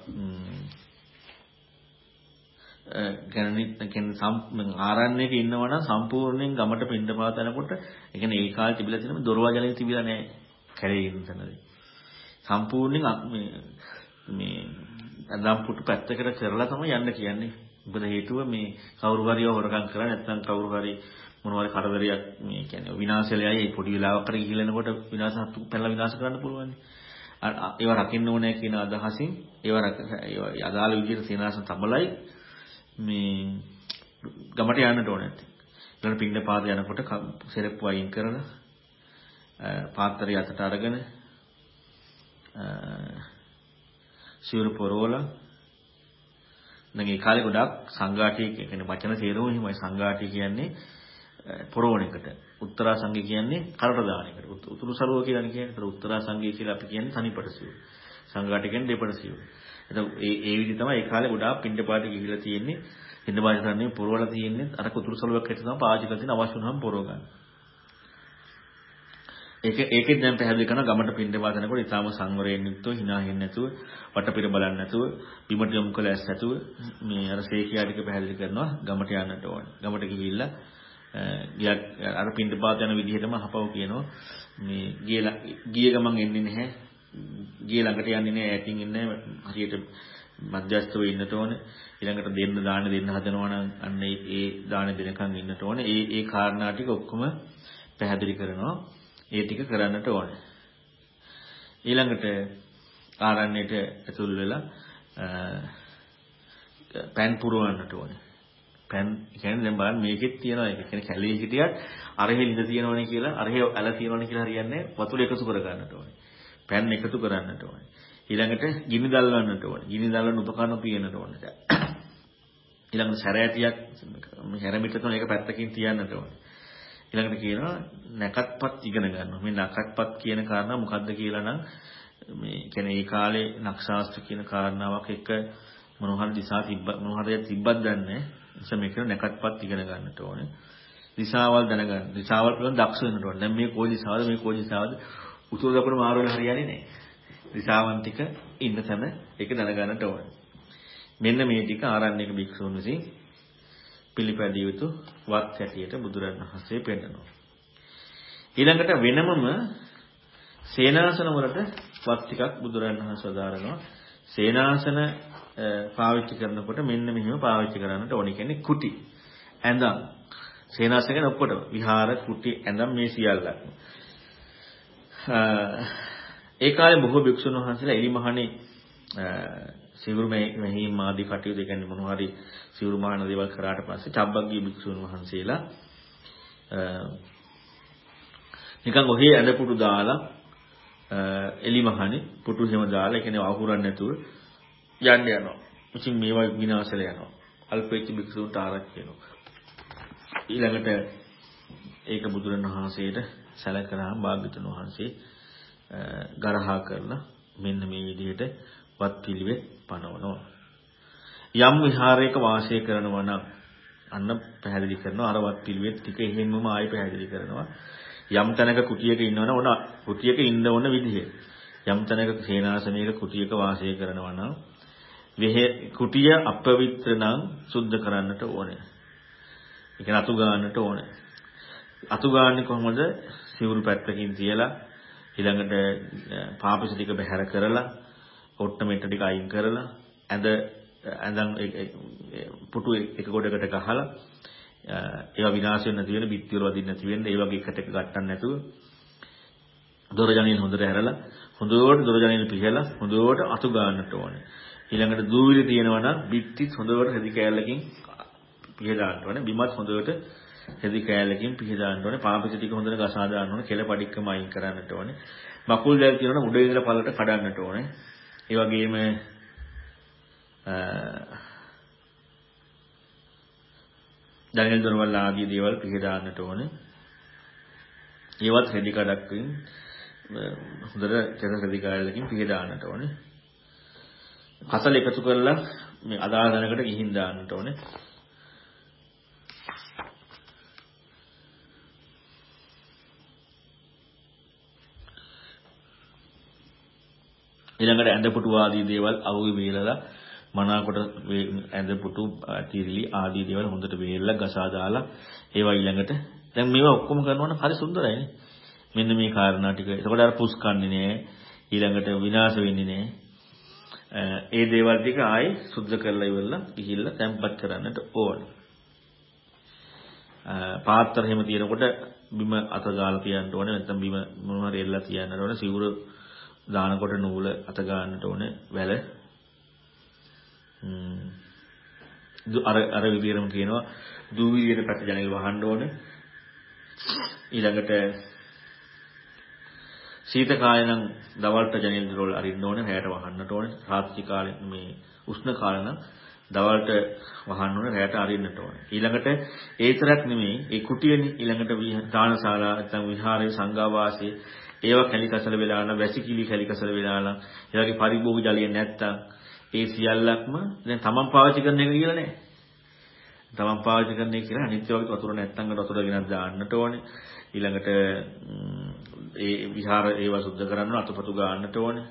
කියන්නේ ආරණ්‍යයක ඉන්නවා නම් සම්පූර්ණයෙන් ගමට පින්නපාත යනකොට ඒ කියන්නේ ඒ කාලේ තිබිලා තියෙන දොරවල් ජලය තිබිලා නැහැ කැලේ ඉන්න තැනදී. සම්පූර්ණයෙන් මේ මේ අදම් පුටු පැත්තකට කරලා තමයි යන්න කියන්නේ. මොකද හේතුව මේ කවුරු හරි හොරකම් කරා නැත්නම් කවුරු හරි මොනවාරි කරදරයක් මේ කියන්නේ විනාශයලයි පොඩි වෙලාවකට ගිහිල්නකොට විනාශ හත්තු පැනලා විනාශ කරන්න පුළුවන්. ඒව රකින්න ඕනේ කියන අදහසින් ඒව ඒව අදාළ විදිහට සේනාසන තබලයි මේ ගමට යන්නට ඕනේ. ඊළඟ පින්න පාද යනකොට සෙරප්පු අයින් කරලා පාත්‍රය අතට අරගෙන සිවුරු පොරවලා දැන් ඒ කාලේ ගොඩක් සංඝාටිය කියන්නේ වචන තේරුම එහෙමයි. සංඝාටිය කියන්නේ පොරවන එකට. උත්තරා සංඝය කියන්නේ කරට දාන එකට. උතුරු සරුව කියලා කියන්නේ උත්තරා සංඝය කියලා අපි කියන්නේ තනිපට සිවුරු සංඝාටිය කියන්නේ දෙපට සිවුරු එතකොට ඒ ඒ විදිහ තමයි ඒ කාලේ ගොඩාක් පින්ඩපාතේ ගිහිලා තියෙන්නේ පින්ඩපාතේ කරන්නේ පොරවලා තියෙන්නේ අර උතුරු සරුවක් හැටියට තමයි පාවිච්චි කරලා තියෙන අවශ්‍ය වුණාම පොරව ගන්න ඒක ඒකෙන් දැන් පැහැදිලි කරනවා ගමට පින්ඩ වාදනකොට ඊටාම සංවරයෙන් යුක්තව hina හෙන්නේ නැතුව වටපිට බලන්නේ නැතුව බිමට යොමු කළ ඇස් නැතුව මේ අර සේකියා ටික පැහැදිලි කරනවා ගමට යන්නට ඕනේ. ගමට ගිහිල්ලා ගියක් අර පින්ඩ පාත යන විදිහටම අහපව කියනවා මේ ගිය ගිය ගමන් එන්නේ නැහැ. ගිය ළඟට යන්නේ නැහැ ඈතින් ඉන්නේ හරියට මධ්‍යස්ථව ඉන්නට ඕනේ. ඊළඟට දෙන්න දාන දෙන්න හදනවා නම් අන්න ඒ දාන දෙනකන් ඉන්නට ඕනේ. ඒ ඒ කාරණා ටික ඔක්කොම පැහැදිලි කරනවා. ඒ ටික කරන්නට ඕනේ. ඊළඟට ආරණ්‍යයට ඇතුල් වෙලා පෑන් පුරවන්නට ඕනේ. පෑන් කියන්නේ දැන් බලන්න මේකෙත් තියෙනවා ඒක. කියන්නේ කැලේ හිටියත් අරහෙ ලිඳ තියෙනවනේ කියලා අරහෙ ඇල තියෙනවනේ කියලා හරියන්නේ වතුර එකතු කර ගන්නට ඕනේ. පෑන් එකතු කරන්නට ඕනේ. ඊළඟට ගිනි දල්වන්නට ඕනේ. ගිනි දල්වන්න උපකරණ පියන්නට ඕනේ. ඊළඟට සැරෑටියක් හැරමිට තුන එක පැත්තකින් තියන්නට ඕනේ. ඊළඟට කියනවා නැකත්පත් ඉගෙන ගන්නවා. මේ නැකත්පත් කියන කාරණා මොකද්ද කියලා නම් මේ කියන්නේ ඒ කාලේ නක්ෂාස්ත්‍ර කියන කාරණාවක් එක්ක මොනවහරි දිශා තිබ්බ මොනවහරි තිබ්බක් දන්නේ. නිසා මේක නැකත්පත් ඉගෙන ගන්නට ඕනේ. දිශාවල් දැනගන්න. දිශාවල් පිළිබඳ දක්ෂ වෙන්නට ඕනේ. දැන් මේ කොයි දිශාවද මේ කොයි දිශාවද උතුර දකුණ මාරු වෙලා හරියන්නේ නැහැ. දිශාවන් ටික ඉන්න තැන ඒක දැනගන්නට ඕනේ. මෙන්න මේ ටික ආරණ්‍යක භික්ෂුන් විසින් පිළිපැදිය යුතු වත් හැටියට බුදුරණවහන්සේ පෙන්නනවා. ඊළඟට වෙනමම සේනාසන වලට වත් ටිකක් බුදුරණවහන්සේ සදාරනවා. සේනාසන පාවිච්චි කරනකොට මෙන්න මෙහෙම පාවිච්චි කරන්නට ඕනි කියන්නේ කුටි. ඇඳම්. සේනාසන කියන්නේ ඔක්කොටම විහාර කුටි ඇඳම් මේ සියල්ලක්. ඒ කාලේ බොහෝ භික්ෂුන් වහන්සේලා එලිමහනේ සිවුරු මෙහිම ආදී කටයුතු කියන්නේ මොනවා හරි සිවුරු මාන දේවල් කරාට පස්සේ චබ්බග්ගී භික්ෂුන් වහන්සේලා නිකන් ඔහේ ඇඳ පුටු දාලා එලිමහනේ පුටු හිම දාලා ඒ කියන්නේ වහුරන්නේ නැතුව යන්න යනවා. ඉතින් මේවා විනාශල යනවා. අල්පෙච්ච භික්ෂුන්ට ආරක්ෂ වෙනවා. ඊළඟට ඒක බුදුරණවහන්සේට සැලකලා භාග්‍යතුන් වහන්සේ ගරහා කරලා මෙන්න මේ විදිහට වත් පිළිවෙත් පනවනවා. යම් විහාරයක වාසය කරනවා නම් අන්න පැහැදිලි කරනවා අරවත් පිළිවෙත් ටික එහෙම්මම ආයෙ පැහැදිලි කරනවා. යම් තැනක කුටියක ඉන්නවනම් ඕන කුටියක ඉන්න ඕන විදිහ. යම් තැනක සේනාසනයක කුටියක වාසය කරනවා නම් වෙහෙ කුටිය අපවිත්‍ර නම් සුද්ධ කරන්නට ඕනේ. ඒක නතු ගන්නට ඕනේ. අතු ගන්න කොහොමද? සිවුරු පැත්තකින් තියලා ඊළඟට පාපස ටික බැහැර කරලා ඔට්ටමෙට්ට ටික අයින් කරලා ඇඳ ඇඳන් පුටු එක ගොඩකට ගහලා ඒවා විනාශ වෙන්න නැති වෙන බිත්ති වල වදින්න නැති වෙන්න ඒ වගේ එකට එක ගට්ටන්න නැතුව දොර ජනෙල් හොඳට හැරලා හොඳට දොර ජනෙල් පිහලා හොඳට අතු ගන්නට ඕනේ. ඊළඟට දූවිලි තියෙනවා නම් බිත්තිත් හොඳට රෙදි කෑල්ලකින් පිහදාන්න ඕනේ. බිමත් හොඳට රෙදි කෑල්ලකින් පිහදාන්න ඕනේ පාපිත ටික හොඳට ගසා දාන්න ඕනේ කෙල පඩික්කම අයින් කරන්නට ඕනේ මකුල් දැල් තියෙනවා නම් උඩ ඉඳලා පළලට කඩන්නට ඕනේ ඒ වගේම දැනෙල් දොරවල් ආදී දේවල් පිහදාන්නට ඕනේ. ඒවත් රෙදි කඩක්කින් හොඳට චර රෙදි කාලයකින් පිහදාන්නට ඕනේ. කසල එකතු කරලා මේ අදාළ දැනකට ගිහින් දාන්නට ඕනේ. ඊළඟට ඇඳ පුටු ආදී දේවල් අවුයි වේලලා මනාකොට ඇඳ පුටු තිරිලි ආදී දේවල් හොඳට වේලලා ගසා දාලා ඒවා ඊළඟට දැන් මේවා ඔක්කොම කරනවා නම් හරි සුන්දරයිනේ. මෙන්න මේ කාරණා ටික. එතකොට අර පුස් කන්නේ නෑ. ඊළඟට විනාශ වෙන්නේ නැහැ. ඒ දේවල් ටික ආයි සුද්ධ කරලා ඉවරලා ගිහිල්ලා තැම්පත් කරන්නට ඕන. පාත්‍ර එහෙම තියෙනකොට බිම අත දාලා තියන්න ඕනේ නැත්නම් බිම මොනවා හරි එල්ලලා තියන්න ඕනේ සිවුර දානකොට නූල අත ගන්නට ඕනේ වැල. අර අර විදිහටම කියනවා. දූවිලියට පැත්ත ජනෙල් වහන්න ඕනේ. ඊළඟට සීත කාලේ නම් දවල්ට ජනෙල් දොරවල් අරින්න ඕනේ රැයට වහන්නට ඕනේ. රාත්‍රී කාලේ මේ උෂ්ණ කාලේ නම් දවල්ට වහන්න ඕනේ රැයට අරින්නට ඕනේ. ඊළඟට ඒතරක් නෙමෙයි ඒ කුටියනේ ඊළඟට දානශාලා නැත්නම් විහාරයේ සංඝාවාසයේ ඒවා කැලිකසල වෙලා නම් වැසිකිලි කැලිකසල වෙලා නම් ඒ වගේ පරිභෝග ජලිය නැත්තම් ඒ සියල්ලක්ම දැන් තමන් පාවිච්චි කරන එක කියලා නෑ. තමන් පාවිච්චි කරන එක කියලා අනිත්‍ය වගේ වතුර නැත්තම් වතුර ගෙනත් දාන්නට ඕනේ. ඊළඟට ඒ විහාර ඒවා සුද්ධ කරන්න අතපතු ගන්නට ඕනේ.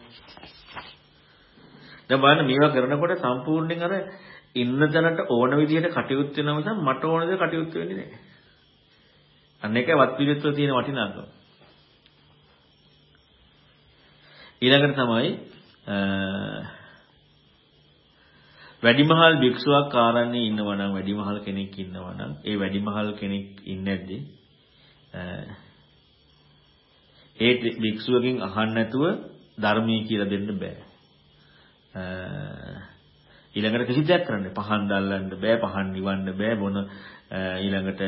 දැන් බලන්න මේවා කරනකොට සම්පූර්ණයෙන් අර ඉන්න තැනට ඕන විදිහට කටයුතු වෙනවා මිසක් මට ඕන දේ කටයුතු වෙන්නේ නැහැ. අන්න ඒකයි වත් පිළිවෙත්වල තියෙන වටිනාකම. ඊළඟට තමයි වැඩිමහල් භික්ෂුවක් ආරණ්‍යයේ ඉන්නවා නම් වැඩිමහල් කෙනෙක් ඉන්නවා නම් ඒ වැඩිමහල් කෙනෙක් ඉන්නේ නැද්දි? ඒ භික්ෂුවකින් අහන්න නැතුව ධර්මයේ කියලා දෙන්න බෑ. ඊළඟට කිසි දෙයක් කරන්න පහන් දැල්ලන්න බෑ පහන් නිවන්න බෑ මොන ඊළඟට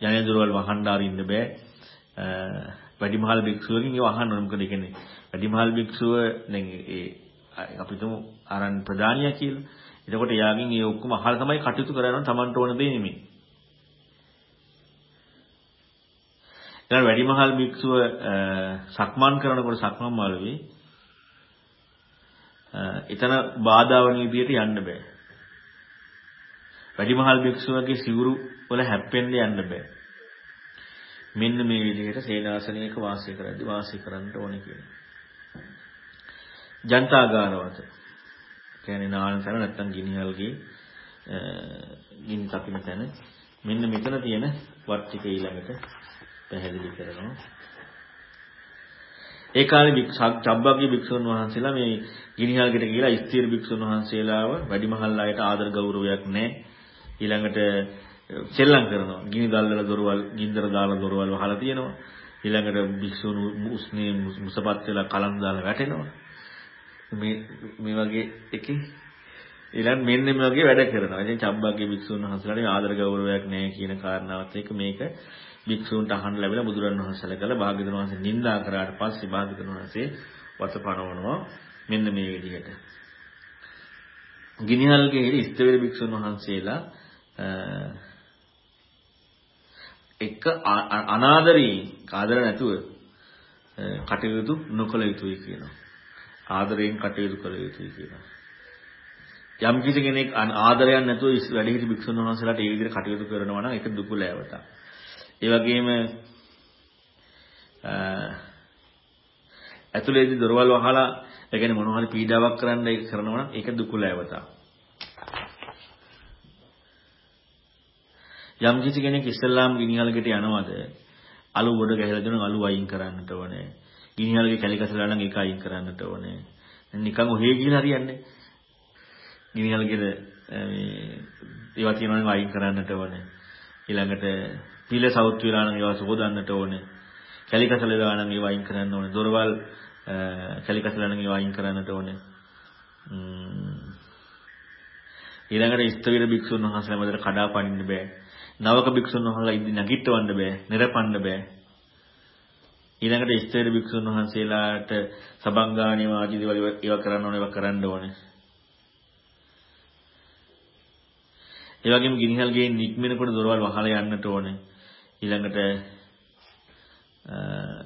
යන්නේ දොරවල් වහන්න අරින්න බෑ. වැඩිමහල් භික්ෂුවකින් ඒව අහන්න ඕන මොකද ඒ කියන්නේ වැඩිමහල් භික්ෂුව දැන් ඒ අපි තුමු ආරන් ප්‍රධානියා කියලා. එතකොට එයාගෙන් ඒ ඔක්කොම අහලා තමයි කටයුතු කරනවා Tamanට ඕන දේ නෙමෙයි. ඊළඟ වැඩිමහල් භික්ෂුව සක්මන් කරනකොට සක්මන් මාළුවේ එතන බාධා වන විදියට යන්න බෑ. වැඩිමහල් භික්ෂුවගේ සිවුරු වල හැප්පෙන්න යන්න බෑ. මෙන්න මේ විදිහට සේනාසනයක වාසය කරද්දී වාසය කරන්න ඕනේ කියලා. ජනතාගාරවත කියන්නේ නාන තැන නැත්තම් ගිනිහල්ගේ ගිනි තපින තැන. මෙන්න මෙතන තියෙන වත් ටික ඊළඟට පැහැදිලි කරනවා. ඒ කාලේ චබ්බග්ගේ භික්ෂුන් වහන්සේලා මේ ගිනිහල්ගෙට ගිහිලා ස්ථීර භික්ෂුන් වහන්සේලාව වැඩිමහල් අයට ආදර ගෞරවයක් නැහැ. ඊළඟට සෙල්ලම් කරනවා ගිනි දැල්වල දොරවල් ගින්දර දාලා දොරවල් වහලා තියෙනවා ඊළඟට භික්ෂුන් උස්නේ මුසපත් වෙලා කලම් දාලා වැටෙනවා මේ මේ වගේ එකේ ඊළඟ මෙන්න මේ වගේ වැඩ කරනවා. ඉතින් චබ්බාගේ භික්ෂුන් වහන්සේලාට ආදර ගෞරවයක් නැහැ කියන කාරණාවත් එක්ක මේක භික්ෂුන්ට අහන්න ලැබිලා බුදුරන් වහන්සේලා කළ භාග්‍යවතුන් වහන්සේ නිඳා කරාට පස්සේ භාග්‍යවතුන් වහන්සේ වත පනවනවා මෙන්න මේ විදිහට. ගිනිහල්ගේ ඉස්තවේල භික්ෂුන් වහන්සේලා එක අනාදරී ආදර නැතුව කටයුතු නොකළ යුතුයි කියනවා. ආදරයෙන් කටයුතු කළ යුතුයි කියලා. යම් කිසි කෙනෙක් ආදරයක් නැතුව වැඩිහිටි භික්ෂුන් වහන්සේලාට ඒ විදිහට කටයුතු කරනවා නම් ඒක දුකුලෑවත. ඒ වගේම ඇතුළේදී දොරවල් වහලා ඒ කියන්නේ මොනවා හරි පීඩාවක් කරන්න ඒක කරනවා නම් ඒක දුකුලෑවත. යම් කිසි කෙනෙක් ඉස්ලාම් ගිනිහලකට යනවද අලු ගොඩ ගැහලා දෙන අලු අයින් කරන්නට ඕනේ. ගිනිහල්ගේ කැලිකසලා නම් ඒක අයින් කරන්නට ඕනේ. නිකන් ඔහේ කියලා හරියන්නේ. ගිනිහල්ගේද මේ ඒවා තියෙනවා නම් අයින් කරන්නට ඕනේ. ඊළඟට පිළ සවුත් වෙලා නම් ඒවා සෝදන්නට ඕනේ. කැලිකසල දාන නම් ඒවා අයින් කරන්න ඕනේ. දොරවල් කැලිකසල නම් ඒවා අයින් කරන්නට ඕනේ. ඊළඟට ඉස්තවිර භික්ෂුන් වහන්සේලා මැදට කඩා පනින්න බෑ. නවක භික්ෂුන් වහන්සේලා ඉදි නැගිටවන්න බෑ. නිරපන්න බෑ. ඊළඟට ඉස්තර භික්ෂුන් වහන්සේලාට සබංගාණිය ආදී වගේ ඒවා කරන්න ඕනේ ඒවා කරන්න ඕනේ. ඒ වගේම ගිනිහල් ගෙයින් නික්මෙනකොට දොරවල් වහලා යන්නට ඕනේ. ඊළඟට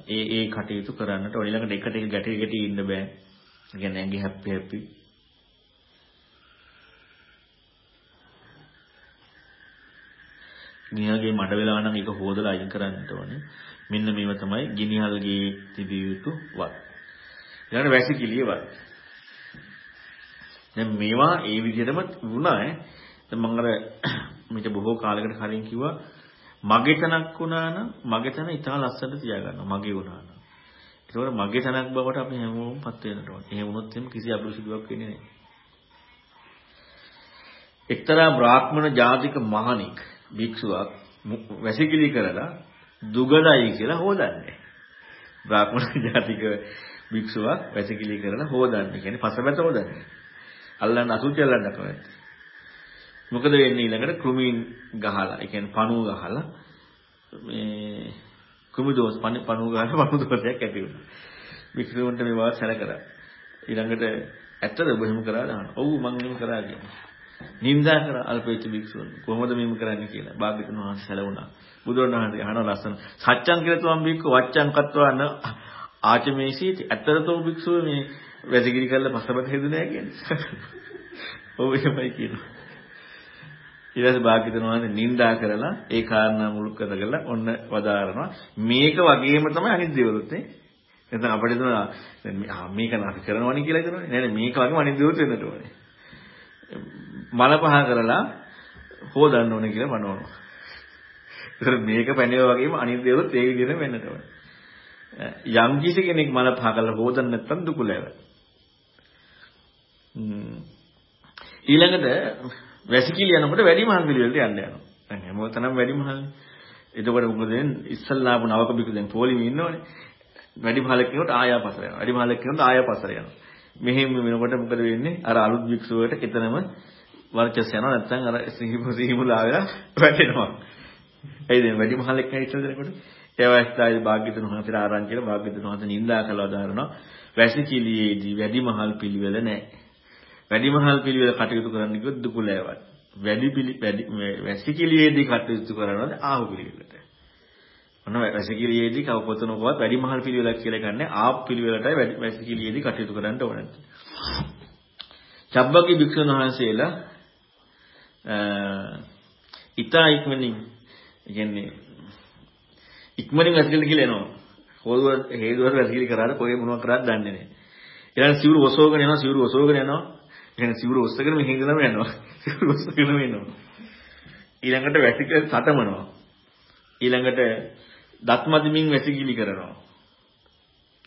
ඒ ඒ කටයුතු කරන්නට ඕනේ. ඊළඟට එකට එක ගැටි ගැටි ඉන්න බෑ. ඒ කියන්නේ ඇඟි හැප්පි හැප්පි. ගිනිහල්ගේ මඩ වෙලා නම් ඒක හොදලා අයින් කරන්නට ඕනේ. මෙන්න මේව තමයි ගිනිහල්ගේ තිබිය යුතු වත්. ඊළඟට වැසිකිළිය වත්. දැන් මේවා ඒ විදිහටම වුණා ඈ. දැන් මම අර මේක බොහෝ කාලයකට කලින් කිව්වා මගේ තනක් වුණා නම් මගේ තන ඉතා ලස්සනට තියාගන්නවා මගේ වුණා නම්. ඒකවල මගේ තනක් බවට අපි හැමෝමපත් වෙන්නට ඕනේ. එහෙම වුණොත් එහෙම කිසි අපිරිසුදුවක් වෙන්නේ නැහැ. එක්තරා බ්‍රාහ්මණ ජාතික මහණෙක් භික්ෂුවක් වැසිකිලි කරලා දුගලයි කියලා හොදන්නේ. බ්‍රාහ්මණ ජාතික භික්ෂුවක් වැසිකිලි කරලා හොදන්නේ. කියන්නේ පසබැත හොදන්නේ. අල්ලන්න අසුචි අල්ලන්න කවයි. මොකද වෙන්නේ ඊළඟට කෘමීන් ගහලා, ඒ කියන්නේ පණුව ගහලා මේ කුමු දෝෂ පණුව ගහලා පණුව දෝෂයක් ඇති වෙනවා. භික්ෂුවන්ට මේවා සැලකලා. ඊළඟට ඇත්තද ඔබ එහෙම කරාද? ඔව් මම එහෙම කරා කියන්නේ. නින්දා කර අල්පේච්ච භික්ෂුන් කොහොමද මෙහෙම කරන්නේ කියලා භාග්‍යතුන් වහන්සේ සැලවුණා. බුදුරණවහන්සේ අහන ලස්සන සත්‍යං කියලා තුම් බික්ක වච්චං කත්වාන ආචමේසීති අතරතෝ භික්ෂුව මේ වැසිකිලි කරලා පස්සබට හෙදුනේ කියන්නේ. ඔව් එහෙමයි කියනවා. ඊට පස්සේ භාග්‍යතුන් වහන්සේ නින්දා කරලා ඒ කාරණා මුල් කරගලා ඔන්න වදාරනවා මේක වගේම තමයි අනිත් දේවලුත් නේ. එතන අපිට දුන්නා මේක නම් කරනවනේ කියලා හිතනවනේ. නෑ නෑ මේක වගේම අනිත් දේවලුත් වෙන්නට ඕනේ. මල පහ කරලා හොදන්න ඕනේ කියලා මනෝනවා. ඒතර මේක පැනේවා වගේම අනිත් දේවලුත් ඒ විදිහටම වෙන්නට ඕනේ. යම් කිසි කෙනෙක් මල පහ කරලා හොදන්න නැත්නම් දුකුලෑව. ඊළඟට වැසිකිලි යනකොට වැඩිමහල් පිළිවෙලට යන්න යනවා. දැන් හැමෝතනම වැඩිමහල්නේ. එතකොට මොකද වෙන්නේ? ඉස්සල්ලාපු නවක බිකු දැන් පොලිමේ ඉන්නවනේ. වැඩිමහලක් කෙනෙකුට ආයාපසර යනවා. වැඩිමහලක් කෙනෙකුට ආයාපසර යනවා. මෙහෙම වෙනකොට මොකද වෙන්නේ? අර අලුත් භික්ෂුවට එතනම වර්චස් යනවා නැත්නම් අර සිහිමු සිහිමුලා වෙලා වැටෙනවා. ඒ දැන් වැඩිමහලක් ඇවිත් දෙනකොට ඒ අවස්ථාවේ භාග්‍යතුන් වහන්සේලා ආරංචි කරලා භාග්‍යතුන් වහන්සේ නින්දා කළා දාරනවා. වැසිකිළියේදී වැඩිමහල් පිළිවෙල නැහැ. වැඩිමහල් පිළිවෙල කටයුතු කරන්න කිව්වොත් දුකුලෑවත්. වැඩි පිළි වැඩි වැසිකිළියේදී කටයුතු කරනවද ආහු පිළිවෙලට. මොන වැසිකිළියේදී කවපොතනකවත් වැඩිමහල් පිළිවෙලක් කියලා ගන්න ආප් පිළිවෙලටයි වැසිකිළියේදී කටයුතු කරන්න ඕනේ. චබ්බකි භික්ෂුන් වහන්සේලා ඊතා ඉක්මනින් කියන්නේ ඉක්මනින් වැසිකිලි කියලා එනවා. හොදුව හේදුවට වැසිකිලි කරාට කොහේ මොනවද කරාද දන්නේ නැහැ. ඊළඟ සිවුරු ඔසවගෙන යනවා සිවුරු ඔසවගෙන යනවා එහෙනම් සිවුර ඔස්සගෙන මෙහෙ ඉඳලාම යනවා. සිවුර ඔස්සගෙනම එනවා. ඊළඟට වැසික සටමනවා. ඊළඟට දත් මදිමින් වැසිකිලි කරනවා.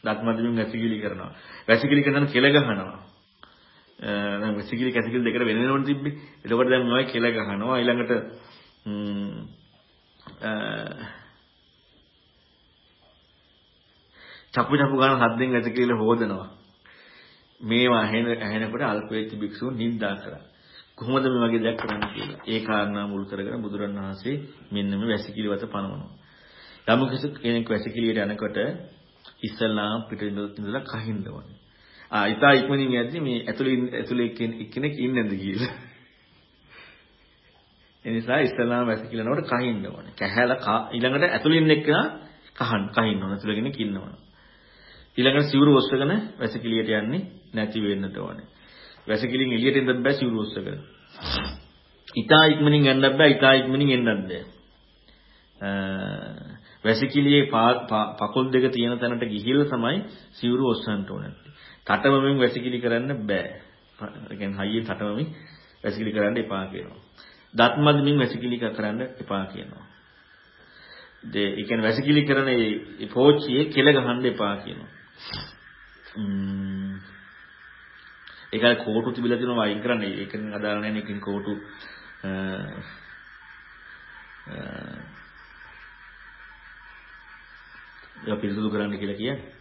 දත් මදිමින් වැසිකිලි කරනවා. වැසිකිලි කරන කෙල ගහනවා. දැන් වැසිකිලි කැසිකිලි දෙකට වෙන වෙනම තිබ්බේ. එතකොට දැන් මොනවයි කෙල ගහනවා. ඊළඟට චපු චපු ගන්න හද්දෙන් වැසිකිලි හොදනවා. මේවා ඇහෙන ඇහෙනකොට අල්පේච්ච භික්ෂුන් නිඳා කරා. කොහොමද මේ වගේ දෙයක් කරන්න කියලා. ඒ කාරණා මුල් කරගෙන බුදුරණවහන්සේ මෙන්න මේ වැසිකිලිවත පනවනවා. යම් කෙනෙක් වැසිකිලියට යනකොට ඉස්සල්ලාම පිටින් ඉඳලා කහින්න ඕනේ. ආ ඊටා ඉක්මනින් යද්දි මේ ඇතුලේ ඇතුලේ කෙනෙක් ඉන්නේද කියලා. ඒ නිසා ඉස්සල්ලාම වැසිකිලනකොට කහින්න ඕනේ. කැහැලා ඊළඟට ඇතුලේ ඉන්න එක්කන කහන් කහින්න ඕනේ. ඇතුලේ කෙනෙක් ඉන්නවා. ඊළඟට සිවුරු ඔස්සගෙන වැසිකිළියට යන්නේ නැති වෙන්නට ඕනේ. වැසිකිළියෙන් එළියට එන්නත් බෑ සිවුරු ඔස්සගෙන. ඊටා ඉක්මනින් යන්නත් බෑ ඊටා ඉක්මනින් එන්නත් බෑ. වැසිකිළියේ පකුල් දෙක තියෙන තැනට ගිහිල්ලා තමයි සිවුරු ඔස්සන්න ඕනේ. තටමමින් වැසිකිලි කරන්න බෑ. ඒ කියන්නේ හයියෙන් තටමමින් වැසිකිලි කරන්න එපා කියනවා. දත් මදමින් වැසිකිලි කරන්න එපා කියනවා. ඒ කියන්නේ වැසිකිලි කරන ඒ පෝච්චියේ කෙල ගහන්න එපා කියනවා. ඒකයි කෝටු තිබිලා තියෙනවා වයින් කරන්නේ. ඒකෙන් අදාළ නැහැ නේකින් කෝටු ඒක පිරිසුදු කරන්න කියලා කියන්නේ.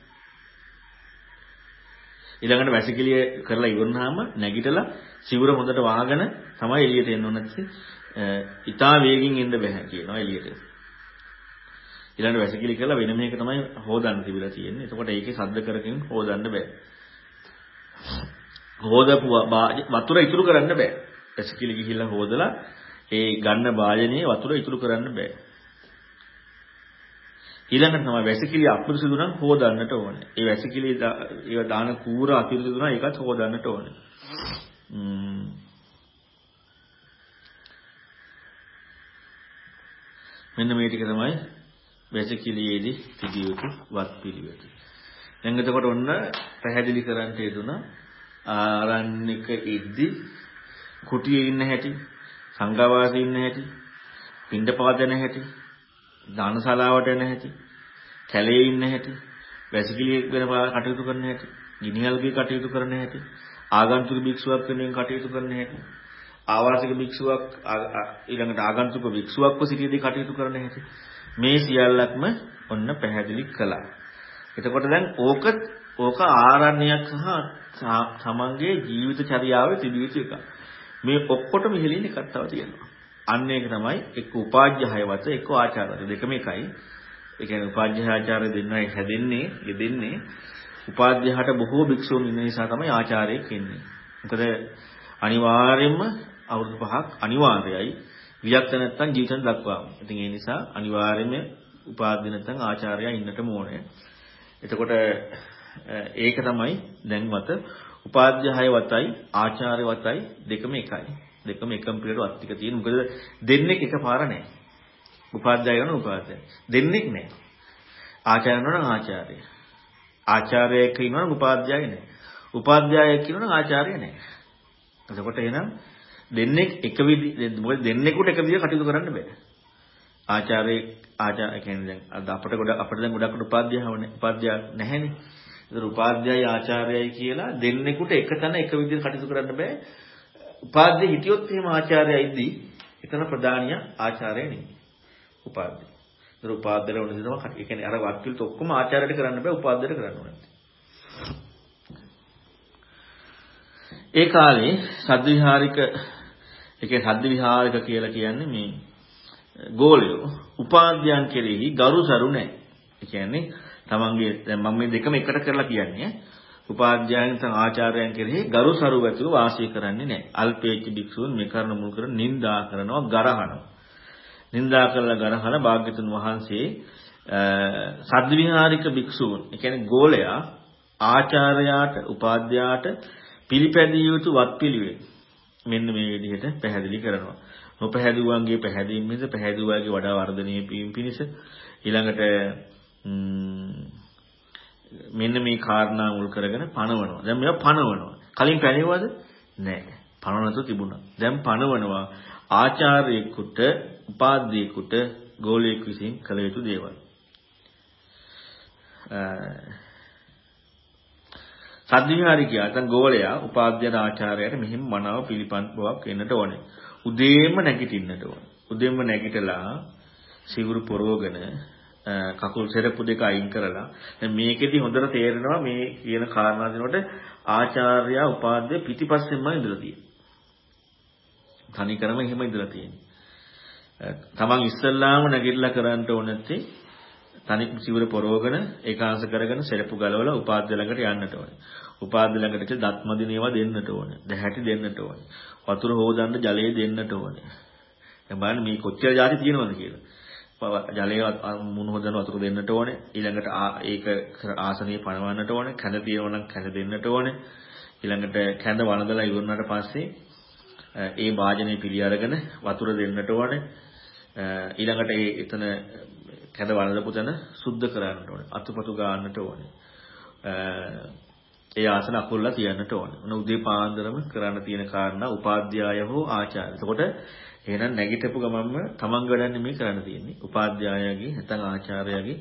ඊළඟට වැසිකිළිය කරලා ඉවරනහම නැගිටලා සිවුර හොඳට වහගෙන තමයි එළියට එන්න ඕන නැත්නම් ඉතා වේගින් එන්න බෑ කියනවා එළියට. ඊළඟට වැසිකිලි කරලා වෙන මේක තමයි හොදන්න තිබිලා තියෙන්නේ. එතකොට ඒකේ සද්ද කරකින් හොදන්න බෑ. හොදපු වතුර ඉතුරු කරන්න බෑ. වැසිකිලි ගිහිල්ලා හොදලා ඒ ගන්න වායනේ වතුර ඉතුරු කරන්න බෑ. ඊළඟට තමයි වැසිකිලි අපිරිසුදු නම් හොදන්නට ඕනේ. ඒ වැසිකිලි ඒව දාන කූර අපිරිසුදු නම් ඒකත් හොදන්නට ඕනේ. මෙන්න මේ ටික තමයි වැසිකිළියේදී තිබිය යුතු වත් පිළිවෙත. දැන් එතකොට ඔන්න පැහැදිලි කරන්න යෙදුනා ආරණ්‍යක ඉද්දි කුටියේ ඉන්න හැටි, සංඝවාසී ඉන්න හැටි, පින්ඩපාත යන හැටි, දානශාලාවට යන හැටි, කැලේ ඉන්න හැටි, වැසිකිළිය වෙන කටයුතු කරන හැටි, ගිනිහල්ගේ කටයුතු කරන හැටි, ආගන්තුක භික්ෂුවක් වෙනුවෙන් කටයුතු කරන හැටි, ආවාසික භික්ෂුවක් ඊළඟට ආගන්තුක භික්ෂුවක්ව සිටියදී කටයුතු කරන හැටි මේ සියල්ලක්ම ඔන්න පැහැදිලි කළා. එතකොට දැන් ඕක ඕක ආරණ්‍යයක් සහ තමන්ගේ ජීවිත චර්යාවේ තිබිය යුතු එකක්. මේ ඔක්කොටම ඉහළින් එකක් තව තියෙනවා. අන්න ඒක තමයි එක්ක උපාධ්‍යාය වත එක්ක ආචාර්ය දෙකම එකයි. ඒ කියන්නේ උපාධ්‍යාය ආචාර්ය දෙන්නයි හැදෙන්නේ, යෙදෙන්නේ. උපාධ්‍යාහට බොහෝ භික්ෂුන් ඉන්න නිසා තමයි ආචාර්යෙක් ඉන්නේ. මොකද අනිවාර්යයෙන්ම අවුරුදු 5ක් අනිවාර්යයි. වියක්ත නැත්තම් ජීවිතෙන් දක්වාම. ඉතින් ඒ නිසා අනිවාර්යයෙන්ම උපාධ්‍ය නැත්තම් ආචාර්යයා ඉන්නටම ඕනේ. එතකොට ඒක තමයි දැන් වත උපාධ්‍යාය වතයි ආචාර්ය වතයි දෙකම එකයි. දෙකම එකම පිළිවෙල වත් ටික තියෙන. මොකද දෙන්නේ එකපාර නැහැ. උපාධ්‍යාය වෙන උපාධ්‍යාය. දෙන්නෙක් නැහැ. ආචාර්ය වෙනවා නම් ආචාර්ය. ආචාර්යයෙක් ඉන්නවා නම් උපාධ්‍යාය නැහැ. උපාධ්‍යායයෙක් ඉන්නවා නම් ආචාර්ය නැහැ. එතකොට එහෙනම් දෙන්නෙක් එක විදි මොකද දෙන්නෙකුට එක විදිහට කටයුතු කරන්න බෑ. ආචාර්ය ආචාර්ය කියන්නේ දැන් අද අපිට ගොඩ අපිට දැන් ගොඩක් උපාධ්‍යාවනේ උපාධ්‍යා නැහැනේ. ඒතර උපාධ්‍යායයි ආචාර්යයි කියලා දෙන්නෙකුට එක තැන එක විදිහට කටයුතු කරන්න බෑ. උපාධ්‍ය හිටියොත් එහෙම ආචාර්යයිදී එතන ප්‍රධානිය ආචාර්ය නෙමෙයි. උපාධ්‍ය. ඒතර උපාධ්‍යර වුණ දේ තමයි ඒ කියන්නේ අර වක්කිලට ඔක්කොම ආචාර්යට කරන්න බෑ උපාධ්‍යයට කරන්න ඕනේ. ඒ කාලේ සද්විහාරික ඒකේ සද්විහාරික කියලා කියන්නේ මේ ගෝලයෝ උපාධ්‍යයන් කෙරෙහි ගරුසරු නැහැ. ඒ කියන්නේ තමන්ගේ දැන් මම මේ දෙකම එකට කරලා කියන්නේ උපාධ්‍යායන් තම ආචාර්යයන් කෙරෙහි ගරුසරු ඇතුව වාසය කරන්නේ නැහැ. අල්පේච්ච භික්ෂූන් මේ කර්ණ මුල් කර නිඳා කරනවා ගරහනවා. නිඳා කළා ගරහන භාග්‍යතුන් වහන්සේ සද්විහාරික භික්ෂූන් ඒ කියන්නේ ගෝලයා ආචාර්යාට උපාධ්‍යාට පිළිපැදිය යුතු වත්පිළිවෙල මෙන්න මේ විදිහට පැහැදිලි කරනවා. නොපැහැදුවන්ගේ පැහැදීම මිස පැහැදුවාගේ වඩා වර්ධනීය වීම පිණිස ඊළඟට මෙන්න මේ කාරණා මුල් කරගෙන පණවනවා. දැන් මේවා පණවනවා. කලින් පැණෙවද? නැහැ. පණව නැතුව තිබුණා. දැන් පණවනවා ආචාර්යෙකුට, උපාධ්‍යයෙකුට, ගෝලයෙකු විසින් කළ යුතු දේවල්. සද්විහාරිකයා නැත්නම් ගෝලයා උපාධ්‍යන ආචාර්යයට මෙහිම මනාව පිළිපන් බවක් එන්නට ඕනේ. උදේම නැගිටින්නට ඕනේ. උදේම නැගිටලා සිවුරු පොරවගෙන කකුල් සෙරප්පු දෙක අයින් කරලා දැන් මේකෙදි හොඳට තේරෙනවා මේ කියන කාරණා දිනකොට ආචාර්යයා උපාධ්‍ය පිටිපස්සෙන්ම ඉඳලා තියෙන්නේ. තනි කරම එහෙම ඉඳලා තියෙන්නේ. තමන් ඉස්සල්ලාම නැගිටලා කරන්න ඕන නැත්තේ තනි සිවුර පොරවගෙන ඒකාංශ කරගෙන සෙරප්පු ගලවලා උපාධ්‍ය ළඟට යන්නට ඕනේ. උපාධ්‍ය ළඟට ඉච්ච දත්මදින ඒවා දෙන්නට ඕනේ. දැහැටි දෙන්නට ඕනේ. වතුර හොදන්න ජලය දෙන්නට ඕනේ. දැන් බලන්න මේ කොච්චර જાති තියෙනවද කියලා. ජලය මුණු හොදන වතුර දෙන්නට ඕනේ. ඊළඟට ඒක ආසනීය පණවන්නට ඕනේ. කැඳ තියෙනවා නම් කැඳ දෙන්නට ඕනේ. ඊළඟට කැඳ වළඳලා ඉවරනට පස්සේ ඒ වාජනේ පිළි අරගෙන වතුර දෙන්නට ඕනේ. ඊළඟට ඒ එතන කැඳ වළඳපු තැන සුද්ධ කරන්නට ඕනේ. අතුපතු ගන්නට ඕනේ. ඒ ආසන අකුල්ලා තියන්නට ඕනේ. උන උදේ පාන්දරම කරන්න තියෙන කාරණා උපාධ්‍යාය හෝ ආචාර්ය. එතකොට එහෙනම් නැගිටපු ගමන්ම තමන් වැඩන්නේ මේ කරන්න තියෙන්නේ. උපාධ්‍යායගේ නැත්නම් ආචාර්යගේ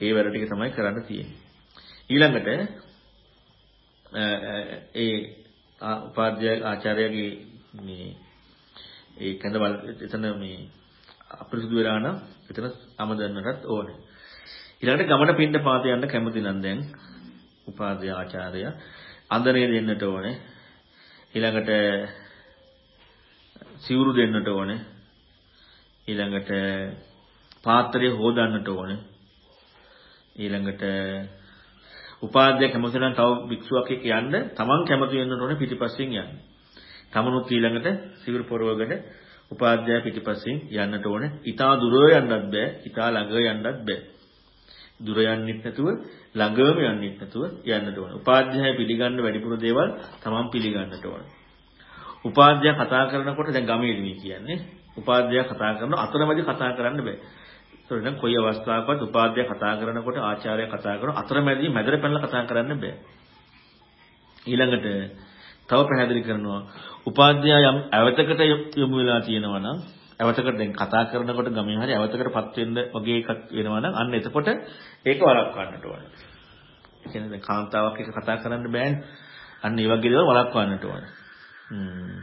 ඒ වැඩ ටික තමයි කරන්න තියෙන්නේ. ඊළඟට ඒ උපාධ්‍යාය ආචාර්යගේ මේ ඒ කඳවල් එතන මේ අපිරිසුදු වෙලා නම් එතන අමදන්නටත් ඕනේ. ඊළඟට ගමන පින්න පාත යන්න කැමති නම් දැන් උපාධ්‍ය ආචාර්ය අන්දරේ දෙන්නට ඕනේ. ඊළඟට සිවුරු දෙන්නට ඕනේ. ඊළඟට පාත්‍රය හොදන්නට ඕනේ. ඊළඟට උපාධ්‍ය කැමති නම් තව භික්ෂුවක් එක්ක යන්න තමන් කැමති වෙන්න ඕනේ පිටිපස්සෙන් යන්න. තමනුත් ඊළඟට සිවුරු පොරවගෙන උපාධ්‍යාය පිටිපස්සෙන් යන්නට ඕනේ. ඊටා දුර යන්නත් බෑ. ඊටා ළඟ යන්නත් බෑ. දුර යන්නෙත් නැතුව ළඟම යන්නෙත් නැතුව යන්නට ඕනේ. උපාධ්‍යාය පිළිගන්න වැඩිපුර දේවල් තමන් පිළිගන්නට ඕනේ. උපාධ්‍යාය කතා කරනකොට දැන් ගමේදී මේ කියන්නේ උපාධ්‍යාය කතා කරන අතරමැදි කතා කරන්න බෑ. ඒතකොට දැන් කොයි අවස්ථාවකවත් උපාධ්‍යාය කතා කරනකොට ආචාර්ය කතා කරන අතරමැදි මැදට පැනලා කතා කරන්න බෑ. ඊළඟට තව පැහැදිලි කරනවා උපාධ්‍යාය යම් ඇවතකට යොමු වෙලා තියෙනවා නම් ඇවතකට දැන් කතා කරනකොට ගමේ හරි ඇවතකටපත් වෙන්න වගේ එකක් වෙනවා නම් අන්න එතකොට ඒක වළක්වන්නට ඕනේ. ඒ කියන්නේ කාන්තාවක් එක්ක කතා කරන්න බෑනේ. අන්න ඒ වගේ දේවල් වළක්වන්නට ඕනේ. හ්ම්.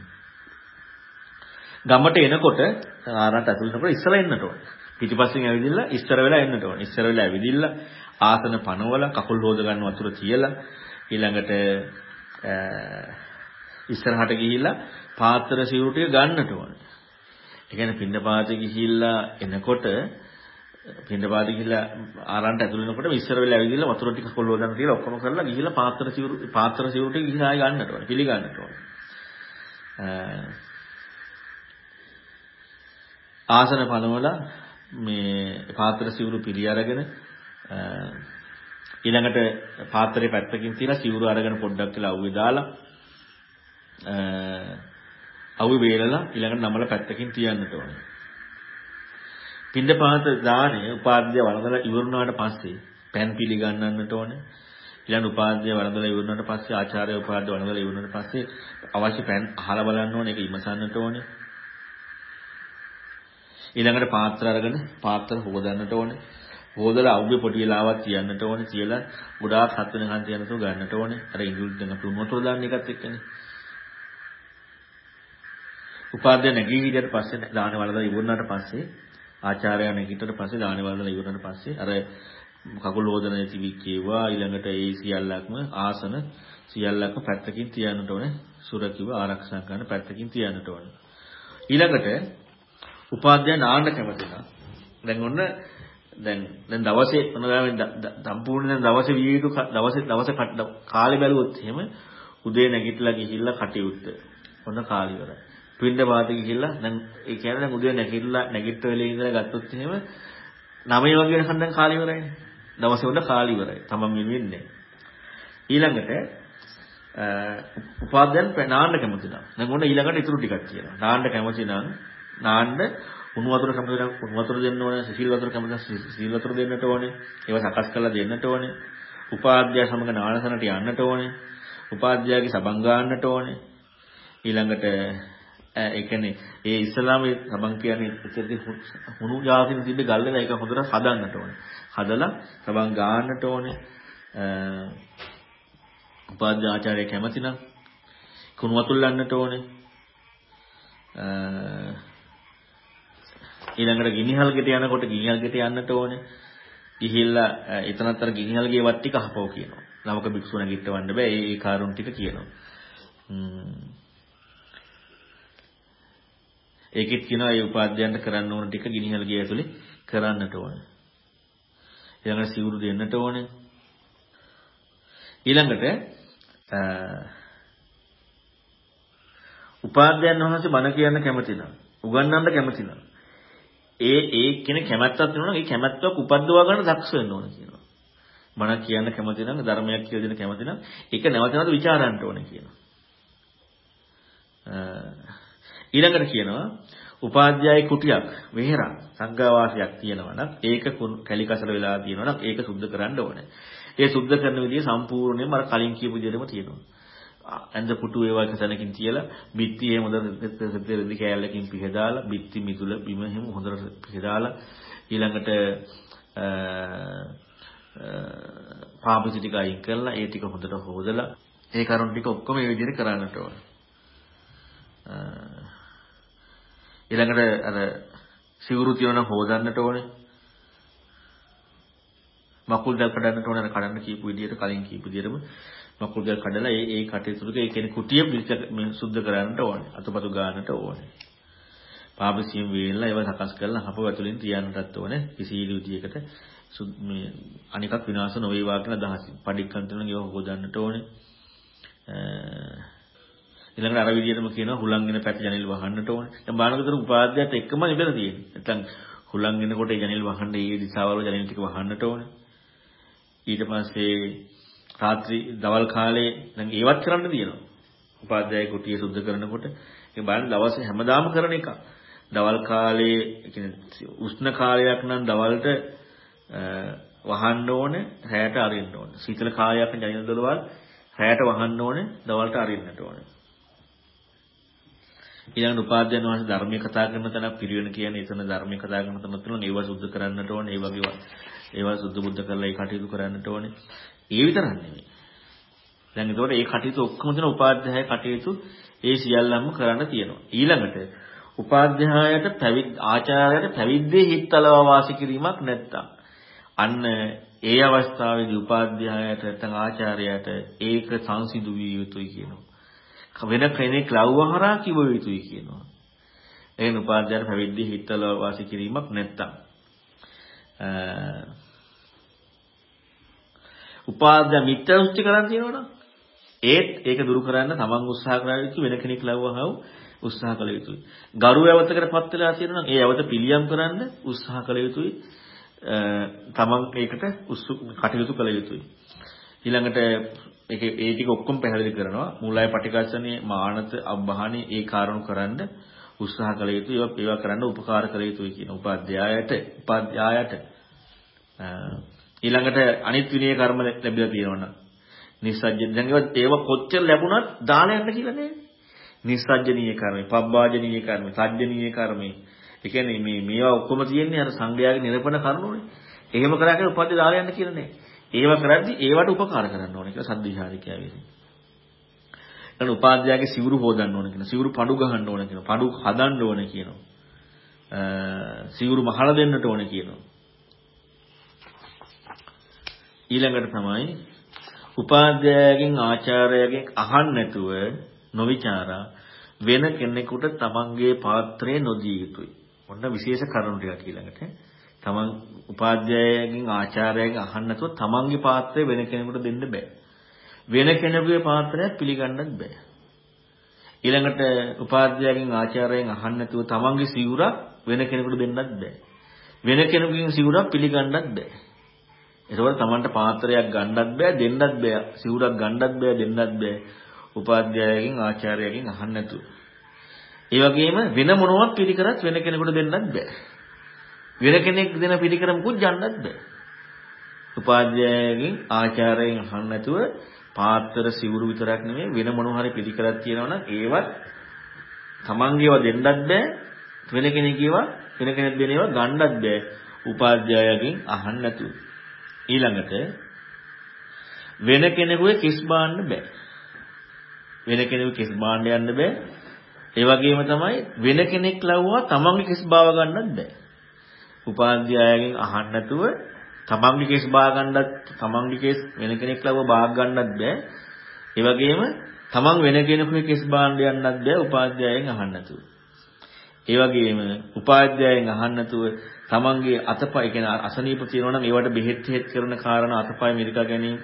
ගමට එනකොට ආරණ්‍යට ඇතුළට එනකොට ඉස්සර එන්නට ඕනේ. පිටිපස්සෙන් ඇවිදින්න ඉස්සර වෙලා එන්නට ඕනේ. ඉස්සර වෙලා ඇවිදින්න ආසන පනවල කකුල් හොද ගන්න වතුර තියලා ඊළඟට ඉස්සරහට ගිහිල්ලා පාත්‍ර සිවුරු ටික ගන්නට ඕනේ. ඒ කියන්නේ පින්න පාතේ ගිහිල්ලා එනකොට පින්දපාතේ ගිහිල්ලා ආරන්ට ඇතුළු වෙනකොට ඉස්සර වෙලා ඇවිදilla වතුර ටික කොල්ල හොදන්න කියලා ඔක්කොම කරලා ගිහිල්ලා පාත්‍ර සිවුරු පාත්‍ර සිවුරු ටික ගිහිල්ලා ආයි ගන්නට ඕනේ පිළිගන්නට ඕනේ. ආසන පනවල මේ පාත්‍ර සිවුරු පිළි අරගෙන ඊළඟට පාත්‍රේ පැත්තකින් තියලා සිවුරු අරගෙන පොඩ්ඩක් කියලා අවුවේ දාලා අවුවේ වේලලා ඊළඟට නමල පැත්තකින් තියන්නට ඕනේ. පින්දපාත දාණය උපාද්‍ය වළඳලා ඉවරුනාට පස්සේ පෑන් පිළිගන්නන්නට ඕනේ. ඊළඟ උපාද්‍ය වළඳලා ඉවරුනාට පස්සේ ආචාර්ය උපාද්‍ය වළඳලා ඉවරුනාට පස්සේ අවශ්‍ය පෑන් අහලා බලන්න ඕනේ. ඒක ඉමසන්නට ඕනේ. ඊළඟට පාත්‍ර අරගෙන පාත්‍ර හොදන්නට ඕනේ. හොදලා අවුගේ පොඩි වෙලාවක් තියන්නට ඕනේ. තියලා ගොඩාක් හත් වෙනකන් තියන්නතු ගන්නට ඕනේ. අර ඉඟුල් දෙන ප්‍රමෝටර් දාන්න එකත් එක්කනේ. උපාද්‍ය නැගී හිටියට පස්සේ දාන වලදලා ඉවරුනාට පස්සේ ආචාර්යයා නැගිටිට පස්සේ දානේ වලලා ඉවරනට පස්සේ අර කකුල් හොදන තිවිච්ච ඒවා ඊළඟට ඒ සියල්ලක්ම ආසන සියල්ලක්ම පැත්තකින් තියන්නට ඕනේ. සුරකිව ආරක්ෂා කරන පැත්තකින් තියන්නට ඕනේ. ඊළඟට උපාධ්‍යයන් ආන්න කැමති නම් දැන් ඔන්න දැන් දැන් දවසේ මොනවාවෙන් සම්පූර්ණ දවසේ විය යුතු දවසේ දවස කාලේ බැලුවොත් එහෙම උදේ නැගිටලා ගිහිල්ලා කටයුත්ත ඔන්න කාලය ඉවරයි. පින්න පාත ගිහිල්ලා දැන් ඒ කියන්නේ දැන් උදේ නැගිටලා නැගිට වෙලේ ඉඳලා ගත්තොත් එහෙම 9 වගේ වෙනකන් දැන් කාලය ඉවරයිනේ. දවසේ උඩ කාලය ඉවරයි. තමන් වෙන්නේ. ඊළඟට උපාධ්‍යයන් නාන්න කැමති නම් දැන් ඔන්න ඊළඟට ඉතුරු ටිකක් කියනවා. නාන්න කැමති නම් නාන්න උණු වතුර කැමති නම් උණු වතුර දෙන්න ඕනේ. සිසිල් වතුර කැමති නම් සිසිල් වතුර දෙන්නට ඕනේ. ඒවා සකස් කරලා දෙන්නට ඕනේ. උපාධ්‍යය සමග නානසනට යන්නට ඕනේ. උපාධ්‍යයගේ සබන් ගන්නට ඕනේ. ඊළඟට ඒ කියන්නේ ඒ ඉස්ලාමයේ සබන් කියන්නේ එතෙන්දී හුණු ජාතින තිබ්බ ගල්ලන එක හොඳට හදන්නට ඕනේ. හදලා සබන් ගන්නට ඕනේ. උපාධ්‍ය ආචාර්ය කැමති නම් කුණු වතුල්ලන්නට ඕනේ. ඊළඟට ගිනිහල්ගෙට යනකොට ගිනිහල්ගෙට යන්නට ඕනේ. ගිහිල්ලා එතනතර ගිනිහල්ගේ වත් ටික අහපව කියනවා. නවක භික්ෂුව නැගිටවන්න බෑ. ඒ ඒ කාරුන් ටික කියනවා. ඒකෙත් කියනවා ඒ උපාධ්‍යයන්ට කරන්න ඕන ටික ගිනිහල් ගිය ඇතුලේ කරන්නට ඕනේ. ඊළඟට සිවුරු දෙන්නට ඕනේ. ඊළඟට උපාධ්‍යයන් වහන්සේ බණ කියන්න කැමති නම් උගන්වන්න කැමති නම් ඒ ඒ කෙනෙක් කැමැත්තක් තියෙනවා ඒ කැමැත්තක් උපද්දවා ගන්න දක්ෂ වෙන්න ඕන කියනවා. බණ කියන්න කැමති නම් ධර්මයක් කියලා දෙන්න කැමති නම් ඒක නැවත නැවත ਵਿਚාරන්න ඕනේ කියනවා. ඊළඟට කියනවා උපාධ්‍යාය කුටියක් වෙහෙරක් සංඝාවාසයක් තියෙනවා නම් ඒක කැලි කසල වෙලා තියෙනවා නම් ඒක සුද්ධ කරන්න ඕනේ. ඒ සුද්ධ කරන විදිය සම්පූර්ණයෙන්ම අර කලින් කියපු විදිහටම තියෙනවා. ඇඳ පුටු ඒවා එක තැනකින් තියලා බිත්ති එහෙම හොඳට රෙදි කෑල්ලකින් පිහදාලා බිත්ති මිදුල බිම එහෙම හොඳට පිහදාලා ඊළඟට පාපසි ටික අයින් කරලා ඒ ටික හොඳට හොදලා ඒ කරුණු ටික ඔක්කොම මේ විදිහට කරන්නට ඕනේ. ඊළඟට අර සිවුරු තියන හොදන්නට ඕනේ. මකුල් දැල් කඩන්නට ඕනේ අර කඩන්න කියපු විදිහට කලින් කියපු විදිහටම මකුල් දැල් කඩලා ඒ ඒ කටයුතු ටික ඒ කියන්නේ කුටිය සුද්ධ කරන්නට ඕනේ. අතුපතු ගන්නට ඕනේ. පාපසියෙන් වේලලා ඒව සකස් කරලා හප වැතුලින් තියන්නටත් ඕනේ. කිසිලු විදිහකට මේ අනිකක් විනාශ නොවේවා කියන අදහස. පඩික්කන් තුනක් ඒව හොදන්නට ඕනේ. ඊළඟට අර විදිහටම කියනවා හුලංගෙන පැති ජනෙල් වහන්නට ඕනේ. දැන් බානකතර උපාධ්‍යයත් එක්කම ඉඳලා තියෙන්නේ. නැත්නම් හුලංගෙනකොට ඒ ජනෙල් වහන්න ඒ දිශාවල ජනෙල් ටික වහන්නට ඕනේ. ඊට පස්සේ රාත්‍රී දවල් කාලේ දැන් ඒවත් කරන්න තියෙනවා. උපාධ්‍යාය කුටිය සුද්ධ කරනකොට ඒ බලන්න දවසේ හැමදාම කරන එක. දවල් කාලේ කියන්නේ උෂ්ණ කාලයක් නම් දවල්ට වහන්න ඕනේ, රැයට අරින්න ඕනේ. සීතල කාලයක් නම් ජනෙල් දොරවල් රැයට වහන්න ඕනේ, දවල්ට අරින්නට ඕනේ. ඊළඟට උපාධ්‍යයන් වහන්සේ ධර්මයේ කතා කරන තැන පිරිවෙන කියන්නේ එතන ධර්මයේ කතා කරන තැන තියෙනවා ඒවා සුද්ධ කරන්නට ඕනේ. ඒ වගේ ඒවා සුද්ධ බුද්ධ කරලා ඒ කටයුතු කරන්නට ඕනේ. ඒ විතරක් නෙමෙයි. දැන් ඒතකොට ඒ කටයුතු ඔක්කොම තියෙන උපාධ්‍යාය කටයුතු ඒ සියල්ලම කරන්න තියෙනවා. ඊළඟට උපාධ්‍යායයට පැවිදි ආචාර්යයට පැවිද්දේ හිත්තලව වාසි කිරීමක් නැත්තම් අන්න ඒ අවස්ථාවේදී උපාධ්‍යායයට නැත්නම් ආචාර්යයට ඒක සංසිඳු විය යුතුයි කියනවා. වෙන කෙනෙක් ලව්වහරා කිව යුතුයි කියනවා. එහෙන් උපාධ්‍යායට පැවිදි හිතල වාසි කිරීමක් නැත්තම් උපාධ්‍යා මිත්‍යාදෘෂ්ටි කරන් තියෙනවනම් ඒත් ඒක දුරු කරන්න තමන් උත්සාහ කරලා යුතු වෙන කෙනෙක් ලව්වහව උත්සාහ කළ යුතුයි. ගරු යවතකටපත් වෙලා තියෙනවා නම් ඒ යවත පිළියම් කරන්න උත්සාහ කළ යුතුයි. තමන් ඒකට කටයුතු කළ යුතුයි. ඊළඟට ඒක ඒ ටික ඔක්කොම පැහැදිලි කරනවා. මූලය පටිකස්සනේ මානත අබ්බහනේ ඒ කාරණු කරන්න උත්සාහ කළ යුතුයි. ඒවා ඒවා කරන්න උපකාර කළ යුතුයි කියන උපාධ්‍යායට උපාධ්‍යායට ඊළඟට අනිත් විනය කර්ම ලැබිලා තියෙනවා. නිස්සජ්ජ දැන් ඒවා කොච්චර ලැබුණත් දාලා යන්න කියලා නෑ. නිස්සජ්ජනීය කර්මය, පබ්බාජනීය කර්මය, සජ්ජනීය කර්මය. ඒ කියන්නේ මේ මේවා ඔක්කොම තියෙන්නේ අර සංගයාගේ නිරපණ කරුණෝනේ. එහෙම කරාගෙන උපද්ද දාලා යන්න කියලා නෑ. ඒව කරද්දි ඒවට උපකාර කරන්න ඕනේ කියලා සද්දිහාරිකයා වෙන්නේ. ඊළඟ උපාධ්‍යායගේ සිවුරු හොදන්න ඕන කියනවා. සිවුරු පඩු ගහන්න ඕන කියනවා. පඩු හදන්න ඕන කියනවා. සිවුරු මහලා දෙන්නට ඕන කියනවා. ඊළඟට තමයි උපාධ්‍යායගෙන් ආචාර්යගෙන් අහන්න නැතුව නොවිචාරා වෙන කෙනෙකුට තමන්ගේ පාත්‍රය නොදිය යුතුයි. ඔන්න විශේෂ කරුණු ටිකක් ඊළඟට. තමන් උපාධ්‍යායගෙන් ආචාර්යයෙක්ගෙන් අහන්න නැතුව තමන්ගේ පාත්‍රය වෙන කෙනෙකුට දෙන්න බෑ. වෙන කෙනෙකුගේ පාත්‍රයක් පිළිගන්නත් බෑ. ඊළඟට උපාධ්‍යායගෙන් ආචාර්යයෙන් අහන්න නැතුව තමන්ගේ සිවුරක් වෙන කෙනෙකුට දෙන්නත් බෑ. වෙන කෙනෙකුගේ සිවුරක් පිළිගන්නත් බෑ. ඒකවල තමන්ට පාත්‍රයක් ගන්නත් බෑ දෙන්නත් බෑ. සිවුරක් ගන්නත් බෑ දෙන්නත් බෑ. උපාධ්‍යායගෙන් ආචාර්යයෙන් අහන්න නැතුව. ඒ වගේම වෙන මොනවත් පිළිකරත් වෙන කෙනෙකුට දෙන්නත් බෑ. වෙන කෙනෙක් දෙන පිළිකර මුකුත් යන්නත් බෑ. උපාධ්‍යායගෙන් ආචාර්යයෙන් අහන්න නැතුව පාත්‍ර සිවුරු විතරක් නෙමෙයි වෙන මොනවා හරි පිළිකරක් තියෙනවා නම් ඒවත් තමන්ගේව දෙන්නත් බෑ. වෙන කෙනෙක්ගේව වෙන කෙනෙක් දෙන ඒවා ගන්නත් බෑ. උපාධ්‍යායගෙන් අහන්න නැතුව. ඊළඟට වෙන කෙනෙකුගේ කිස් බාන්න බෑ. වෙන කෙනෙකු කිස් බාන්න යන්න බෑ. ඒ වගේම තමයි වෙන කෙනෙක් ලව්වා තමන්ගේ කිස් බාව ගන්නත් බෑ. උපාධ්‍යායගෙන් අහන්න නැතුව තමන්ගේ කේස් බා ගන්නත් තමන්ගේ කේස් වෙන කෙනෙක් ලව බා ගන්නත් බෑ. ඒ වගේම තමන් වෙන කෙනෙකුගේ කේස් බාන්න යන්නත් බෑ උපාධ්‍යායෙන් අහන්න නැතුව. ඒ වගේම උපාධ්‍යායෙන් අහන්න නැතුව තමන්ගේ අතපය කියන අසනීප තියෙනවා නම් ඒවට බෙහෙත් හේත් කරන කාරණා අතපය මිරිකා ගැනීම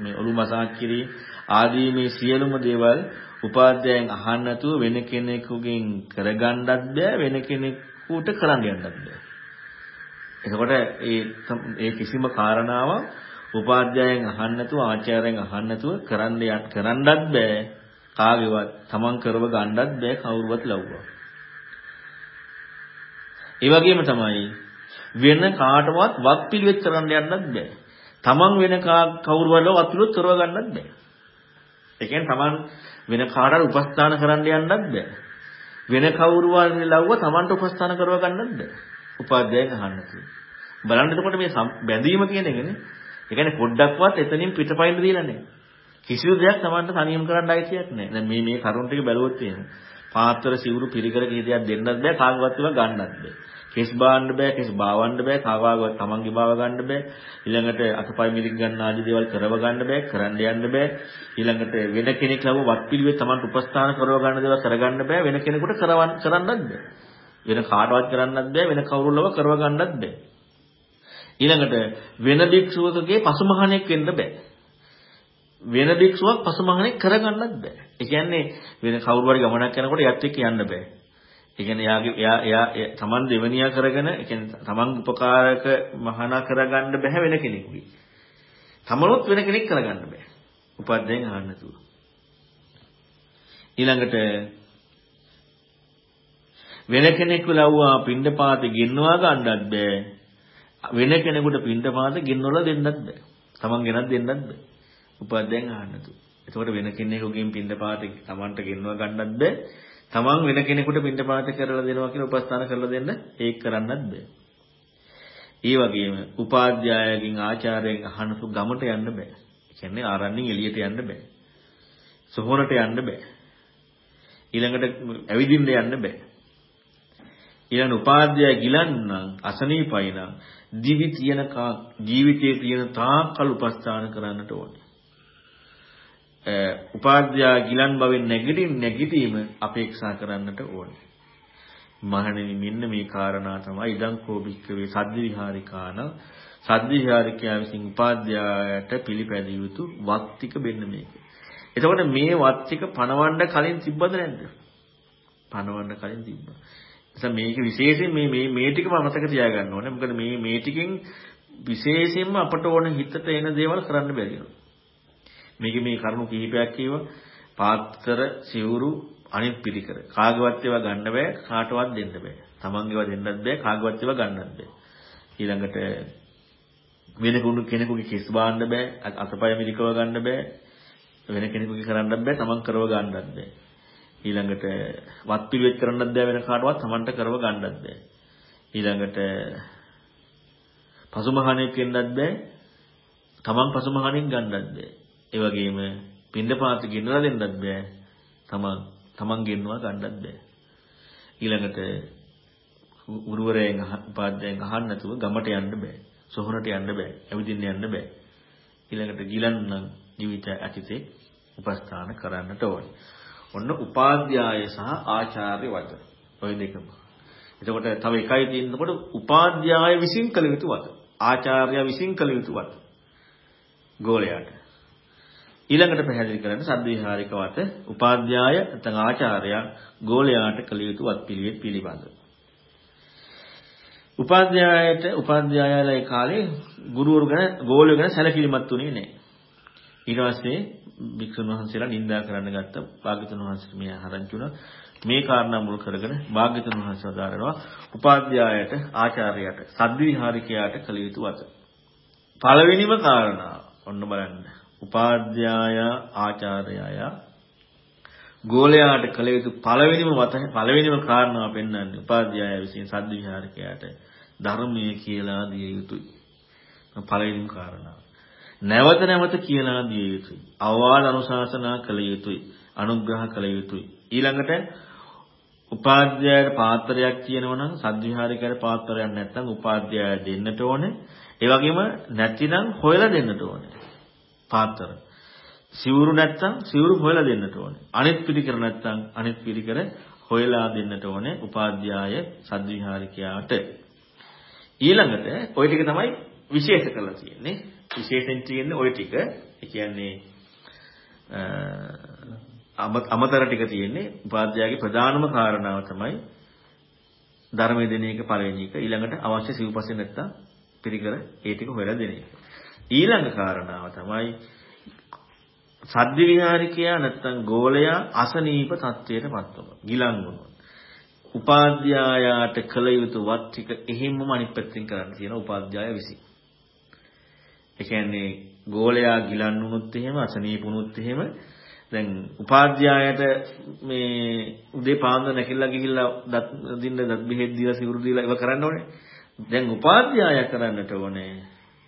මේ ඔලු මසාජ් කිරීම ආදී මේ සියලුම දේවල් උපාධ්‍යායෙන් අහන්න නැතුව වෙන කෙනෙකුගෙන් කරගන්නත් බෑ වෙන කෙනෙකුට කරන්න යන්නත් බෑ. එතකොට ඒ ඒ කිසිම කාරණාවක් උපාධ්‍යායෙන් අහන්න නැතුව ආචාර්යයෙන් අහන්න නැතුව කරන්න කරන්නත් බෑ කාගේවත් තමන් කරව ගන්නත් බෑ කවුරුවත් ලව්වා. ඒ වගේම තමයි වෙන කාටවත් වත් පිළිවෙත් කරන්න යන්නත් බෑ. තමන් වෙන කවුරුවල වත් පිළිවෙත් කරව ගන්නත් බෑ. ඒ කියන්නේ තමන් වෙන කාටවත් උපස්ථාන කරන්න යන්නත් බෑ. වෙන කවුරුවල් ලව්ව තමන්ට උපස්ථාන කරව ගන්නත් බෑ. උපාධ්‍යයෙන් අහන්න තියෙනවා. බලන්න එතකොට මේ බැඳීම කියන එකනේ. ඒ කියන්නේ පොඩ්ඩක්වත් එතනින් පිටපයින් දීලා නැහැ. කිසිදු දෙයක් Tamanට තනියම කරන්න අයිතියක් නැහැ. දැන් මේ මේ කරුණ ටික බැලුවොත් එහෙම. පාත්‍ර සිවුරු පිළිකර කී දෙයක් දෙන්නත් බෑ කාගවත් ඒවා ගන්නත් බෑ. කෙස් බාන්න බෑ කෙස් බාවන්න බෑ කාගවත් Tamanගේ බාව ගන්න බෑ. ඊළඟට අතපය මිරික් ගන්න ආදී දේවල් කරව ගන්න බෑ කරන්න යන්න බෑ. ඊළඟට වෙන කෙනෙක් ලව වත් පිළිවෙත් Tamanට උපස්ථාන කරව ගන්න දේවල් කරගන්න බෑ වෙන කෙනෙකුට කරවන්න කරන්නත් බෑ. වෙන කාටවත් කරන්නත් බෑ වෙන කවුරුලව කරව ගන්නත් බෑ. ඊළඟට වෙන භික්ෂුවකගේ පසුමහණෙක් වෙන්න බෑ. වෙන භික්ෂුවක් පසුමහණෙක් කරගන්නත් බෑ. ඒ කියන්නේ වෙන කවුරු හරි ගමනක් යනකොට යත් එක්ක යන්න බෑ. ඒ කියන්නේ එයාගේ එයා එයා තමන් දෙවනියා කරගෙන ඒ කියන්නේ තමන් උපකාරක මහානා කරගන්න බෑ වෙන කෙනෙකුගේ. තමනොත් වෙන කෙනෙක් කරගන්න බෑ. උපද්දයෙන් අහන්න නැතුව. ඊළඟට වෙන කෙනෙකු ලව්වා පින්ඩපාත ගෙන්නවා ගන්නත් බෑ. වෙන කෙනෙකුට පින්ඩපාත ගෙන්වලා දෙන්නත් බෑ. Taman ගෙනත් දෙන්නත් බෑ. උපාධ්‍යයෙන් අහන්න තු. එතකොට වෙන කෙනෙකුගෙන් පින්ඩපාත Tamanට ගෙන්ව ගන්නත් බෑ. තමන් වෙන කෙනෙකුට පින්ඩපාත කරලා දෙනවා කියලා උපස්ථාන කරලා දෙන්න ඒක කරන්නත් බෑ. ඒ වගේම උපාධ්‍යායකින් ආචාර්යයෙන් අහනසු ගමට යන්න බෑ. ඒ කියන්නේ ආරණ්‍යෙන් එළියට යන්න බෑ. සොහොනට යන්න බෑ. ඊළඟට ඇවිදින්න යන්න බෑ. ඊළඟ උපාධ්‍යාය ගිලන්නම් අසනීපයි නම් දිවි තියෙන ජීවිතයේ තියෙන තාක්කල් උපස්ථාන කරන්නට ඕනේ. උපාධ්‍යා ගිලන් බවෙන් නැගිටින් නැගිටීම අපේක්ෂා කරන්නට ඕනේ. මහණෙනි මෙන්න මේ කාරණා තමයි ඉදං කෝබික්කවේ සද්ද විහාරිකාන සද්ද විහාරිකයා විසින් උපාධ්‍යායට පිළිපැදිය යුතු වත් ටික මෙන්න මේක. එතකොට මේ වත් ටික පණවන්න කලින් තිබ්බද නැද්ද? පණවන්න කලින් තිබ්බා. නිසා මේක විශේෂයෙන් මේ මේ මේ ටිකම මතක තියාගන්න ඕනේ. මොකද මේ මේ ටිකෙන් විශේෂයෙන්ම අපට ඕන හිතට එන දේවල් කරන්න බැරි වෙනවා. මේක මේ කරුණු කිහිපයක් කියව පාත්‍ර සිවුරු අනිත් පිළිකර. කාගවත් ඒවා ගන්න බෑ කාටවත් දෙන්න බෑ. තමන්ගේව දෙන්නත් බෑ කාගවත් ඒවා ගන්නත් බෑ. ඊළඟට වෙන කෙනෙකුගේ කිස් බාන්න බෑ අතපය මිරිකව ගන්න බෑ වෙන කෙනෙකුගේ කරන්නත් බෑ තමන් කරව ගන්නත් බෑ ඊළඟට වත් පිළිවෙත් කරන්නත් බෑ වෙන කාටවත් Tamanට කරව ගන්නත් බෑ. ඊළඟට පසුමහණෙක් වෙන්නත් බෑ. Taman පසුමහණෙක් ගන්නත් බෑ. ඒ වගේම පින්දපාත ගෙනලා දෙන්නත් බෑ. Taman Taman ගෙන්නවා ගන්නත් බෑ. ඊළඟට ගුරුවරයන් උපාධ්‍යයන් අහන්න නැතුව ගමට යන්න බෑ. සොහොනට යන්න බෑ. ඇවිදින්න යන්න බෑ. ඊළඟට ගිලන් ජීවිත ඇතිතේ උපස්ථාන කරන්නට ඕනේ. ඔන්න උපාධ්‍යාය සහ ආචාර්ය වචන. ඔය දෙකම. එතකොට තව එකයි තියෙනකොට උපාධ්‍යාය විසින් කළ යුතු වත. ආචාර්ය විසින් කළ යුතු වත. ගෝලයාට. ඊළඟට පැහැදිලි කරන්න සද්විහාරික වත උපාධ්‍යාය නැත්නම් ආචාර්යයා ගෝලයාට කළ යුතු වත් පිළිවෙත් පිළිබඳව. උපාධ්‍යායයට උපාධ්‍යායලා ඒ කාලේ ගුරුවරු ගැන ගෝලයෝ ගැන සැලකිලිමත් වුණේ නැහැ. ඊට පස්සේ භික්ෂුන් වහන්සේලා නිඳා කරන්න ගත්ත භාග්‍යතුන් වහන්සේට මේ ආරංචි වුණා. මේ කාරණා මුල් කරගෙන භාග්‍යතුන් වහන්සේ වදාරනවා උපාධ්‍යායයට ආචාර්යයට සද්විහාරිකයාට කළ යුතු වත. පළවෙනිම කාරණා ඔන්න බලන්න. උපාධ්‍යාය ආචාර්යය ගෝලයාට කළ යුතු පළවෙනිම වත පළවෙනිම කාරණාව පෙන්වන්නේ උපාධ්‍යාය විසින් සද්විහාරිකයාට ධර්මයේ කියලා දිය යුතුයි. පළවෙනිම කාරණාව. නැවත නැවත කියලා දිය යුතුයි. අවවාද අනුශාසනා කළ යුතුයි. අනුග්‍රහ කළ යුතුයි. ඊළඟට උපාධ්‍යායට පාත්‍රයක් කියනවා නම් සද්විහාරිකයට පාත්‍රයක් නැත්නම් උපාධ්‍යාය දෙන්නට ඕනේ. ඒ වගේම නැතිනම් හොයලා දෙන්නට ඕනේ. පාත්‍ර. සිවුරු නැත්නම් සිවුරු හොයලා දෙන්නට ඕනේ. අනිත් පිළිකර නැත්නම් අනිත් පිළිකර හොයලා දෙන්නට ඕනේ උපාධ්‍යාය සද්විහාරිකයාට. ඊළඟට ওই ටික තමයි විශේෂ කරලා තියෙන්නේ. විශේෂයෙන් තියෙන්නේ ওই ටික. ඒ කියන්නේ අමතර ටික තියෙන්නේ උපාධ්‍යායගේ ප්‍රධානම කාරණාව තමයි ධර්මයේ දෙන එක පළවෙනි එක. ඊළඟට අවශ්‍ය සිව්පස්සේ නැත්තම් පිළිකර ඒ ටික හොයලා දෙන එක. ඊළඟ කාරණාව තමයි සද්ද විහාරිකයා නැත්තම් ගෝලයා අසනීප තත්වයට පත්වම. ගිලන් වුණොත්. උපාධ්‍යායාට කළ යුතු වත් ටික එහෙම්මම අනිත් පැත්තෙන් කරන්න තියෙන උපාධ්‍යාය විසින්. ඒ කියන්නේ ගෝලයා ගිලන් වුණොත් එහෙම අසනීප වුණොත් එහෙම දැන් උපාධ්‍යායට මේ උදේ පාන්දර නැකිලා ගිහිල්ලා දත් දින්න දත් බෙහෙත් දීලා සිවුරු දීලා ඒව කරන්න ඕනේ. දැන් උපාධ්‍යාය කරන්නට ඕනේ.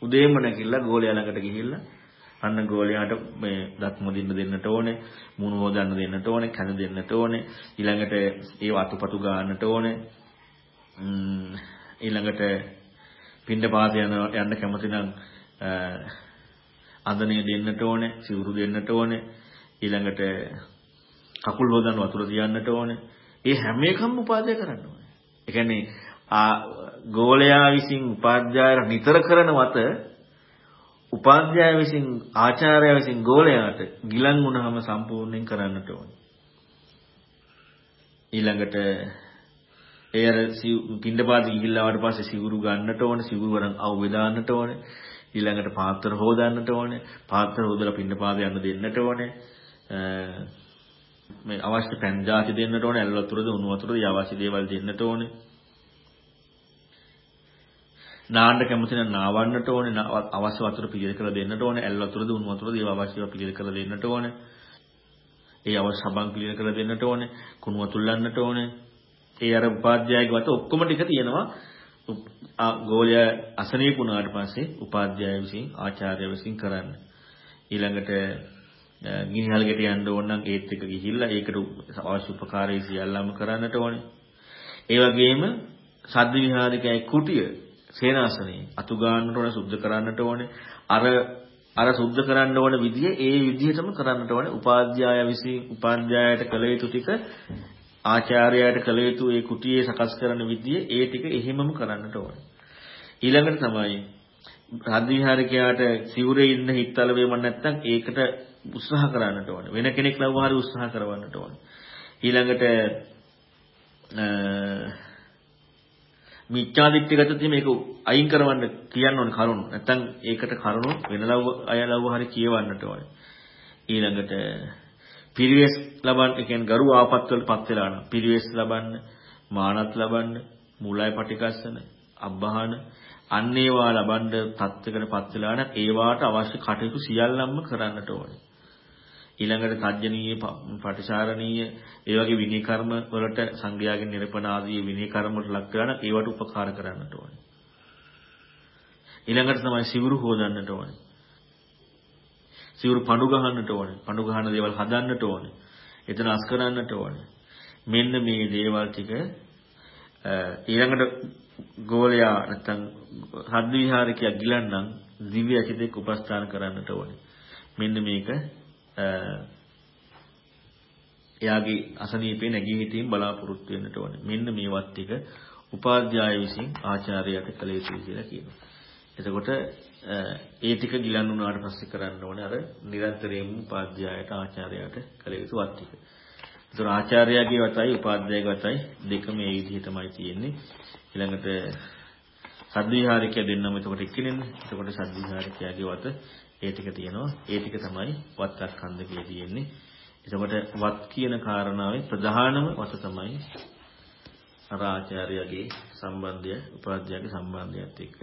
උදේම නැකිලා ගෝලයා ළඟට ගිහිල්ලා අන්න ගෝලයාට මේ දත් මොදින්න දෙන්නට ඕනේ, මුණු හොදන්න දෙන්නට ඕනේ, කන දෙන්නට ඕනේ, ඊළඟට ඒව අතුපතු ගන්නට ඕනේ. ඊළඟට පින්ඩ පාත යන යන්න කැමති නම් අඳනේ දෙන්නට ඕනේ, සිවුරු දෙන්නට ඕනේ, ඊළඟට කකුල් හොදන්න වතුර තියන්නට ඕනේ. ඒ හැම එකම උපාධ්‍යාය කරන්න ඕනේ. ඒ කියන්නේ ආ ගෝලයා විසින් උපාධ්‍යායර නිතර කරන වත උපාධ්‍යාය විසින් ආචාර්යයා විසින් ගෝලයාට ගිලන් වුණාම සම්පූර්ණයෙන් කරන්නට ඕනේ. ඊළඟට ඒ අර පින්ඩපාත ගිහිල්ලා ආවට පස්සේ සිවුරු ගන්නට ඕනේ, සිවුරු වරන් අවු වේදාන්නට ඕනේ. ඊළඟට පාත්‍ර හොදන්නට ඕනේ. පාත්‍ර හොදලා පින්න පාද යන්න දෙන්නට ඕනේ. මේ අවශ්‍ය පැන් ಜಾති දෙන්නට ඕනේ. ඇල් වතුරද උණු වතුරද අවශ්‍ය දේවල් දෙන්නට ඕනේ. නාන්න කැමති නම් නාවන්නට ඕනේ. අවශ්‍ය වතුර පිළියෙල කරලා දෙන්නට ඕනේ. ඇල් වතුරද උණු වතුරද ඒව අවශ්‍යව පිළියෙල කරලා දෙන්නට ඕනේ. ඒ අවශ්‍ය සබන් ක්ලියර් කරලා දෙන්නට ඕනේ. කුණු වතුල්ලන්නට ඕනේ. ඒ අර උපාධ්‍යායගේ වත ඔක්කොම ටික තියෙනවා. ගෝලයා අසනීප වුණාට පස්සේ උපාධ්‍යාය විසින් ආචාර්ය විසින් කරන්න. ඊළඟට ගිනිහල්ගෙට යන්න ඕන නම් ඒත් එක ගිහිල්ලා ඒකට අවශ්‍ය උපකාරය සියල්ලම කරන්නට ඕනේ. ඒ වගේම සද්ද විහාරිකයේ කුටිය සේනාසනේ අතු ගන්නට ඕනේ සුද්ධ කරන්නට ඕනේ. අර අර සුද්ධ කරන්න ඕන විදිය ඒ විදිහටම කරන්නට ඕනේ. උපාධ්‍යාය විසින් උපාධ්‍යායයට කළ යුතු ටික ආචාර්යයාට කළ යුතු ඒ කුටියේ සකස් කරන විදිය ඒ ටික එහෙමම කරන්නට ඕනේ. ඊළඟට තමයි රාජ්‍ය විහාරිකයාට සිවුරේ ඉන්න හිතල වේම නැත්නම් ඒකට උත්සාහ කරන්නට ඕනේ. වෙන කෙනෙක් ලව්ව හරි උත්සාහ කරවන්නට ඕනේ. ඊළඟට මිච්ඡාදිට්ඨිගත තියෙන මේක අයින් කරවන්න කියන්න ඕනේ කරුණු. නැත්නම් ඒකට කරුණු වෙන ලව්ව අය ලව්ව හරි කියවන්නට ඕනේ. ඊළඟට පිරිවෙස් ලබන්න, ඒ කියන්නේ ගරු ආපත් වලපත් වෙලා නම් පිරිවෙස් ලබන්න, මානත් ලබන්න, මූලයි පටිකස්සන, අබ්බහන අන්න ඒවා ලබන්න තත්ත්වයකටපත් වෙලා නම් ඒවාට අවශ්‍ය කටයුතු සියල්ලම කරන්නට ඕනේ. ඊළඟට සජ්ජනීය පටිසාරණීය ඒ වගේ විනය කර්ම වලට සංඝයාගේ නිර්පණ ආදී විනය කර්ම වලට ලක් කරලා නම් ඒවට උපකාර කරන්නට ඕනේ. ඊළඟට තමයි සිවුරු හොදන්නට ඕනේ. සිවුරු පඳු ගහන්නට ඕනේ. පඳු ගහන දේවල් හදන්නට ඕනේ. එතන අස් කරන්නට ඕනේ. මෙන්න මේ දේවල් ටික ඊළඟට ගෝලයා නැත්තම් හද්ද විහාරිකයා ගිලන්නම් දිව්‍ය ඇසිතෙක් උපස්ථාන කරන්නට ඕනේ. මෙන්න මේක එයාගේ අසනීපේ නැගී හිටීම බලාපොරොත්තු වෙන්නට ඕනේ. මෙන්න මේවත් ටික උපාධ්‍යාය විසින් ආචාර්යයට කළ යුතුයි කියලා කියනවා. එතකොට ඒ ටික ගිලන් වුණාට පස්සේ කරන්න ඕනේ අර නිරන්තරයෙන්ම උපාධ්‍යායට ආචාර්යයට කළ යුතු වත් ටික. ඒතර ආචාර්යයාගේ වතයි උපාධ්‍යායගේ වතයි දෙකම මේ විදිහටමයි තියෙන්නේ. ඊළඟට සද්විහාරිකය දෙන්නම එතකොට එක්කෙනෙන්නේ. එතකොට සද්විහාරිකයාගේ වත ඒ ටික තියෙනවා. ඒ ටික තමයි වත්තක් ඛණ්ඩකයේ තියෙන්නේ. එතකොට වත් කියන කාරණාවේ ප්‍රධානම වත තමයි අර ආචාර්යගේ සම්බන්ධය, උපාධ්‍යායගේ සම්බන්ධයත් එක්ක.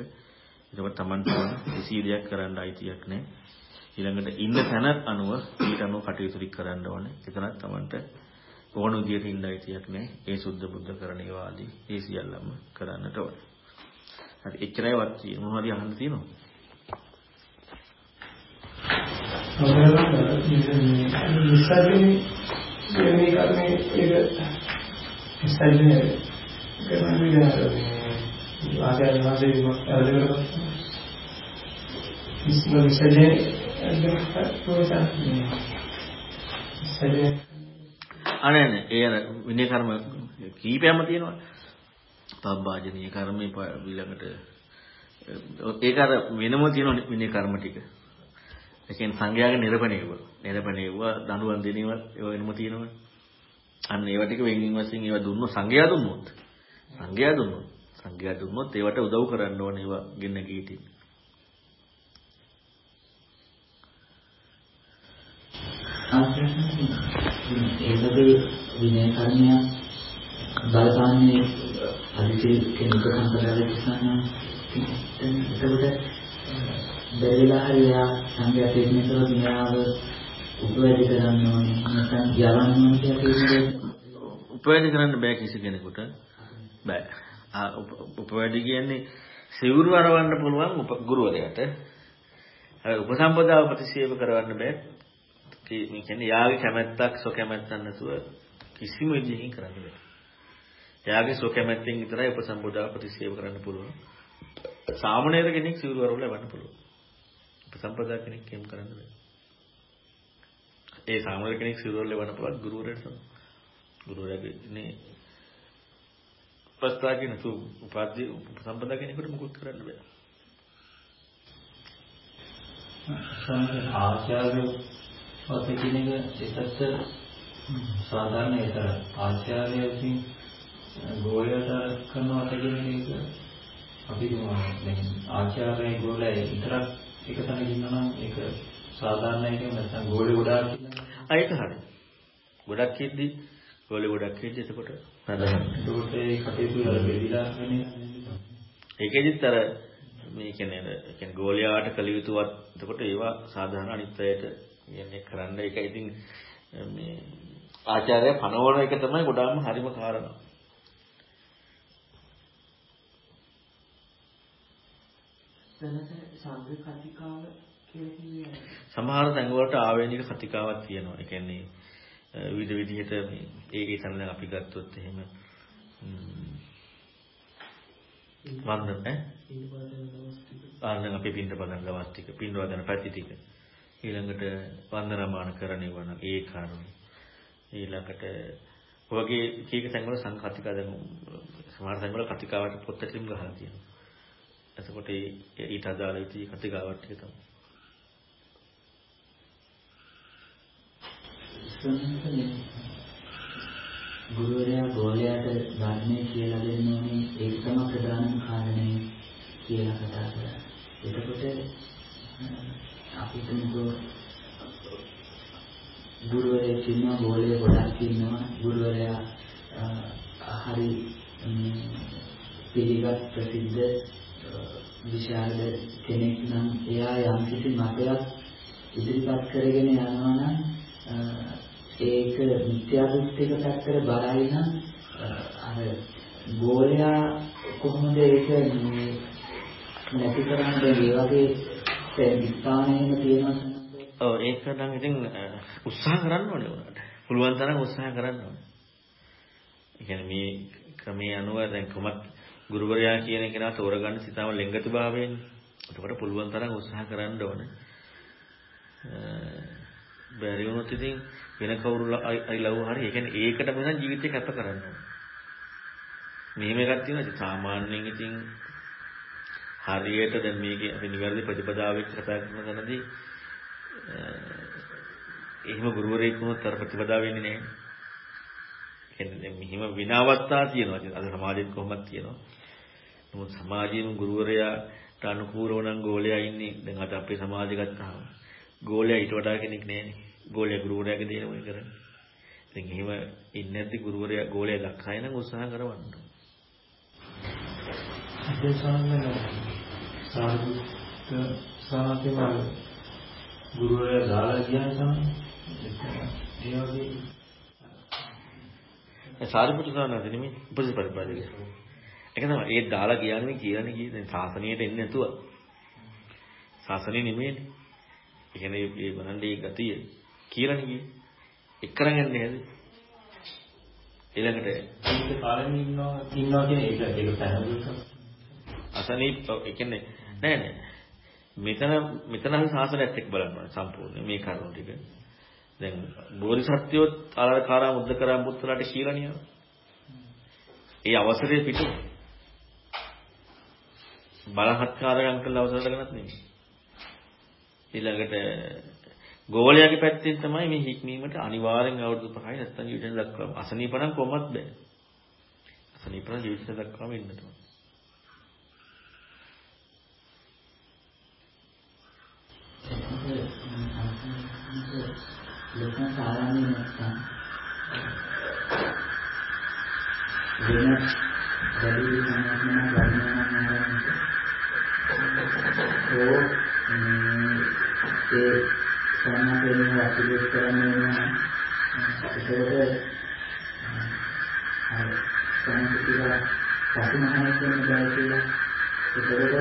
එතකොට Taman තවන කිසි දෙයක් කරන්න අයිතියක් නැහැ. ඊළඟට ඉන්න තැන අනුව ඊට අනුව කටයුතු කරන්න ඕනේ. එතනත් Tamanට ඕන විදියට ඉන්න අයිතියක් නැහැ. ඒ සුද්ධ බුද්ධ කරණේ වාදී ඒ සියල්ලම කරන්නට ඕනේ. හරි එච්චරයි වත් මොනවද අහන්න තියෙනවද? විසර්ජනේ මේ කර්මයේ ඒක විසර්ජනේ කරන විදිහට මේ ආචාර්ය වාසේ විමර්ශන ඉස්ම විසර්ජනේ අනේ නේ ඒ අර විනය කර්ම කීපයක්ම තියෙනවා. පබ්බාජනීය කර්මේ ඊළඟට ඒක අර වෙනම තියෙන විනය කර්ම ටික. ඒ කියන්නේ සංඝයාගේ නිරපණේව. නිරපණේව දඬුවම් දෙනේව ඒව වෙනම තියෙනවනේ. අන්න ඒව ටික වෙනින් වශයෙන් ඒව දුන්නොත් සංඝයා දුන්නොත්. සංඝයා දුන්නොත්. සංඝයා දුන්නොත් ඒවට උදව් කරන්න ඕනේ ඒව ගෙන්න කීටින්. ඒකේ විනය කර්මය බලපාන්නේ අදිසි කෙනෙකුට සම්පදාය කිසන්න එතකොට බැරිලා හරියා සංඝයා තේරෙනකොට විනාව උපවැඩි කරන්න ඕනේ. නැත්නම් යවන්න ඕනේ කියලා උපවැඩි කරන්න බෑ කිසි කෙනෙකුට. බෑ උපවැඩි කියන්නේ සිවුරු අරවන්න පුළුවන් ගුරුවරයාට. අර උපසම්පදාව ප්‍රතික්ෂේප කරවන්න බෑ. මේ කියන්නේ යාගේ කැමැත්තක් සො කැමැත්තක් නැතුව කිසිම විදිහකින් කරන්න බෑ. යාගේ සො කැමැත්තෙන් විතරයි උපසම්පදාව ප්‍රතික්ෂේප කරන්න පුළුවන්. සාමණේර කෙනෙක් සිවුරු අරවලා යවන්න පුළුවන්. උපසම්පදා කෙනෙක් එහෙම කරන්න බෑ. ඒ සාමාන්‍ය කෙනෙක් සිරුරල වන පවත් ගුරුවරයාට තමයි. ගුරුවරයාගේ නේ ප්‍රස්තාවකින් තු උපාධි උපසම්පදා කෙනෙකුට මුකුත් කරන්න බෑ. ආචාර්ය වත කියන එක ඒකත් සාධාරණ ඒතර ආචාර්ය විසින් ගෝලයට කරනවා කියන එක අපි දැන් ආචාර්ය ගෝලය විතරක් එක තැනක ඉන්නවා නම් ඒක සාධාරණයි කියන නැත්නම් ගෝලේ ගොඩාක් ආ ඒක හරි. ගොඩක් ඉද්දි ගෝලේ ගොඩක් ඉද්දි එතකොට ඒකෙදිත් අර මේ කියන්නේ ඒ කියන්නේ ගෝලයාට කළ යුතුවත් එතකොට ඒවා සාධාරණ අනිත් අයට කියන්නේ කරන්න ඒක ඉතින් මේ ආචාර්ය පනවන එක තමයි ගොඩාක්ම හරිම කාරණා. සමහර තැන් වලට ආවේනික කතිකාවක් තියෙනවා. ඒ කියන්නේ විවිධ විදිහට මේ ඒ ඒ තැන අපි ගත්තොත් එහෙම වන්දන ඈ? ආන්න අපි පින්ද පදන් දවස් ටික පින්ද වදන පැති ටික. ඊළඟට වන්දනමාන කරණේ වන ඒ කාරණේ. ඊළඟට ඔයගේ කීක තැන්වල සංකතික දැන් සමහර තැන්වල කතිකාවට පොත් ඇතුලින් ගහලා තියෙනවා. එතකොට ඊට අදාළ විදිහේ කතිකාවක් ටික තමයි. ගුරුවරයා ගෝලයාට ධර්මයේ කියලා දෙන්න ඕනේ ඒක තමයි ප්‍රධානම කාරණේ කියලා කතා කරා. එතකොට අපි හිතමුකෝ ගුරුවරයෙක් ඉන්නවා ගෝලයේ ගොඩක් ඉන්නවා ගුරුවරයා හරි පිළිගත් ප්‍රසිද්ධ විශාල කෙනෙක් නම් එයා යම් කිසි මතයක් ඉදිරිපත් කරගෙන යනවා නම් ඒක මිත්‍යා දෘෂ්ටික පැත්තට බලයි නම් අර ගෝලයා කොහොමද ඒක නැති කරන්නේ මේ වගේ ස්ථානයක තියෙනවා ඔව් ඒක නම් ඉතින් උත්සාහ කරන්න ඕනේ උනාට. පුළුවන් තරම් උත්සාහ කරන්න ඕනේ. ඒ කියන්නේ මේ ක්‍රමයේ අනුව දැන් කොමත් ගුරුවරයා කියන කෙනා තෝරගන්න සිතාම ලෙංගතු භාවයෙන්නේ. එතකොට පුළුවන් තරම් උත්සාහ කරන්න ඕනේ. බැරි වුණොත් ඉතින් වෙන කවුරු අයිලව් හරි ඒ කියන්නේ ඒකට වෙන ජීවිතේ කැප කරන්න ඕනේ. මෙහෙම එකක් තියෙනවා ඉතින් සාමාන්‍යයෙන් ඉතින් හරියට දැන් මේකේ අපි නිවැරදි ප්‍රතිපදාවෙක් කතා කරන තැනදී එහෙම ගුරුවරයෙක් වුණොත් අර ප්‍රතිපදාව වෙන්නේ නැහැ. කියන්නේ මෙහිම විනාවත්තා තියෙනවා. අද සමාජෙත් කොහොමද තියෙනවා. නමුත් සමාජයේම ගුරුවරයාට අනුකූලව නම් ගෝලයා ඉන්නේ. දැන් අද අපේ සමාජය ගත්තාම ගෝලයා ඊට වඩා කෙනෙක් නැහැනේ. ගෝලයා ගුරුවරයාගේ දේ නෙමෙයි කරන්නේ. ඉතින් එහෙම ඉන්නේ නැති ගුරුවරයා ගෝලයා දක්ෂයි නම් උත්සාහ කරවන්න. අද සාමාන්‍ය සාධු සාමාන්‍ය ගුරුවරයා දාලා කියන්නේ තමයි ඒ වගේ සාරිපුත්‍ර සානද නෙමෙයි උපදේශ පරිපාලකය. ඒක තමයි ඒ දාලා කියන්නේ කියන්නේ කී දැන් ශාසනයට එන්නේ නැතුව. ශාසනය නෙමෙයිනේ. ඒ කියන්නේ මේ වරන්ඩේ ගතිය කියලානේ කියේ. එක්කරන් යන්නේ නේද? ඊළඟට ඒක කාලෙම ඉන්නවා ඉන්නවා කියන එක ඒක පැහැදිලි අසනීප ඒ කියන්නේ නෑ නෑ මෙතන මෙතන අපි සාසනයත් එක්ක බලන්න සම්පූර්ණ මේ කරුණු ටික. දැන් බෝධිසත්වයොත් ආරකාරා මුද්දකරා මුත්තලාට කියලා නියම. ඒ අවසරයේ පිටු බලහත්කාරයන් කළ අවසර ගන්නත් නෙමෙයි. ඊළඟට ගෝලයාගේ පැත්තෙන් තමයි මේ හික්මීමට අනිවාර්යෙන් අවුරුදු 5යි නැත්තම් ජීවිතේ දක්වාම අසනීපනම් කොහොමත් බෑ. අසනීපනම් ජීවිතේ දක්වාම ඉන්නට ඕන. ලෝකන සාරාංශය නැත්නම් වෙන වැඩි සංඥාවක් ගන්නවා නම් ඕ ඒ සම්මාදයෙන් අපිට කරන්නේ ඒකට අර සම්පූර්ණ පසුමහාන කියන බය කියලා ඒකට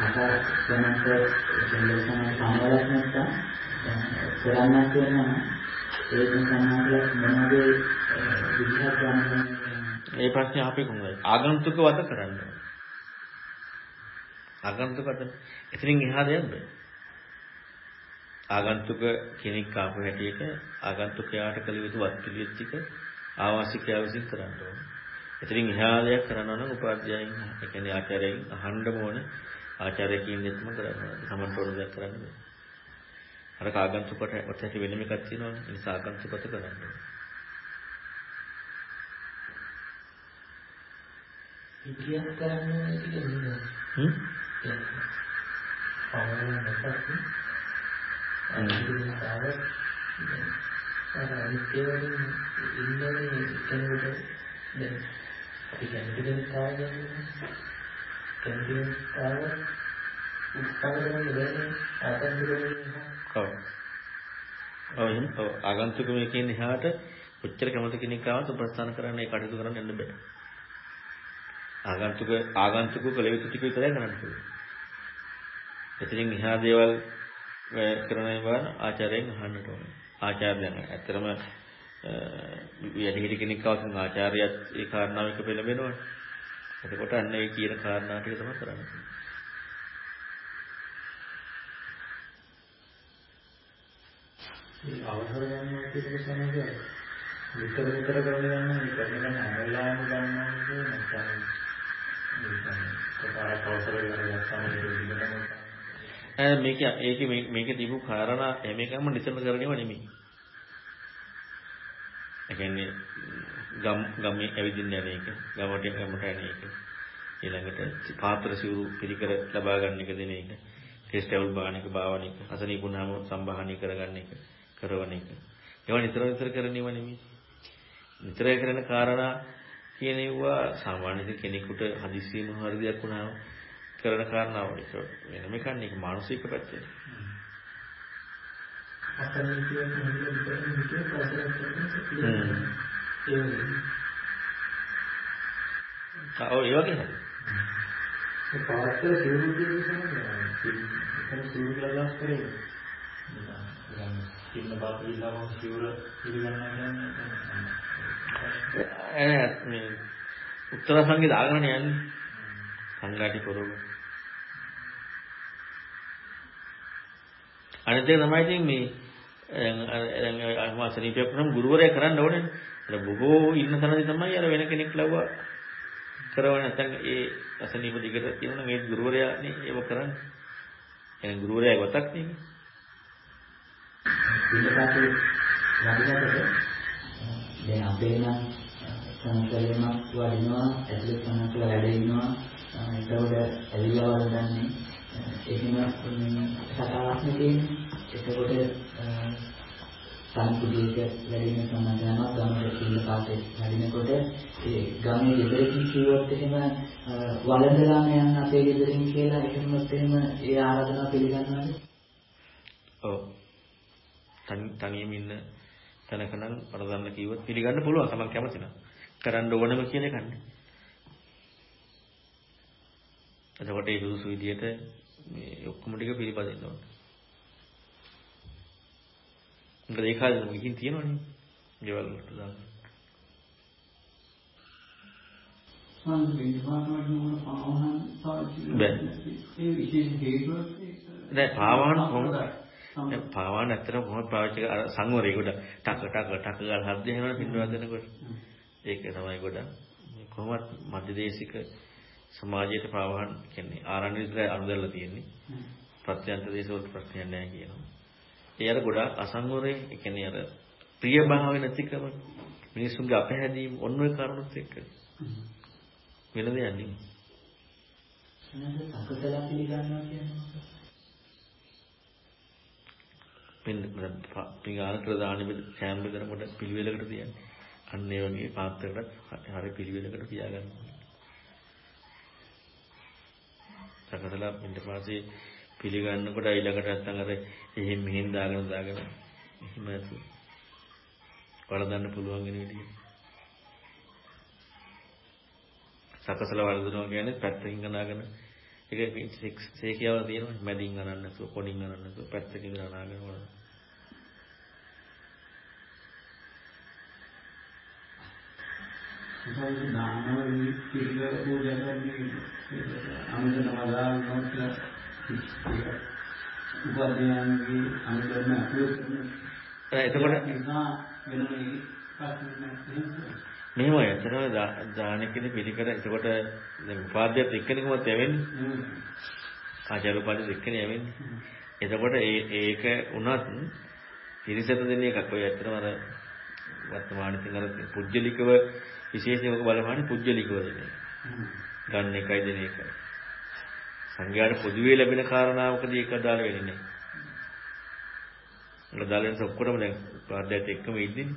අර වෙනත් දෙල්ලසන සමවලක් නැත්නම් කරන්නක් වෙනවා ඒක සමාජයක් මොනවද විදිහට ගන්න ඒ ප්‍රශ්නේ අපේ කොහොමද? ආගන්තුක වද කරන්න? ආගන්තුක වද? එතනින් එහා දෙයක් බෑ ආගන්තුක කෙනෙක් ආපු හැටියට ආගන්තුකයාට කළ යුතු වත් පිළිවෙත් ටික ආවාසිකයා විසින් කරන්න ඕනේ. එතනින් එහා දෙයක් කරනවා නම් උපාධ්‍යයන් ඒ කියන්නේ ආචාර්යයන් අහන්නම ඕනේ. ආචාර්ය කියන්නේ තමයි කරන්නේ. සමන්ට ඕන දෙයක් කරන්න බෑ. අර කාගන්තුකට ඔතට වෙනම එකක් තියෙනවනේ. ඒ නිසා ආගන්තුකත කරන්න ඕනේ. ඉතියක් කරන්න ඕනේ කියලා හ්ම්? පවරන නැත්නම් අනිත් අර අනිත් ඒවායින් ඉන්නේ කෙනෙකුට දැන් අපි කැමති කෙනෙක් කාවන්නේ කැමති කෙනෙක් කාව උත්සාහ කරන දෙන්නේ ආතන්තිකනේ ඔව්. ඔව් එහෙනම් ඔව් ආගන්තුක මේකෙන් එහාට කොච්චර කැමති කෙනෙක් ආවත් ප්‍රස්ථාන කරන්න ඒ කටයුතු කරන්න යන්න බෑ. ආගන්තුක ආගන්තුක කළ යුතු ටික විතරයි කරන්න පුළුවන්. එතනින් එහා දේවල් කරන ඒවා ආචාර්යයන් අහන්නට ඕනේ. ආචාර්යයන් ඇත්තරම වැඩිහිටි කෙනෙක් අවසන් ආචාර්යයත් ඒ කාරණාව එක පෙළඹෙනවනේ. එතකොට අන්න ඒ කියන කාරණා ටික තමයි කරන්නේ. ඒ අවසර ගන්නවා කියන එක තමයි විතර විතර කරලා යනවා මේ කරන ගමන් හැම වෙලාවෙම ගන්නවා නැත්නම් මේක අවසර කරලා ගත්තාම මේක ඒක මේක තිබු කාරණා හැම එකම නිතරම කරගෙනව නෙමෙයි. ඒ කියන්නේ ගම් ගමේ ඇවිදින්න යන එක, ගමට ගමට යන එක. ඊළඟට පාත්‍ර සිවුරු පිළිකර ලබා ගන්න එක දෙන එක. ටෙස්ටවල් බාන එක, භාවන එක, අසනීපුණාම සම්බාහනය කරගන්න එක, කරවන එක. ඒවා නිතර නිතර කරන්නේව නෙමෙයි. නිතර කරන කාරණා කියන ඒවා සාමාන්‍ය කෙනෙකුට හදිස්සියෙම හරි දෙයක් වුණාම කරන කාරණාව ඒක වෙනම එකක් නේ මානසික පැත්තේ. අපේ කියන හැම විතරම හිතේ ප්‍රසන්න කරන ඒ ඔව් ඒ වගේ නේද? ඒ පාත්‍ර සිවුරු කියන්නේ එතන සිවුරු කියලා කරේ. ඉන්න බාපිලාම සිවුර පිළිගන්නවා කියන්නේ මේ උත්තර සංගේ දාගෙන යන්නේ සංඝාටි පොරොව. අනිත් එක තමයි ඉතින් මේ දැන් අර අසනීපයක් නම් ගුරුවරයා කරන්න ඕනේ. අර බොහෝ ඉන්න තැනදී තමයි අර වෙන කෙනෙක් ලව්වා කරවන්නේ නැත්නම් ඒ අසනීප දිගට තියෙනවා මේ ගුරුවරයානේ ඒව කරන්නේ. එහෙනම් ගුරුවරයා ගොතක් නේ. ඊට පස්සේ වඩිනකොට දැන් අපේ නම් සංකල්පයක් වඩිනවා ඇතුළේ සංකල්ප වැඩ ඉන්නවා එතකොට ඇවිල්ලා වලදන්නේ එහෙම සතාවක් නෙන්නේ එතකොට සංකුදේක වැඩිම සම්බන්ධනවා ගමට ඉන්න පාටේ වැඩිනකොට ඒ ගමේ ගෙදරකින් කිව්වොත් එහෙම වළඳලාම යන්න අපේ ගෙදරින් කියලා එහෙමත් එහෙම ඒ ආරාධනාව පිළිගන්නවද? ඔව්. තනියම ඉන්න තැනක නම් වළඳන්න කිව්වොත් පිළිගන්න පුළුවන් තමන් කැමති නම්. කරන්න ඕනම කියන එක නේ. එතකොට ඒ සුදුසු විදියට මේ ඔක්කොම ටික පිළිපදින්න ඕනේ. මොකද ඒ කාලේ ගිහින් තියෙනවනේ. ගෙවල් වලට දාන්න. නෑ පාවහන් කොහොමද? පාවහන් ඇත්තටම කොහොමද පාවිච්චි කර සංවරයකට ටක ටක ටක ගාලා හද්ද එහෙමනේ පිටවත් දෙනකොට. ඒක තමයි ගොඩක් කොහොමත් මධ්‍යදේශික සමාජයට පාවහන් කියන්නේ ආරණ්‍ය විතර අනුදැල්ලා තියෙන්නේ. ප්‍රත්‍යන්ත දේශවල ප්‍රශ්නයක් නැහැ කියනවා. ඒ අර ගොඩාක් අසංවරේ ඒ කියන්නේ අර ප්‍රිය භාවය නැතිකම මිනිසුන්ගේ අපහැදීම් ඔන්න ඔය කරුණුත් එක්ක වෙන දෙයක් නෙමෙයි. සකසලා පිළිගන්නවා කියන්නේ පින් පිඟාන ප්‍රදාන සෑම බෙදනකොට පිළිවෙලකට තියන්නේ. අන්න ඒ වගේ පාත්‍රයකට හරි පිළිවෙලකට තියාගන්න ඕනේ. සකසලා පින්ට පස්සේ පිළිගන්නකොට ඊළඟට නැත්තම් අර එහෙම මෙහෙන් දාගෙන දාගෙන එහෙම නැතු වළඳන්න පුළුවන් වෙන විදිහ. සකසලා වළඳනවා කියන්නේ පැත්තකින් අනාගෙන ඒක සේකියාවල තියෙනවා මැදින් අනන්න නැතුව කොණින් අනන්න නැතුව පැත්තකින් අනාගෙන වළඳන. සසල් දානවල පිළිවෙල පූජා කරන්නේ අනුදන වදාල් නොත් උපදේයන්ගේ අනුදන අපිය කරන එතකොට නිසා වෙනනේ ප්‍රශ්න මෙහෙමයි අතන දානකෙදි පිළිකර එතකොට දැන් උපාධ්‍යයත් එක්කෙනෙකුමත් යවෙන්නේ ආචාර්ය උපාධ්‍යයත් එක්කෙනෙක් යවෙන්නේ. එතකොට ඒ ඒක උනත් පිරිසට දෙන එකක්. ඔය ඇත්තටම අර වර්තමාන ඉතින් අර පුජ්‍යලිකව විශේෂයෙන්ම බලපාන්නේ පුජ්‍යලිකව දෙන එක. ගන්න එකයි දෙන එකයි. සංඝයාට පොදුවේ ලැබෙන කාරණාවකදී ඒක අදාළ වෙන්නේ නැහැ. අදාළ වෙනස ඔක්කොම දැන් පාඩයත් එක්කම ඉන්නේ.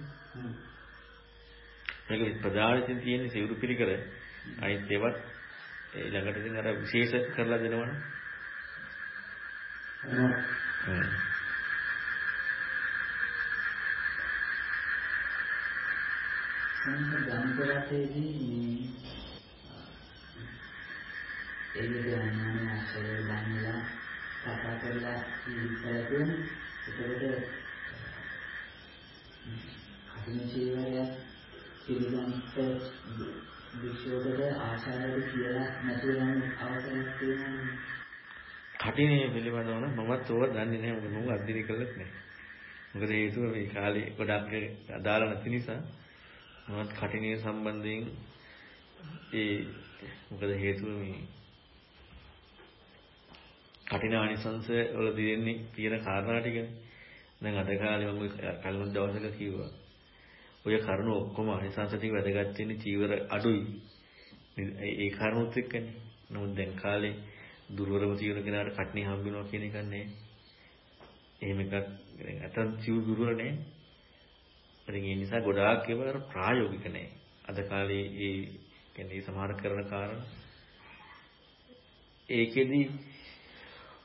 මේක ප්‍රධානයෙන් තියෙන සිවුරු පිළිකර අනිත් ඒවත් ඊළඟට ඉතින් අර විශේෂ කරලා දෙනවනේ. සංස ගම්පරතේදී මේ එළියට යන්නේ ආශ්‍රය බඳලා කතා කරලා ඉස්සලා තියෙන. ඒකට කටින ජීවරය පිළිගන්නට විශ්වකට ආශාවද කියලා නැතුව යන අවසරයක් තියෙනවා. කටිනේ පිළිබඳව නම් මමත් ඕක දන්නේ නැහැ මොකද මම අධ්‍යයනය කළත් නැහැ. මොකද හේතුව මේ කාලේ ගොඩක් අදාළ නැති නිසා මමත් කටිනේ සම්බන්ධයෙන් ඒ මොකද හේතුව මේ කටින ආනිසංශ වල තියෙන්නේ තියෙන කාරණා ටිකනේ. දැන් අද කාලේ මම කලින් දවසක කිව්වා. ඔය කරුණු ඔක්කොම ආනිසංශ ටික වැදගත් වෙන්නේ චීවර අඩුයි. ඒ කාරණුත් එක්කනේ. නමුත් දැන් කාලේ දුර්වලව තියෙන කෙනාට කට්නි හම්බ වෙනවා කියන එක නෑ. එහෙම එකක් නැත්නම් සිව් දුර්වල නෑ. ඉතින් ඒ නිසා ගොඩාක් ඒවා ප්‍රායෝගික නෑ. අද කාලේ ඒ කියන්නේ සමහර කරන කාරණා ඒකෙදි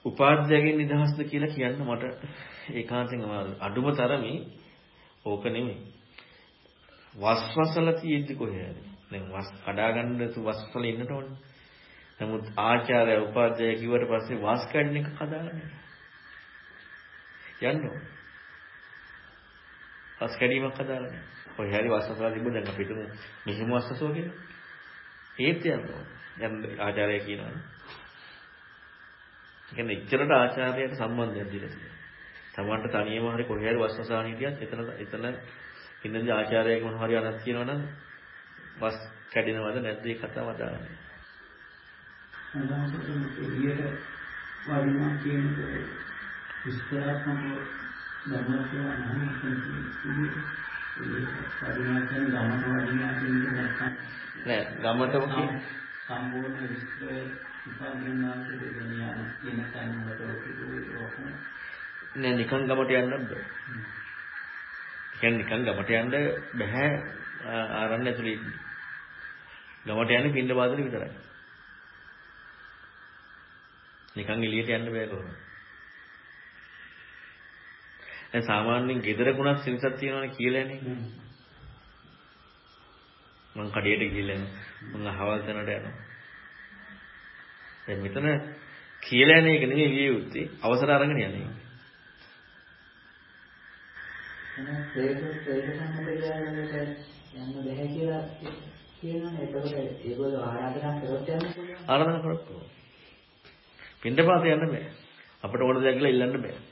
උපාධ්‍යයෙන් නිදහස්ද කියලා කියන්න මට ඒකාන්තයෙන් අඩුම තරමේ ඕක නෙමෙයි. වස්වසල තියෙද්දි කොහේ හරි. දැන් වස් කඩා ගන්න වස්වසල ඉන්නට ඕනේ. නමුත් ආචාර්ය උපාධ්‍යාය කිව්වට පස්සේ වාස් කඩන එක කදාගන්න. යන්න ඕනේ. වාස් කැඩීමක් කදාගන්න. ඔය හැරි වස්වසල තිබ්බ දැන් අපිට මෙහෙම වස්වසෝ කියලා. ඒත් යන්න ඕනේ. දැන් ආචාර්ය කියනවා. කියන්නේ එච්චරට ආචාර්යයට සම්බන්ධයක් දීලා තියෙනවා. තමන්ට තනියම හරි කොහේ හරි වස්වසාන හිටියත් එතන එතන ඉන්නදී ආචාර්යයෙක් මොන හරි අනත් කියනවනම් වස් කැඩෙනවද නැද්ද ඒ කතාව අදාළයි. අදහසට එළියට වඩිනවා කියනකොට විස්තරාත්මකව ධර්ම කියලා නැහැ කියන්නේ ඒ වඩිනවා කියන ගමන නැත්නම් නෑ ගමටම සම්පූර්ණ විස්තරය උපාදිනාන්ත දෙවියන් කියන තැන වලට නෑ නිකන් ගමට යන්න බෑ. කියන්නේ නිකන් ගමට යන්න බෑ ආරණ්‍ය ඇතුලේ ඉන්නේ. ගමට යන්නේ පින්න බාදල විතරයි. නිකන් එළියට යන්න බෑ කොහොමද? දැන් සාමාන්‍යයෙන් ගෙදරකුණක් සිරිසක් තියෙනවනේ කියලානේ. මං කඩේට ගිහිල්ලා මං අහවල් තැනට යනවා. දැන් මෙතන කියලා යන එක නෙමෙයි විය යුත්තේ අවසර අරගෙන. එතකොට ඒගොල්ලෝ ආරාධනා කරොත් පින්දපාත යන්න බෑ. අපිට ඕන දෙයක් කියලා ඉල්ලන්න බෑ.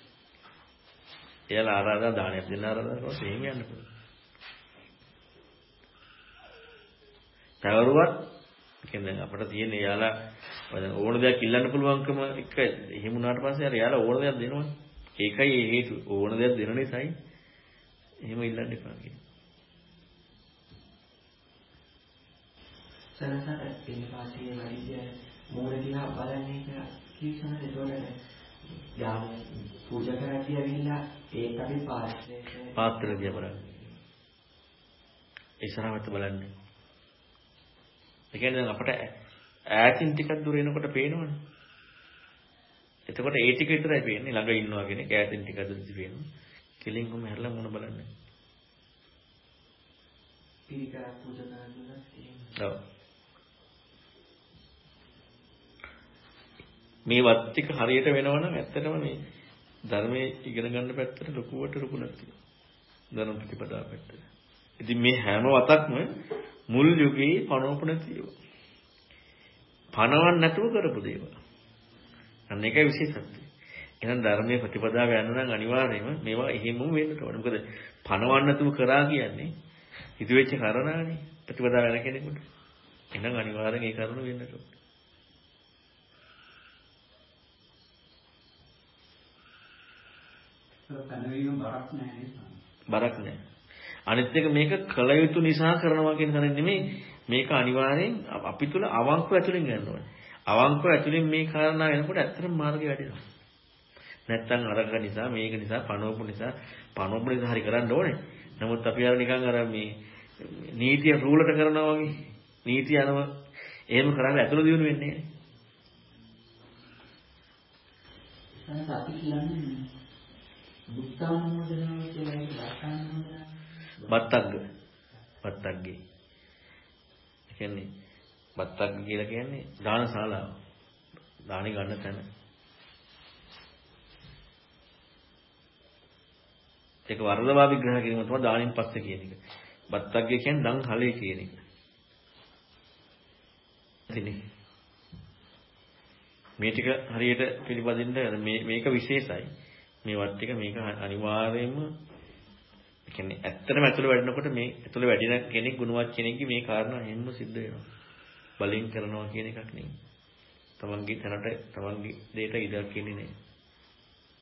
එයාලා ආරාධනා දානයක් දෙන්න ආරාධනා කරොත් එහෙම යන්න පුළුවන්. තවරුවත් කියන්නේ අපිට තියෙන එයාලා ඕන දෙයක් ඉල්ලන්න පුළුවන්කම එක එහෙම වුණාට පස්සේ අර එයාලා ඕන දෙයක් දෙනවනේ. ඒකයි හේතුව. ඕන දෙයක් දෙන නිසායි එහෙම ඉල්ලන්න එපා කියන්නේ. සනසට පිළිපාතියේ වෛද්‍ය මූල දිහා බලන්නේ කියලා කිව්සම ඒතකොට යාම පූජා කරද්දී ඇවිල්ලා ඒක අපි පාත්‍රයට පාත්‍ර දිහා බලන්න. ඉස්සරහට බලන්නේ. ඒ කියන්නේ අපට ඈතින් ටිකක් දුර එනකොට පේනවනේ. එතකොට ඒ ටික විතරයි පේන්නේ ළඟ ඉන්නවා කියන එක ඈතින් ටිකක් දුරදී පේනවා. කෙලින් කොහම හැරලා මොන බලන්නේ. පිළිකරක් පූජා කරනකොට එහෙම. ඔව්. මේ වත් ටික හරියට වෙනවනම් ඇත්තටම මේ ධර්මයේ ඉගෙන ගන්න පැත්තට ලොකුවට රුකුණක් තියෙනවා. ධර්ම ප්‍රතිපදාව පැත්තට. ඉතින් මේ හැම වතක්ම මුල් යුගයේ පනෝපන තියෙනවා. පනවන්න නැතුව කරපු දේවල්. අන්න ඒකයි විශේෂත්වය. එහෙනම් ධර්මයේ ප්‍රතිපදාව යන්න නම් අනිවාර්යයෙන්ම මේවා එහෙමම වෙන්න ඕනේ. මොකද පනවන්න නැතුව කරා කියන්නේ හිතුවෙච්ච කරණානේ ප්‍රතිපදාව යන කෙනෙකුට. එහෙනම් අනිවාර්යෙන් ඒ කරුණ වෙන්න ඕනේ. පැනවීම බරක් නැහැ නේද? බරක් නැහැ. අනිත් එක මේක කල යුතු නිසා කරනවා කියන තරම් නෙමෙයි මේක අනිවාර්යෙන් අපි තුල අවංකව ඇතුලෙන් ගන්න ඕනේ. අවංකව ඇතුලෙන් මේ කාරණා එනකොට ඇත්තටම මාර්ගය වැඩිනවා. නැත්තම් අරක නිසා මේක නිසා පනෝපු නිසා පනෝපු නිසා හරි කරන්න ඕනේ. නමුත් අපි අර නිකන් අර මේ නීතිය රූලට කරනවා වගේ නීතිය අනව එහෙම කරන්නේ ඇතුළ දිනු වෙන්නේ නැහැ. අපි කියන්නේ බුද්ධානුමෝදනාව කියලා ඒක බස්සානුමෝදනාව. බත්තග්ග. බත්තග්ගේ. ඒ කියන්නේ බත්තග්ග කියලා කියන්නේ දානශාලාව. දානි ගන්න තැන. ඒක වර්ධවා විග්‍රහ කිරීම තමයි දානින් පස්සේ කියන එක. බත්තග්ගේ කියන්නේ දන් හලේ කියන එක. ඉතින් මේ ටික හරියට පිළිපදින්න මේ මේක විශේෂයි. මේ වත් ටික මේක අනිවාර්යයෙන්ම කියන්නේ ඇත්තටම ඇතුළ වැඩනකොට මේ ඇතුළ වැඩින කෙනෙක් ගුණවත් කෙනෙක්ගේ මේ කාරණා හැමම සිද්ධ වෙනවා. බලෙන් කරනවා කියන එකක් නෙවෙයි. තමන්ගේ තැනට තමන්ගේ දෙයට ඉඩක් කියන්නේ නැහැ.